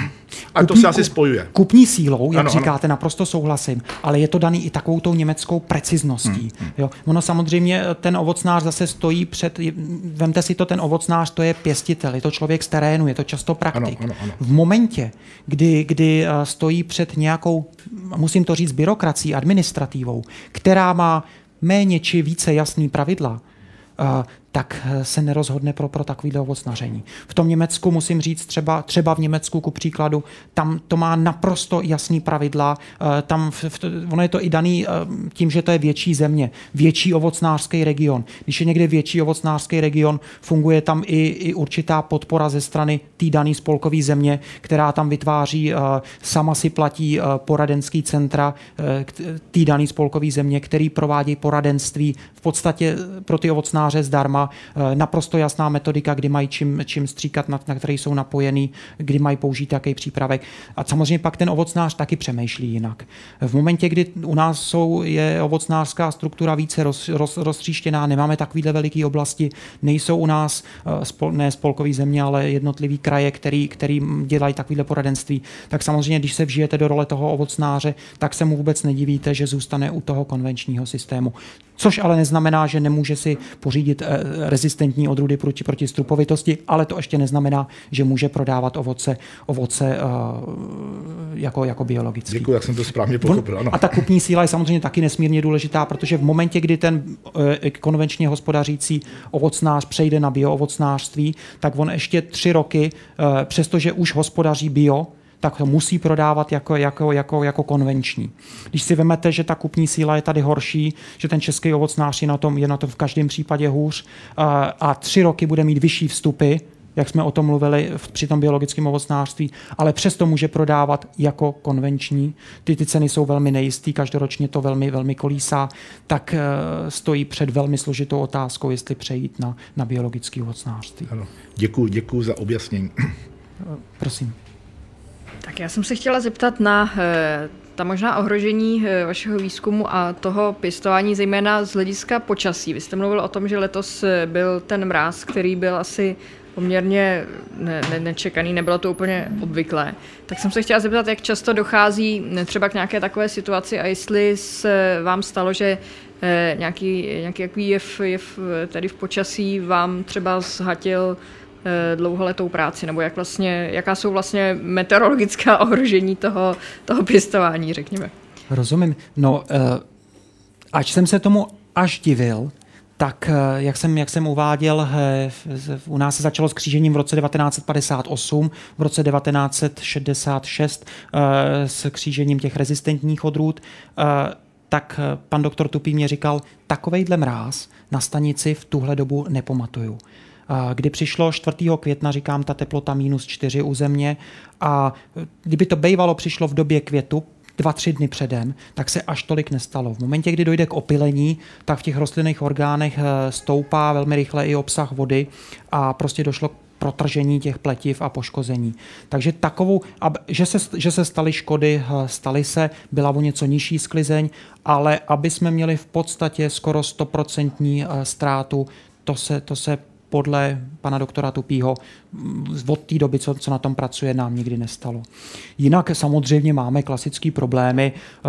A kupní, to se asi spojuje. Kupní sílou, jak ano, říkáte, ano. naprosto souhlasím, ale je to daný i takovou tou německou precizností. Hmm, hmm. Jo. Ono samozřejmě, ten ovocnář zase stojí před, vemte si to, ten ovocnář, to je pěstitel, je to člověk z terénu, je to často praktik. Ano, ano, ano. V momentě, kdy, kdy eh, stojí před nějakou, musím to říct, byrokrací, administrativou, která má méně či více jasný pravidla, eh, tak eh, se nerozhodne pro, pro takovýhle ovocnaření. V tom Německu musím říct, třeba, třeba v Německu ku příkladu, tam to má naprosto jasný pravidla, eh, tam v, v, ono je to i daný eh, tím, že to je větší země, větší ovocnářský region. Když je někde větší ovocnářský region, funguje tam i, i určitá podpora ze strany té dané spolkové země, která tam vytváří, sama si platí poradenský centra té dané spolkové země, který provádí poradenství v podstatě pro ty ovocnáře zdarma Eh, naprosto jasná metodika, kdy mají čím, čím stříkat, na, na který jsou napojený, kdy mají použít jaký přípravek. A samozřejmě pak ten ovocnář taky přemýšlí jinak. V momentě, kdy u nás jsou, je ovocnářská struktura více roz, roz, roztříštěná, nemáme takovéhle veliké oblasti, nejsou u nás eh, spol, ne spolkový země, ale jednotlivý kraje, který, který dělají takovéhle poradenství, tak samozřejmě, když se vžijete do role toho ovocnáře, tak se mu vůbec nedivíte, že zůstane u toho konvenčního systému Což ale neznamená, že nemůže si pořídit eh, rezistentní odrůdy proti, proti strupovitosti, ale to ještě neznamená, že může prodávat ovoce, ovoce uh, jako, jako biologický. Děkuji, jak jsem to správně pochopil. Ano. A ta kupní síla je samozřejmě taky nesmírně důležitá, protože v momentě, kdy ten uh, konvenčně hospodařící ovocnář přejde na bioovocnářství, tak on ještě tři roky, uh, přestože už hospodaří bio, tak to musí prodávat jako, jako, jako, jako konvenční. Když si vezmete, že ta kupní síla je tady horší, že ten český ovocnář je na tom, je na tom v každém případě hůř a tři roky bude mít vyšší vstupy, jak jsme o tom mluvili při tom biologickém ovocnářství, ale přesto může prodávat jako konvenční. Ty, ty ceny jsou velmi nejistý, každoročně to velmi, velmi kolísá, tak uh, stojí před velmi složitou otázkou, jestli přejít na, na biologické ovocnářství. Ano. Děkuji, děkuji za objasnění. Prosím. Tak já jsem se chtěla zeptat na eh, ta možná ohrožení eh, vašeho výzkumu a toho pěstování, zejména z hlediska počasí. Vy jste mluvil o tom, že letos eh, byl ten mráz, který byl asi poměrně ne, ne, nečekaný, nebylo to úplně obvyklé. Tak jsem se chtěla zeptat, jak často dochází třeba k nějaké takové situaci a jestli se vám stalo, že nějaký, nějaký jev, jev tedy v počasí vám třeba zhatil dlouholetou práci, nebo jak vlastně, jaká jsou vlastně meteorologická [laughs] ohrožení toho, toho pěstování, řekněme. Rozumím. No, eh, ač jsem se tomu až divil, tak eh, jak jsem, jak jsem uváděl, u nás se začalo s křížením v roce 1958, v roce 1966 s křížením těch rezistentních odrůd, tak pan doktor Tupý mě říkal, takovejhle mráz na stanici v tuhle dobu nepamatuju kdy přišlo 4. května, říkám, ta teplota minus 4 u země a kdyby to bývalo přišlo v době květu, dva, tři dny předem, tak se až tolik nestalo. V momentě, kdy dojde k opilení, tak v těch rostlinných orgánech eh, stoupá velmi rychle i obsah vody a prostě došlo k protržení těch pletiv a poškození. Takže takovou, že se, že se staly škody, eh, staly se, byla o něco nižší sklizeň, ale aby jsme měli v podstatě skoro 100% eh, ztrátu, to se, to se podle pana doktora Tupího od té doby, co, co na tom pracuje, nám nikdy nestalo. Jinak samozřejmě máme klasické problémy. Eh,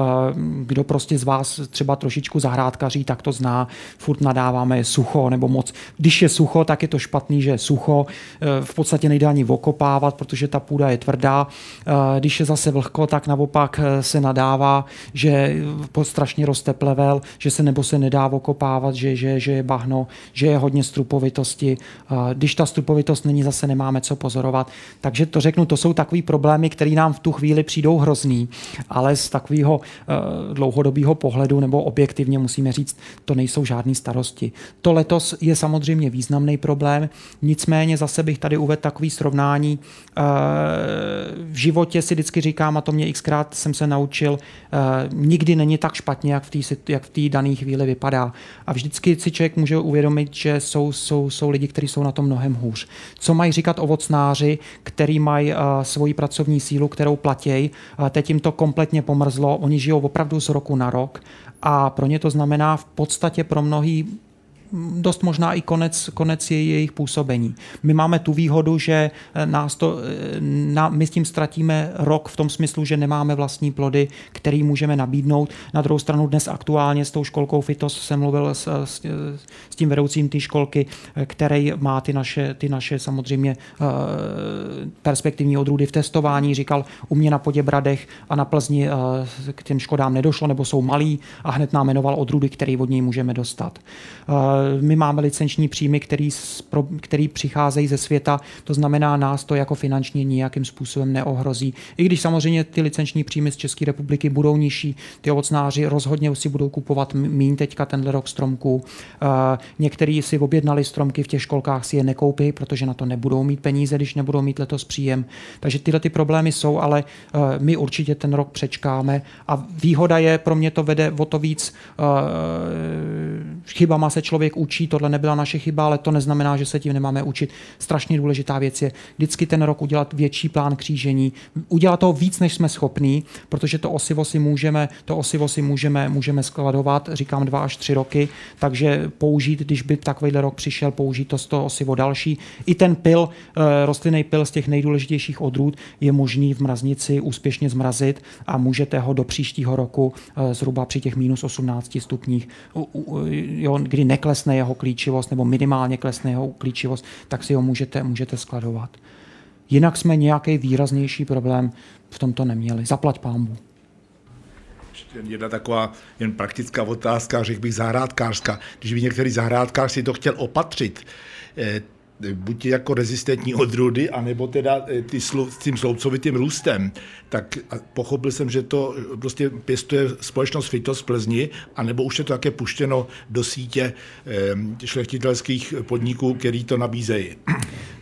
kdo prostě z vás třeba trošičku zahrádkaří, tak to zná. Furt nadáváme sucho nebo moc. Když je sucho, tak je to špatný, že je sucho. Eh, v podstatě nejde ani okopávat, protože ta půda je tvrdá. Eh, když je zase vlhko, tak naopak se nadává, že strašně roste plevel, že se nebo se nedá okopávat, že, že, že je bahno, že je hodně strupovitosti. Když ta strupovitost není zase nemáme co pozorovat. Takže to řeknu, to jsou takové problémy, které nám v tu chvíli přijdou hrozný, ale z takového uh, dlouhodobého pohledu nebo objektivně musíme říct, to nejsou žádné starosti. To letos je samozřejmě významný problém, nicméně zase bych tady uvedl takový srovnání. Uh, v životě si vždycky říkám, a to mě xkrát jsem se naučil, uh, nikdy není tak špatně, jak v té dané chvíli vypadá. A vždycky si člověk může uvědomit, že jsou, jsou, jsou lidi, kteří jsou na tom mnohem hůř. Co mají říct například ovocnáři, který mají uh, svoji pracovní sílu, kterou platí. Uh, teď jim to kompletně pomrzlo, oni žijou opravdu z roku na rok a pro ně to znamená v podstatě pro mnohý dost možná i konec, konec je jejich působení. My máme tu výhodu, že eh, nás to, eh, na, my s tím ztratíme rok v tom smyslu, že nemáme vlastní plody, který můžeme nabídnout. Na druhou stranu dnes aktuálně s tou školkou FITOS jsem mluvil s, s, s tím vedoucím té školky, eh, který má ty naše, ty naše samozřejmě perspektivní odrůdy v testování. Říkal, u mě na Poděbradech a na Plzni k těm škodám nedošlo, nebo jsou malý a hned nám jmenoval odrůdy, které od něj můžeme dostat. My máme licenční příjmy, který, který přicházejí ze světa, to znamená, nás to jako finančně nijakým způsobem neohrozí. I když samozřejmě ty licenční příjmy z České republiky budou nižší, ty ovocnáři rozhodně si budou kupovat mín teďka tenhle rok stromků. Někteří si objednali stromky v těch školkách, si je nekoupí, protože na to nebudou mít peníze, když nebudou mít letos příjem. Takže tyhle ty problémy jsou, ale my určitě ten rok přečkáme a výhoda je, pro mě to vede o to víc chybama se člověk člověk učí, tohle nebyla naše chyba, ale to neznamená, že se tím nemáme učit. Strašně důležitá věc je vždycky ten rok udělat větší plán křížení, udělat toho víc, než jsme schopní, protože to osivo si můžeme, to osivo si můžeme, můžeme skladovat, říkám dva až tři roky, takže použít, když by takovýhle rok přišel, použít to z toho osivo další. I ten pil, eh, rostlinný pil z těch nejdůležitějších odrůd je možný v mraznici úspěšně zmrazit a můžete ho do příštího roku eh, zhruba při těch minus 18 stupních, jo, kdy neklesne jeho klíčivost nebo minimálně klesne jeho klíčivost, tak si ho můžete, můžete skladovat. Jinak jsme nějaký výraznější problém v tomto neměli. Zaplať pámbu. Jedna taková jen praktická otázka, řekl bych zahrádkářská. Když by některý zahrádkář si to chtěl opatřit, eh, buď jako rezistentní odrůdy, anebo teda eh, ty slu, s tím sloucovitým růstem, tak pochopil jsem, že to prostě pěstuje společnost Fitos Plzni, anebo už je to také puštěno do sítě šlechtitelských podniků, který to nabízejí.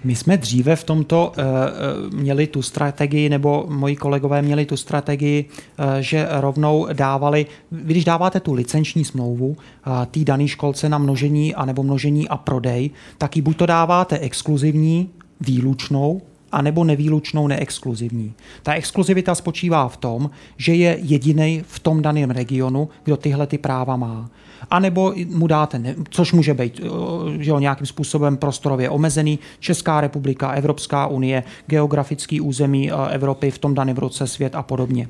My jsme dříve v tomto uh, měli tu strategii, nebo moji kolegové měli tu strategii, uh, že rovnou dávali, když dáváte tu licenční smlouvu uh, té dané školce na množení anebo množení a prodej, tak ji buď to dáváte exkluzivní, výlučnou, anebo nevýlučnou neexkluzivní. Ta exkluzivita spočívá v tom, že je jediný v tom daném regionu, kdo tyhle ty práva má. A nebo mu dáte, což může být že jo, nějakým způsobem prostorově omezený, Česká republika, Evropská unie, geografický území Evropy v tom daném roce svět a podobně.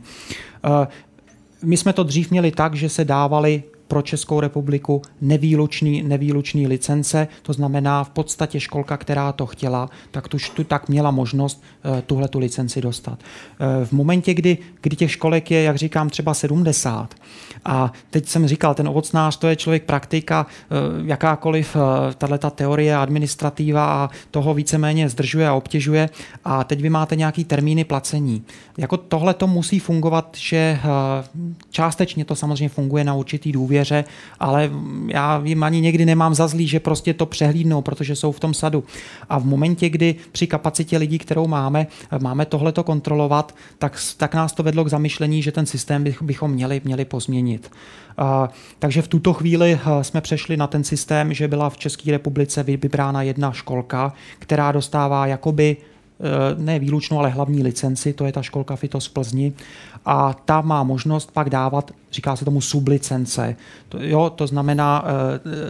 My jsme to dřív měli tak, že se dávali pro Českou republiku nevýlučný, nevýlučný licence, to znamená v podstatě školka, která to chtěla, tak tu, tu tak měla možnost uh, tuhle tu licenci dostat. Uh, v momentě, kdy, kdy těch školek je, jak říkám, třeba 70 a teď jsem říkal, ten ovocnář to je člověk praktika, uh, jakákoliv tato teorie administrativa a toho víceméně zdržuje a obtěžuje a teď vy máte nějaký termíny placení. Jako tohle to musí fungovat, že částečně to samozřejmě funguje na určitý důvěr důvěře, ale já jim ani někdy nemám za zlý, že prostě to přehlídnou, protože jsou v tom sadu. A v momentě, kdy při kapacitě lidí, kterou máme, máme tohle to kontrolovat, tak, tak nás to vedlo k zamyšlení, že ten systém bych, bychom měli, měli pozměnit. Uh, takže v tuto chvíli uh, jsme přešli na ten systém, že byla v České republice vybrána jedna školka, která dostává jakoby Eh, ne výlučnou, ale hlavní licenci, to je ta školka Fitos v Plzni a ta má možnost pak dávat, říká se tomu sublicence, to, jo, to znamená uh,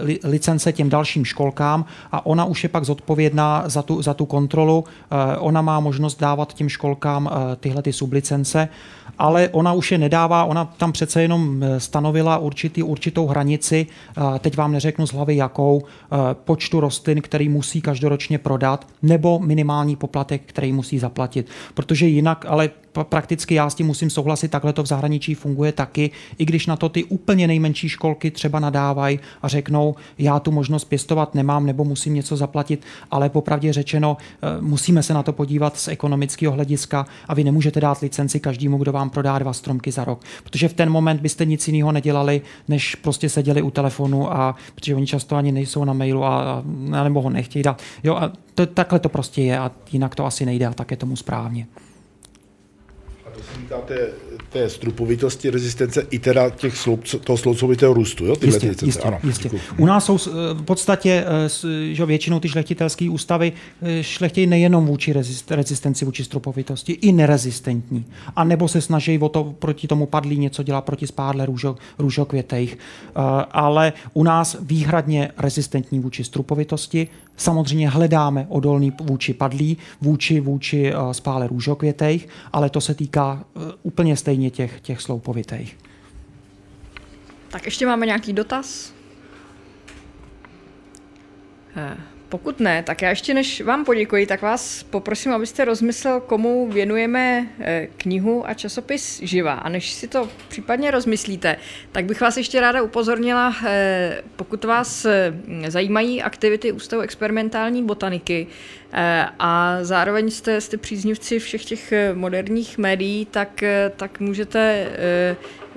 li, licence těm dalším školkám a ona už je pak zodpovědná za tu, za tu kontrolu, uh, ona má možnost dávat těm školkám uh, tyhle ty sublicence, ale ona už je nedává, ona tam přece jenom stanovila určitý, určitou hranici, uh, teď vám neřeknu z hlavy jakou, uh, počtu rostlin, který musí každoročně prodat, nebo minimální poplatek který musí zaplatit. Protože jinak, ale prakticky já s tím musím souhlasit, takhle to v zahraničí funguje taky, i když na to ty úplně nejmenší školky třeba nadávají a řeknou, já tu možnost pěstovat nemám nebo musím něco zaplatit, ale popravdě řečeno, eh, musíme se na to podívat z ekonomického hlediska a vy nemůžete dát licenci každému, kdo vám prodá dva stromky za rok. Protože v ten moment byste nic jiného nedělali, než prostě seděli u telefonu a protože oni často ani nejsou na mailu a, a nebo ho nechtějí dát. Jo, a to, takhle to prostě je a jinak to asi nejde a tak je tomu správně týká té, té strupovitosti rezistence i teda těch sloup, toho sloucovitého růstu, jo? Tyhle jistě, jistě, ano, jistě. U nás jsou eh, v podstatě eh, že většinou ty šlechtitelské ústavy eh, šlechtějí nejenom vůči rezistenci, vůči strupovitosti, i nerezistentní. A nebo se snaží o to proti tomu padlí něco dělat proti spádle růžo, růžokvětejch. Ale u nás výhradně rezistentní vůči strupovitosti, Samozřejmě hledáme odolný vůči padlí, vůči, vůči uh, spále růžokvětejch, ale to se týká uh, úplně stejně těch, těch sloupovitejch. Tak ještě máme nějaký dotaz? Eh. Pokud ne, tak já ještě než vám poděkuji, tak vás poprosím, abyste rozmyslel, komu věnujeme eh, knihu a časopis Živa. A než si to případně rozmyslíte, tak bych vás ještě ráda upozornila, eh, pokud vás eh, zajímají aktivity Ústavu experimentální botaniky a zároveň jste, jste příznivci všech těch moderních médií, tak, tak můžete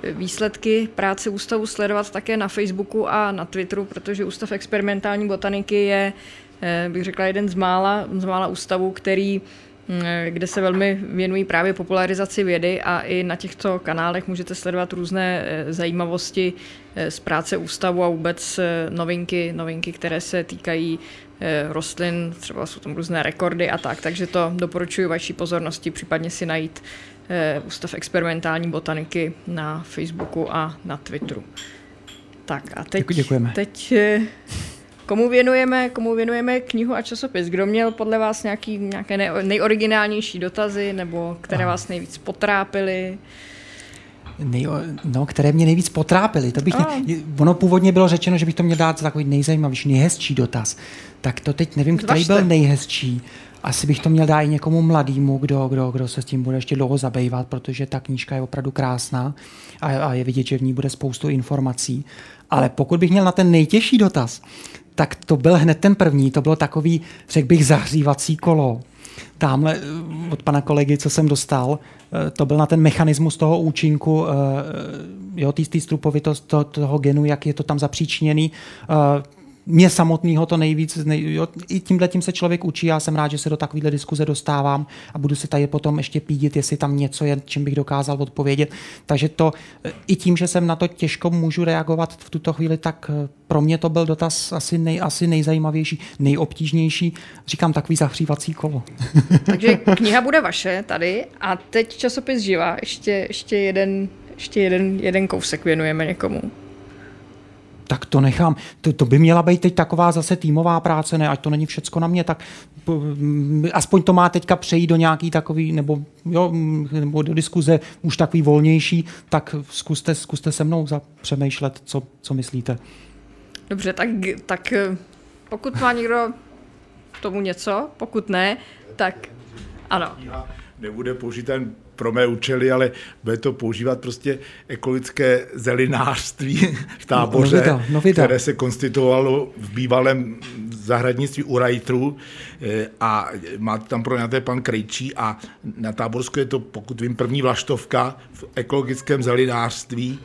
výsledky práce ústavu sledovat také na Facebooku a na Twitteru, protože Ústav experimentální botaniky je bych řekla, jeden z mála, z mála ústavů, který kde se velmi věnují právě popularizaci vědy a i na těchto kanálech můžete sledovat různé eh, zajímavosti eh, z práce ústavu a vůbec novinky, novinky, které se týkají rostlin, třeba jsou tam různé rekordy a tak, takže to doporučuji vaší pozornosti, případně si najít Ústav experimentální botaniky na Facebooku a na Twitteru. Tak a teď, Děkujeme. teď komu věnujeme, komu věnujeme knihu a časopis? Kdo měl podle vás nějaký, nějaké nejoriginálnější dotazy nebo které vás nejvíc potrápily? Nej, no, které mě nejvíc potrápily. To bych mě, ono původně bylo řečeno, že bych to měl dát za takový nejzajímavější, nejhezčí dotaz. Tak to teď nevím, který byl nejhezčí. Asi bych to měl dát i někomu mladému, kdo, kdo, kdo se s tím bude ještě dlouho zabývat, protože ta knížka je opravdu krásná a, a je vidět, že v ní bude spoustu informací. Ale pokud bych měl na ten nejtěžší dotaz, tak to byl hned ten první, to bylo takový, řekl bych, zahřívací kolo. Tamhle eh, od pana kolegy, co jsem dostal, eh, to byl na ten mechanismus toho účinku, eh, jo, té strupovitost toho genu, jak je to tam zapříčněný mě samotného to nejvíc, nej, jo, i tímhle tím se člověk učí, já jsem rád, že se do takovéhle diskuze dostávám a budu se tady potom ještě pídit, jestli tam něco je, čím bych dokázal odpovědět. Takže to i tím, že jsem na to těžko můžu reagovat v tuto chvíli, tak eh, pro mě to byl dotaz asi, nej, asi nejzajímavější, nejobtížnější. Říkám takový zahřívací kolo. [laughs] Takže kniha bude vaše tady a teď časopis Živa, ještě, ještě jeden ještě jeden, jeden kousek věnujeme někomu tak to nechám. To, to by měla být teď taková zase týmová práce, ne, ať to není všecko na mě, tak aspoň to má teďka přejít do nějaký takový, nebo, jo, nebo do diskuze už takový volnější, tak zkuste, zkuste se mnou zapřemýšlet, co, co myslíte. Dobře, tak, tak eh, pokud má někdo tomu něco, pokud ne, tak ano. Nebude použít ten pro mé účely, ale bude to používat prostě ekologické zelinářství v táboře, no, no, no, které se konstituovalo v bývalém zahradnictví u Rajtru eh, a má tam pronajaté pan Krejčí a na Táborsku je to, pokud vím, první vlaštovka v ekologickém zelinářství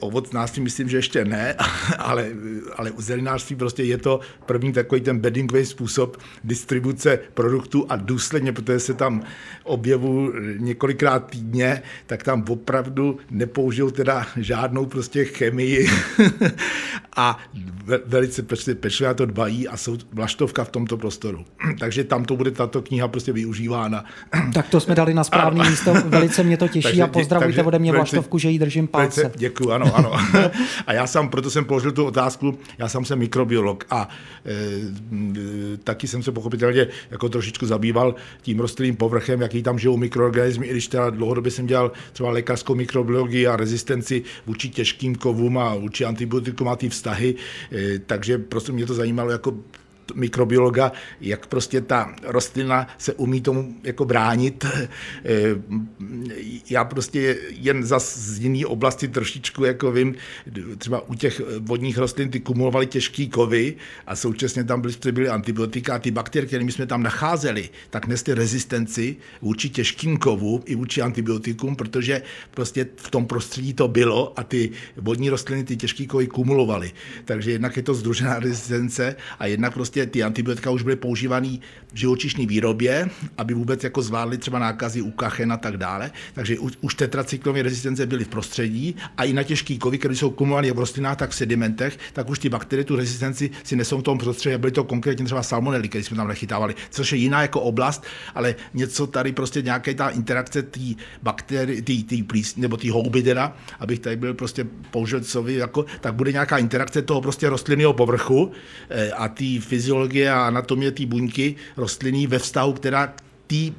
ovocnářství myslím, že ještě ne, [laughs] ale, ale u zelinářství prostě je to první takový ten beddingový způsob distribuce produktů a důsledně, protože se tam objevu několikrát týdně, tak tam opravdu nepoužil teda žádnou prostě chemii [laughs] a velice pečlivě na to dbají a jsou vlaštovka v tomto prostoru. [clears throat] Takže tam to bude tato kniha prostě využívána. Tak to jsme dali na správné místo, velice mě to [laughs] těší takže, a pozdravujte takže, ode mě velice, vlaštovku, že jí držím palce. Velice, děkuji, ano, ano. [laughs] a já sám, proto jsem položil tu otázku, já sám jsem mikrobiolog a e, taky jsem se pochopitelně jako trošičku zabýval tím rostlinným povrchem, jaký tam žijou mikroorganismy, i když teda dlouhodobě jsem dělal třeba lékařskou mikrobiologii a rezistenci vůči těžkým kovům a vůči antibiotikům a ty vztahy, e, takže prostě mě to zajímalo jako mikrobiologa, jak prostě ta rostlina se umí tomu jako bránit. [laughs] Eh, já prostě jen za z jiné oblasti trošičku jako vím, třeba u těch vodních rostlin ty kumulovaly těžké kovy a současně tam byly, byly antibiotika a ty bakterie, které jsme tam nacházeli, tak nesly rezistenci vůči těžkým kovům i vůči antibiotikům, protože prostě v tom prostředí to bylo a ty vodní rostliny ty těžké kovy kumulovaly. Takže jednak je to združená [laughs] rezistence a jednak prostě prostě ty antibiotika už byly používané v živočišné výrobě, aby vůbec jako zvládly třeba nákazy u kachen a tak dále. Takže už, tetracyklové rezistence byly v prostředí a i na těžký kovy, které jsou kumulované v rostlinách, tak v sedimentech, tak už ty bakterie tu rezistenci si nesou v tom prostředí. Byly to konkrétně třeba salmonely, které jsme tam nechytávali, což je jiná jako oblast, ale něco tady prostě nějaké ta interakce té bakterie, tý, tý plís, nebo té houby teda, abych tady byl prostě použil jako, tak bude nějaká interakce toho prostě rostlinného povrchu eh, a ty fyziologie a anatomie té buňky rostlinný ve vztahu, která té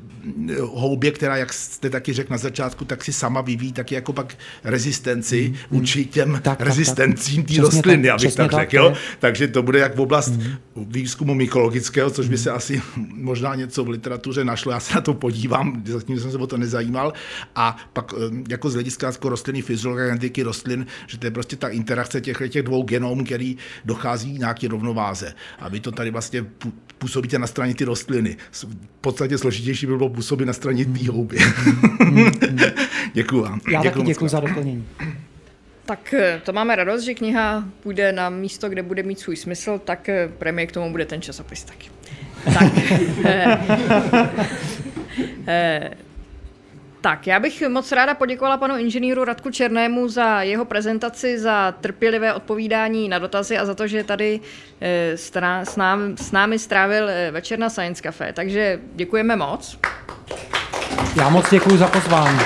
houbě, která, jak jste taky řekl na začátku, tak si sama vyvíjí taky jako pak rezistenci mm, vůči těm tak, rezistencím té rostliny, tak, abych tak řekl. Jo? Takže to bude jak v oblast mm. výzkumu mykologického, což by se asi [laughs] možná něco v literatuře našlo, já se na to podívám, zatím jsem se o to nezajímal. A pak eh, jako z hlediska jako rostliny fyziologie genetiky rostlin, že to je prostě ta interakce těch, těch dvou genomů, který dochází nějaké rovnováze. A vy to tady vlastně působíte na straně ty rostliny. V podstatě složitější by bylo působit na straně té houby. [laughs] děkuji vám. Já děkuji taky děkuji za doplnění. Tak eh, to máme radost, že kniha půjde na místo, kde bude mít svůj smysl, tak eh, premiér k tomu bude ten časopis taky. Tak. [laughs] Eh, tak, já bych moc ráda poděkovala panu inženýru Radku Černému za jeho prezentaci, za trpělivé odpovídání na dotazy a za to, že tady s, ná, s, námi, s námi strávil večer na Science Café. Takže děkujeme moc. Já moc děkuji za pozvání.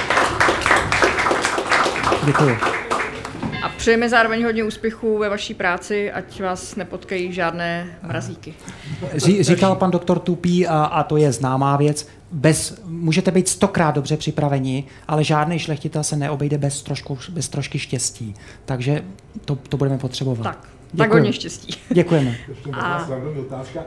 Děkuji. A přejeme zároveň hodně úspěchů ve vaší práci, ať vás nepotkají žádné mrazíky. Ří, říkal pan doktor Tupý, a, a to je známá věc, bez, můžete být stokrát dobře připraveni, ale žádný šlechtitel se neobejde bez, trošku, bez trošky štěstí. Takže to, to budeme potřebovat. Tak, tak hodně štěstí. Děkujeme. Ještě a... otázka.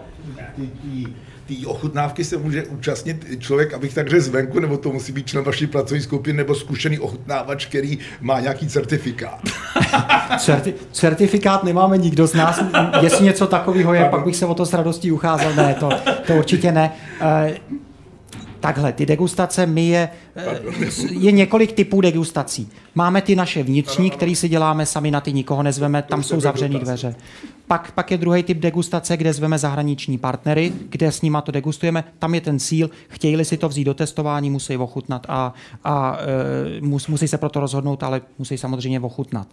Ty, ty, ty ochutnávky se může účastnit člověk, abych tak řekl zvenku, nebo to musí být člen vaší pracovní skupiny, nebo zkušený ochutnávač, který má nějaký certifikát. [laughs] Certi- certifikát nemáme nikdo z nás. Jestli něco takového je, pak bych se o to s radostí ucházel. Ne, to, to určitě ne. Takhle, ty degustace, my je, je několik typů degustací. Máme ty naše vnitřní, které si děláme sami, na ty nikoho nezveme, tam jsou zavřené dveře. Pak, pak je druhý typ degustace, kde zveme zahraniční partnery, kde s nima to degustujeme. Tam je ten cíl, chtějí si to vzít do testování, musí ochutnat a, a e, mus, musí se proto rozhodnout, ale musí samozřejmě ochutnat.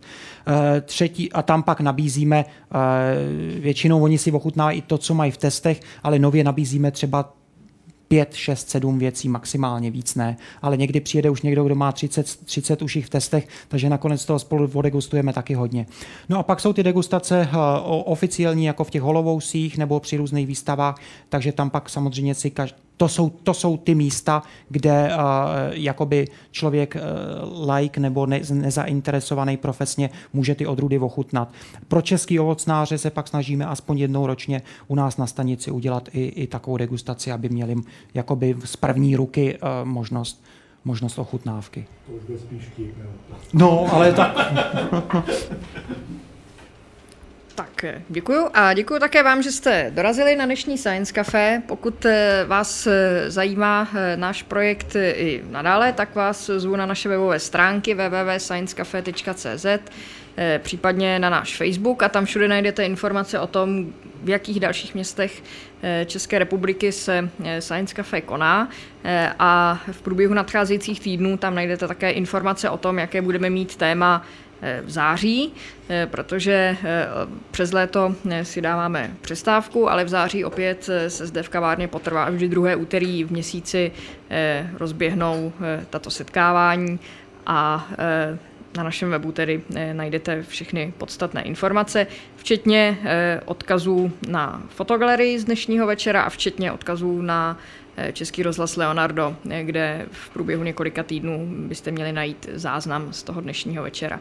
E, třetí, a tam pak nabízíme, e, většinou oni si ochutnávají i to, co mají v testech, ale nově nabízíme třeba pět, šest, sedm věcí, maximálně víc ne, ale někdy přijede už někdo, kdo má 30, 30 už v testech, takže nakonec toho spolu odegustujeme taky hodně. No a pak jsou ty degustace uh, oficiální, jako v těch holovousích nebo při různých výstavách, takže tam pak samozřejmě si každý to jsou, to jsou ty místa, kde uh, jakoby člověk uh, like nebo ne, nezainteresovaný profesně může ty odrůdy ochutnat. Pro český ovocnáře se pak snažíme aspoň jednou ročně u nás na stanici udělat i, i takovou degustaci, aby měli jakoby z první ruky uh, možnost možnost ochutnávky. To už byl spíš vtip, No, ale tak... [laughs] Tak děkuju a děkuju také vám, že jste dorazili na dnešní Science Café. Pokud eh, vás eh, zajímá eh, náš projekt i nadále, tak vás zvu na naše webové stránky www.sciencecafe.cz případně na náš Facebook a tam všude najdete informace o tom, v jakých dalších městech České republiky se Science Cafe koná a v průběhu nadcházejících týdnů tam najdete také informace o tom, jaké budeme mít téma v září, eh, protože eh, přes léto si dáváme přestávku, ale v září opět se zde v kavárně potrvá vždy druhé úterý v měsíci rozběhnou tato setkávání a na našem webu tedy najdete všechny podstatné informace, včetně odkazů na fotogalerii z dnešního večera a včetně odkazů na Český rozhlas Leonardo, kde v průběhu několika týdnů byste měli najít záznam z toho dnešního večera.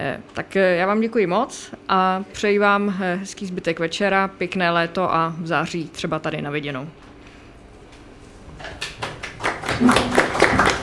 Eh, tak eh, já vám děkuji moc a přeji vám eh, hezký zbytek večera, pěkné léto a v září třeba tady na viděnou. Děkuji.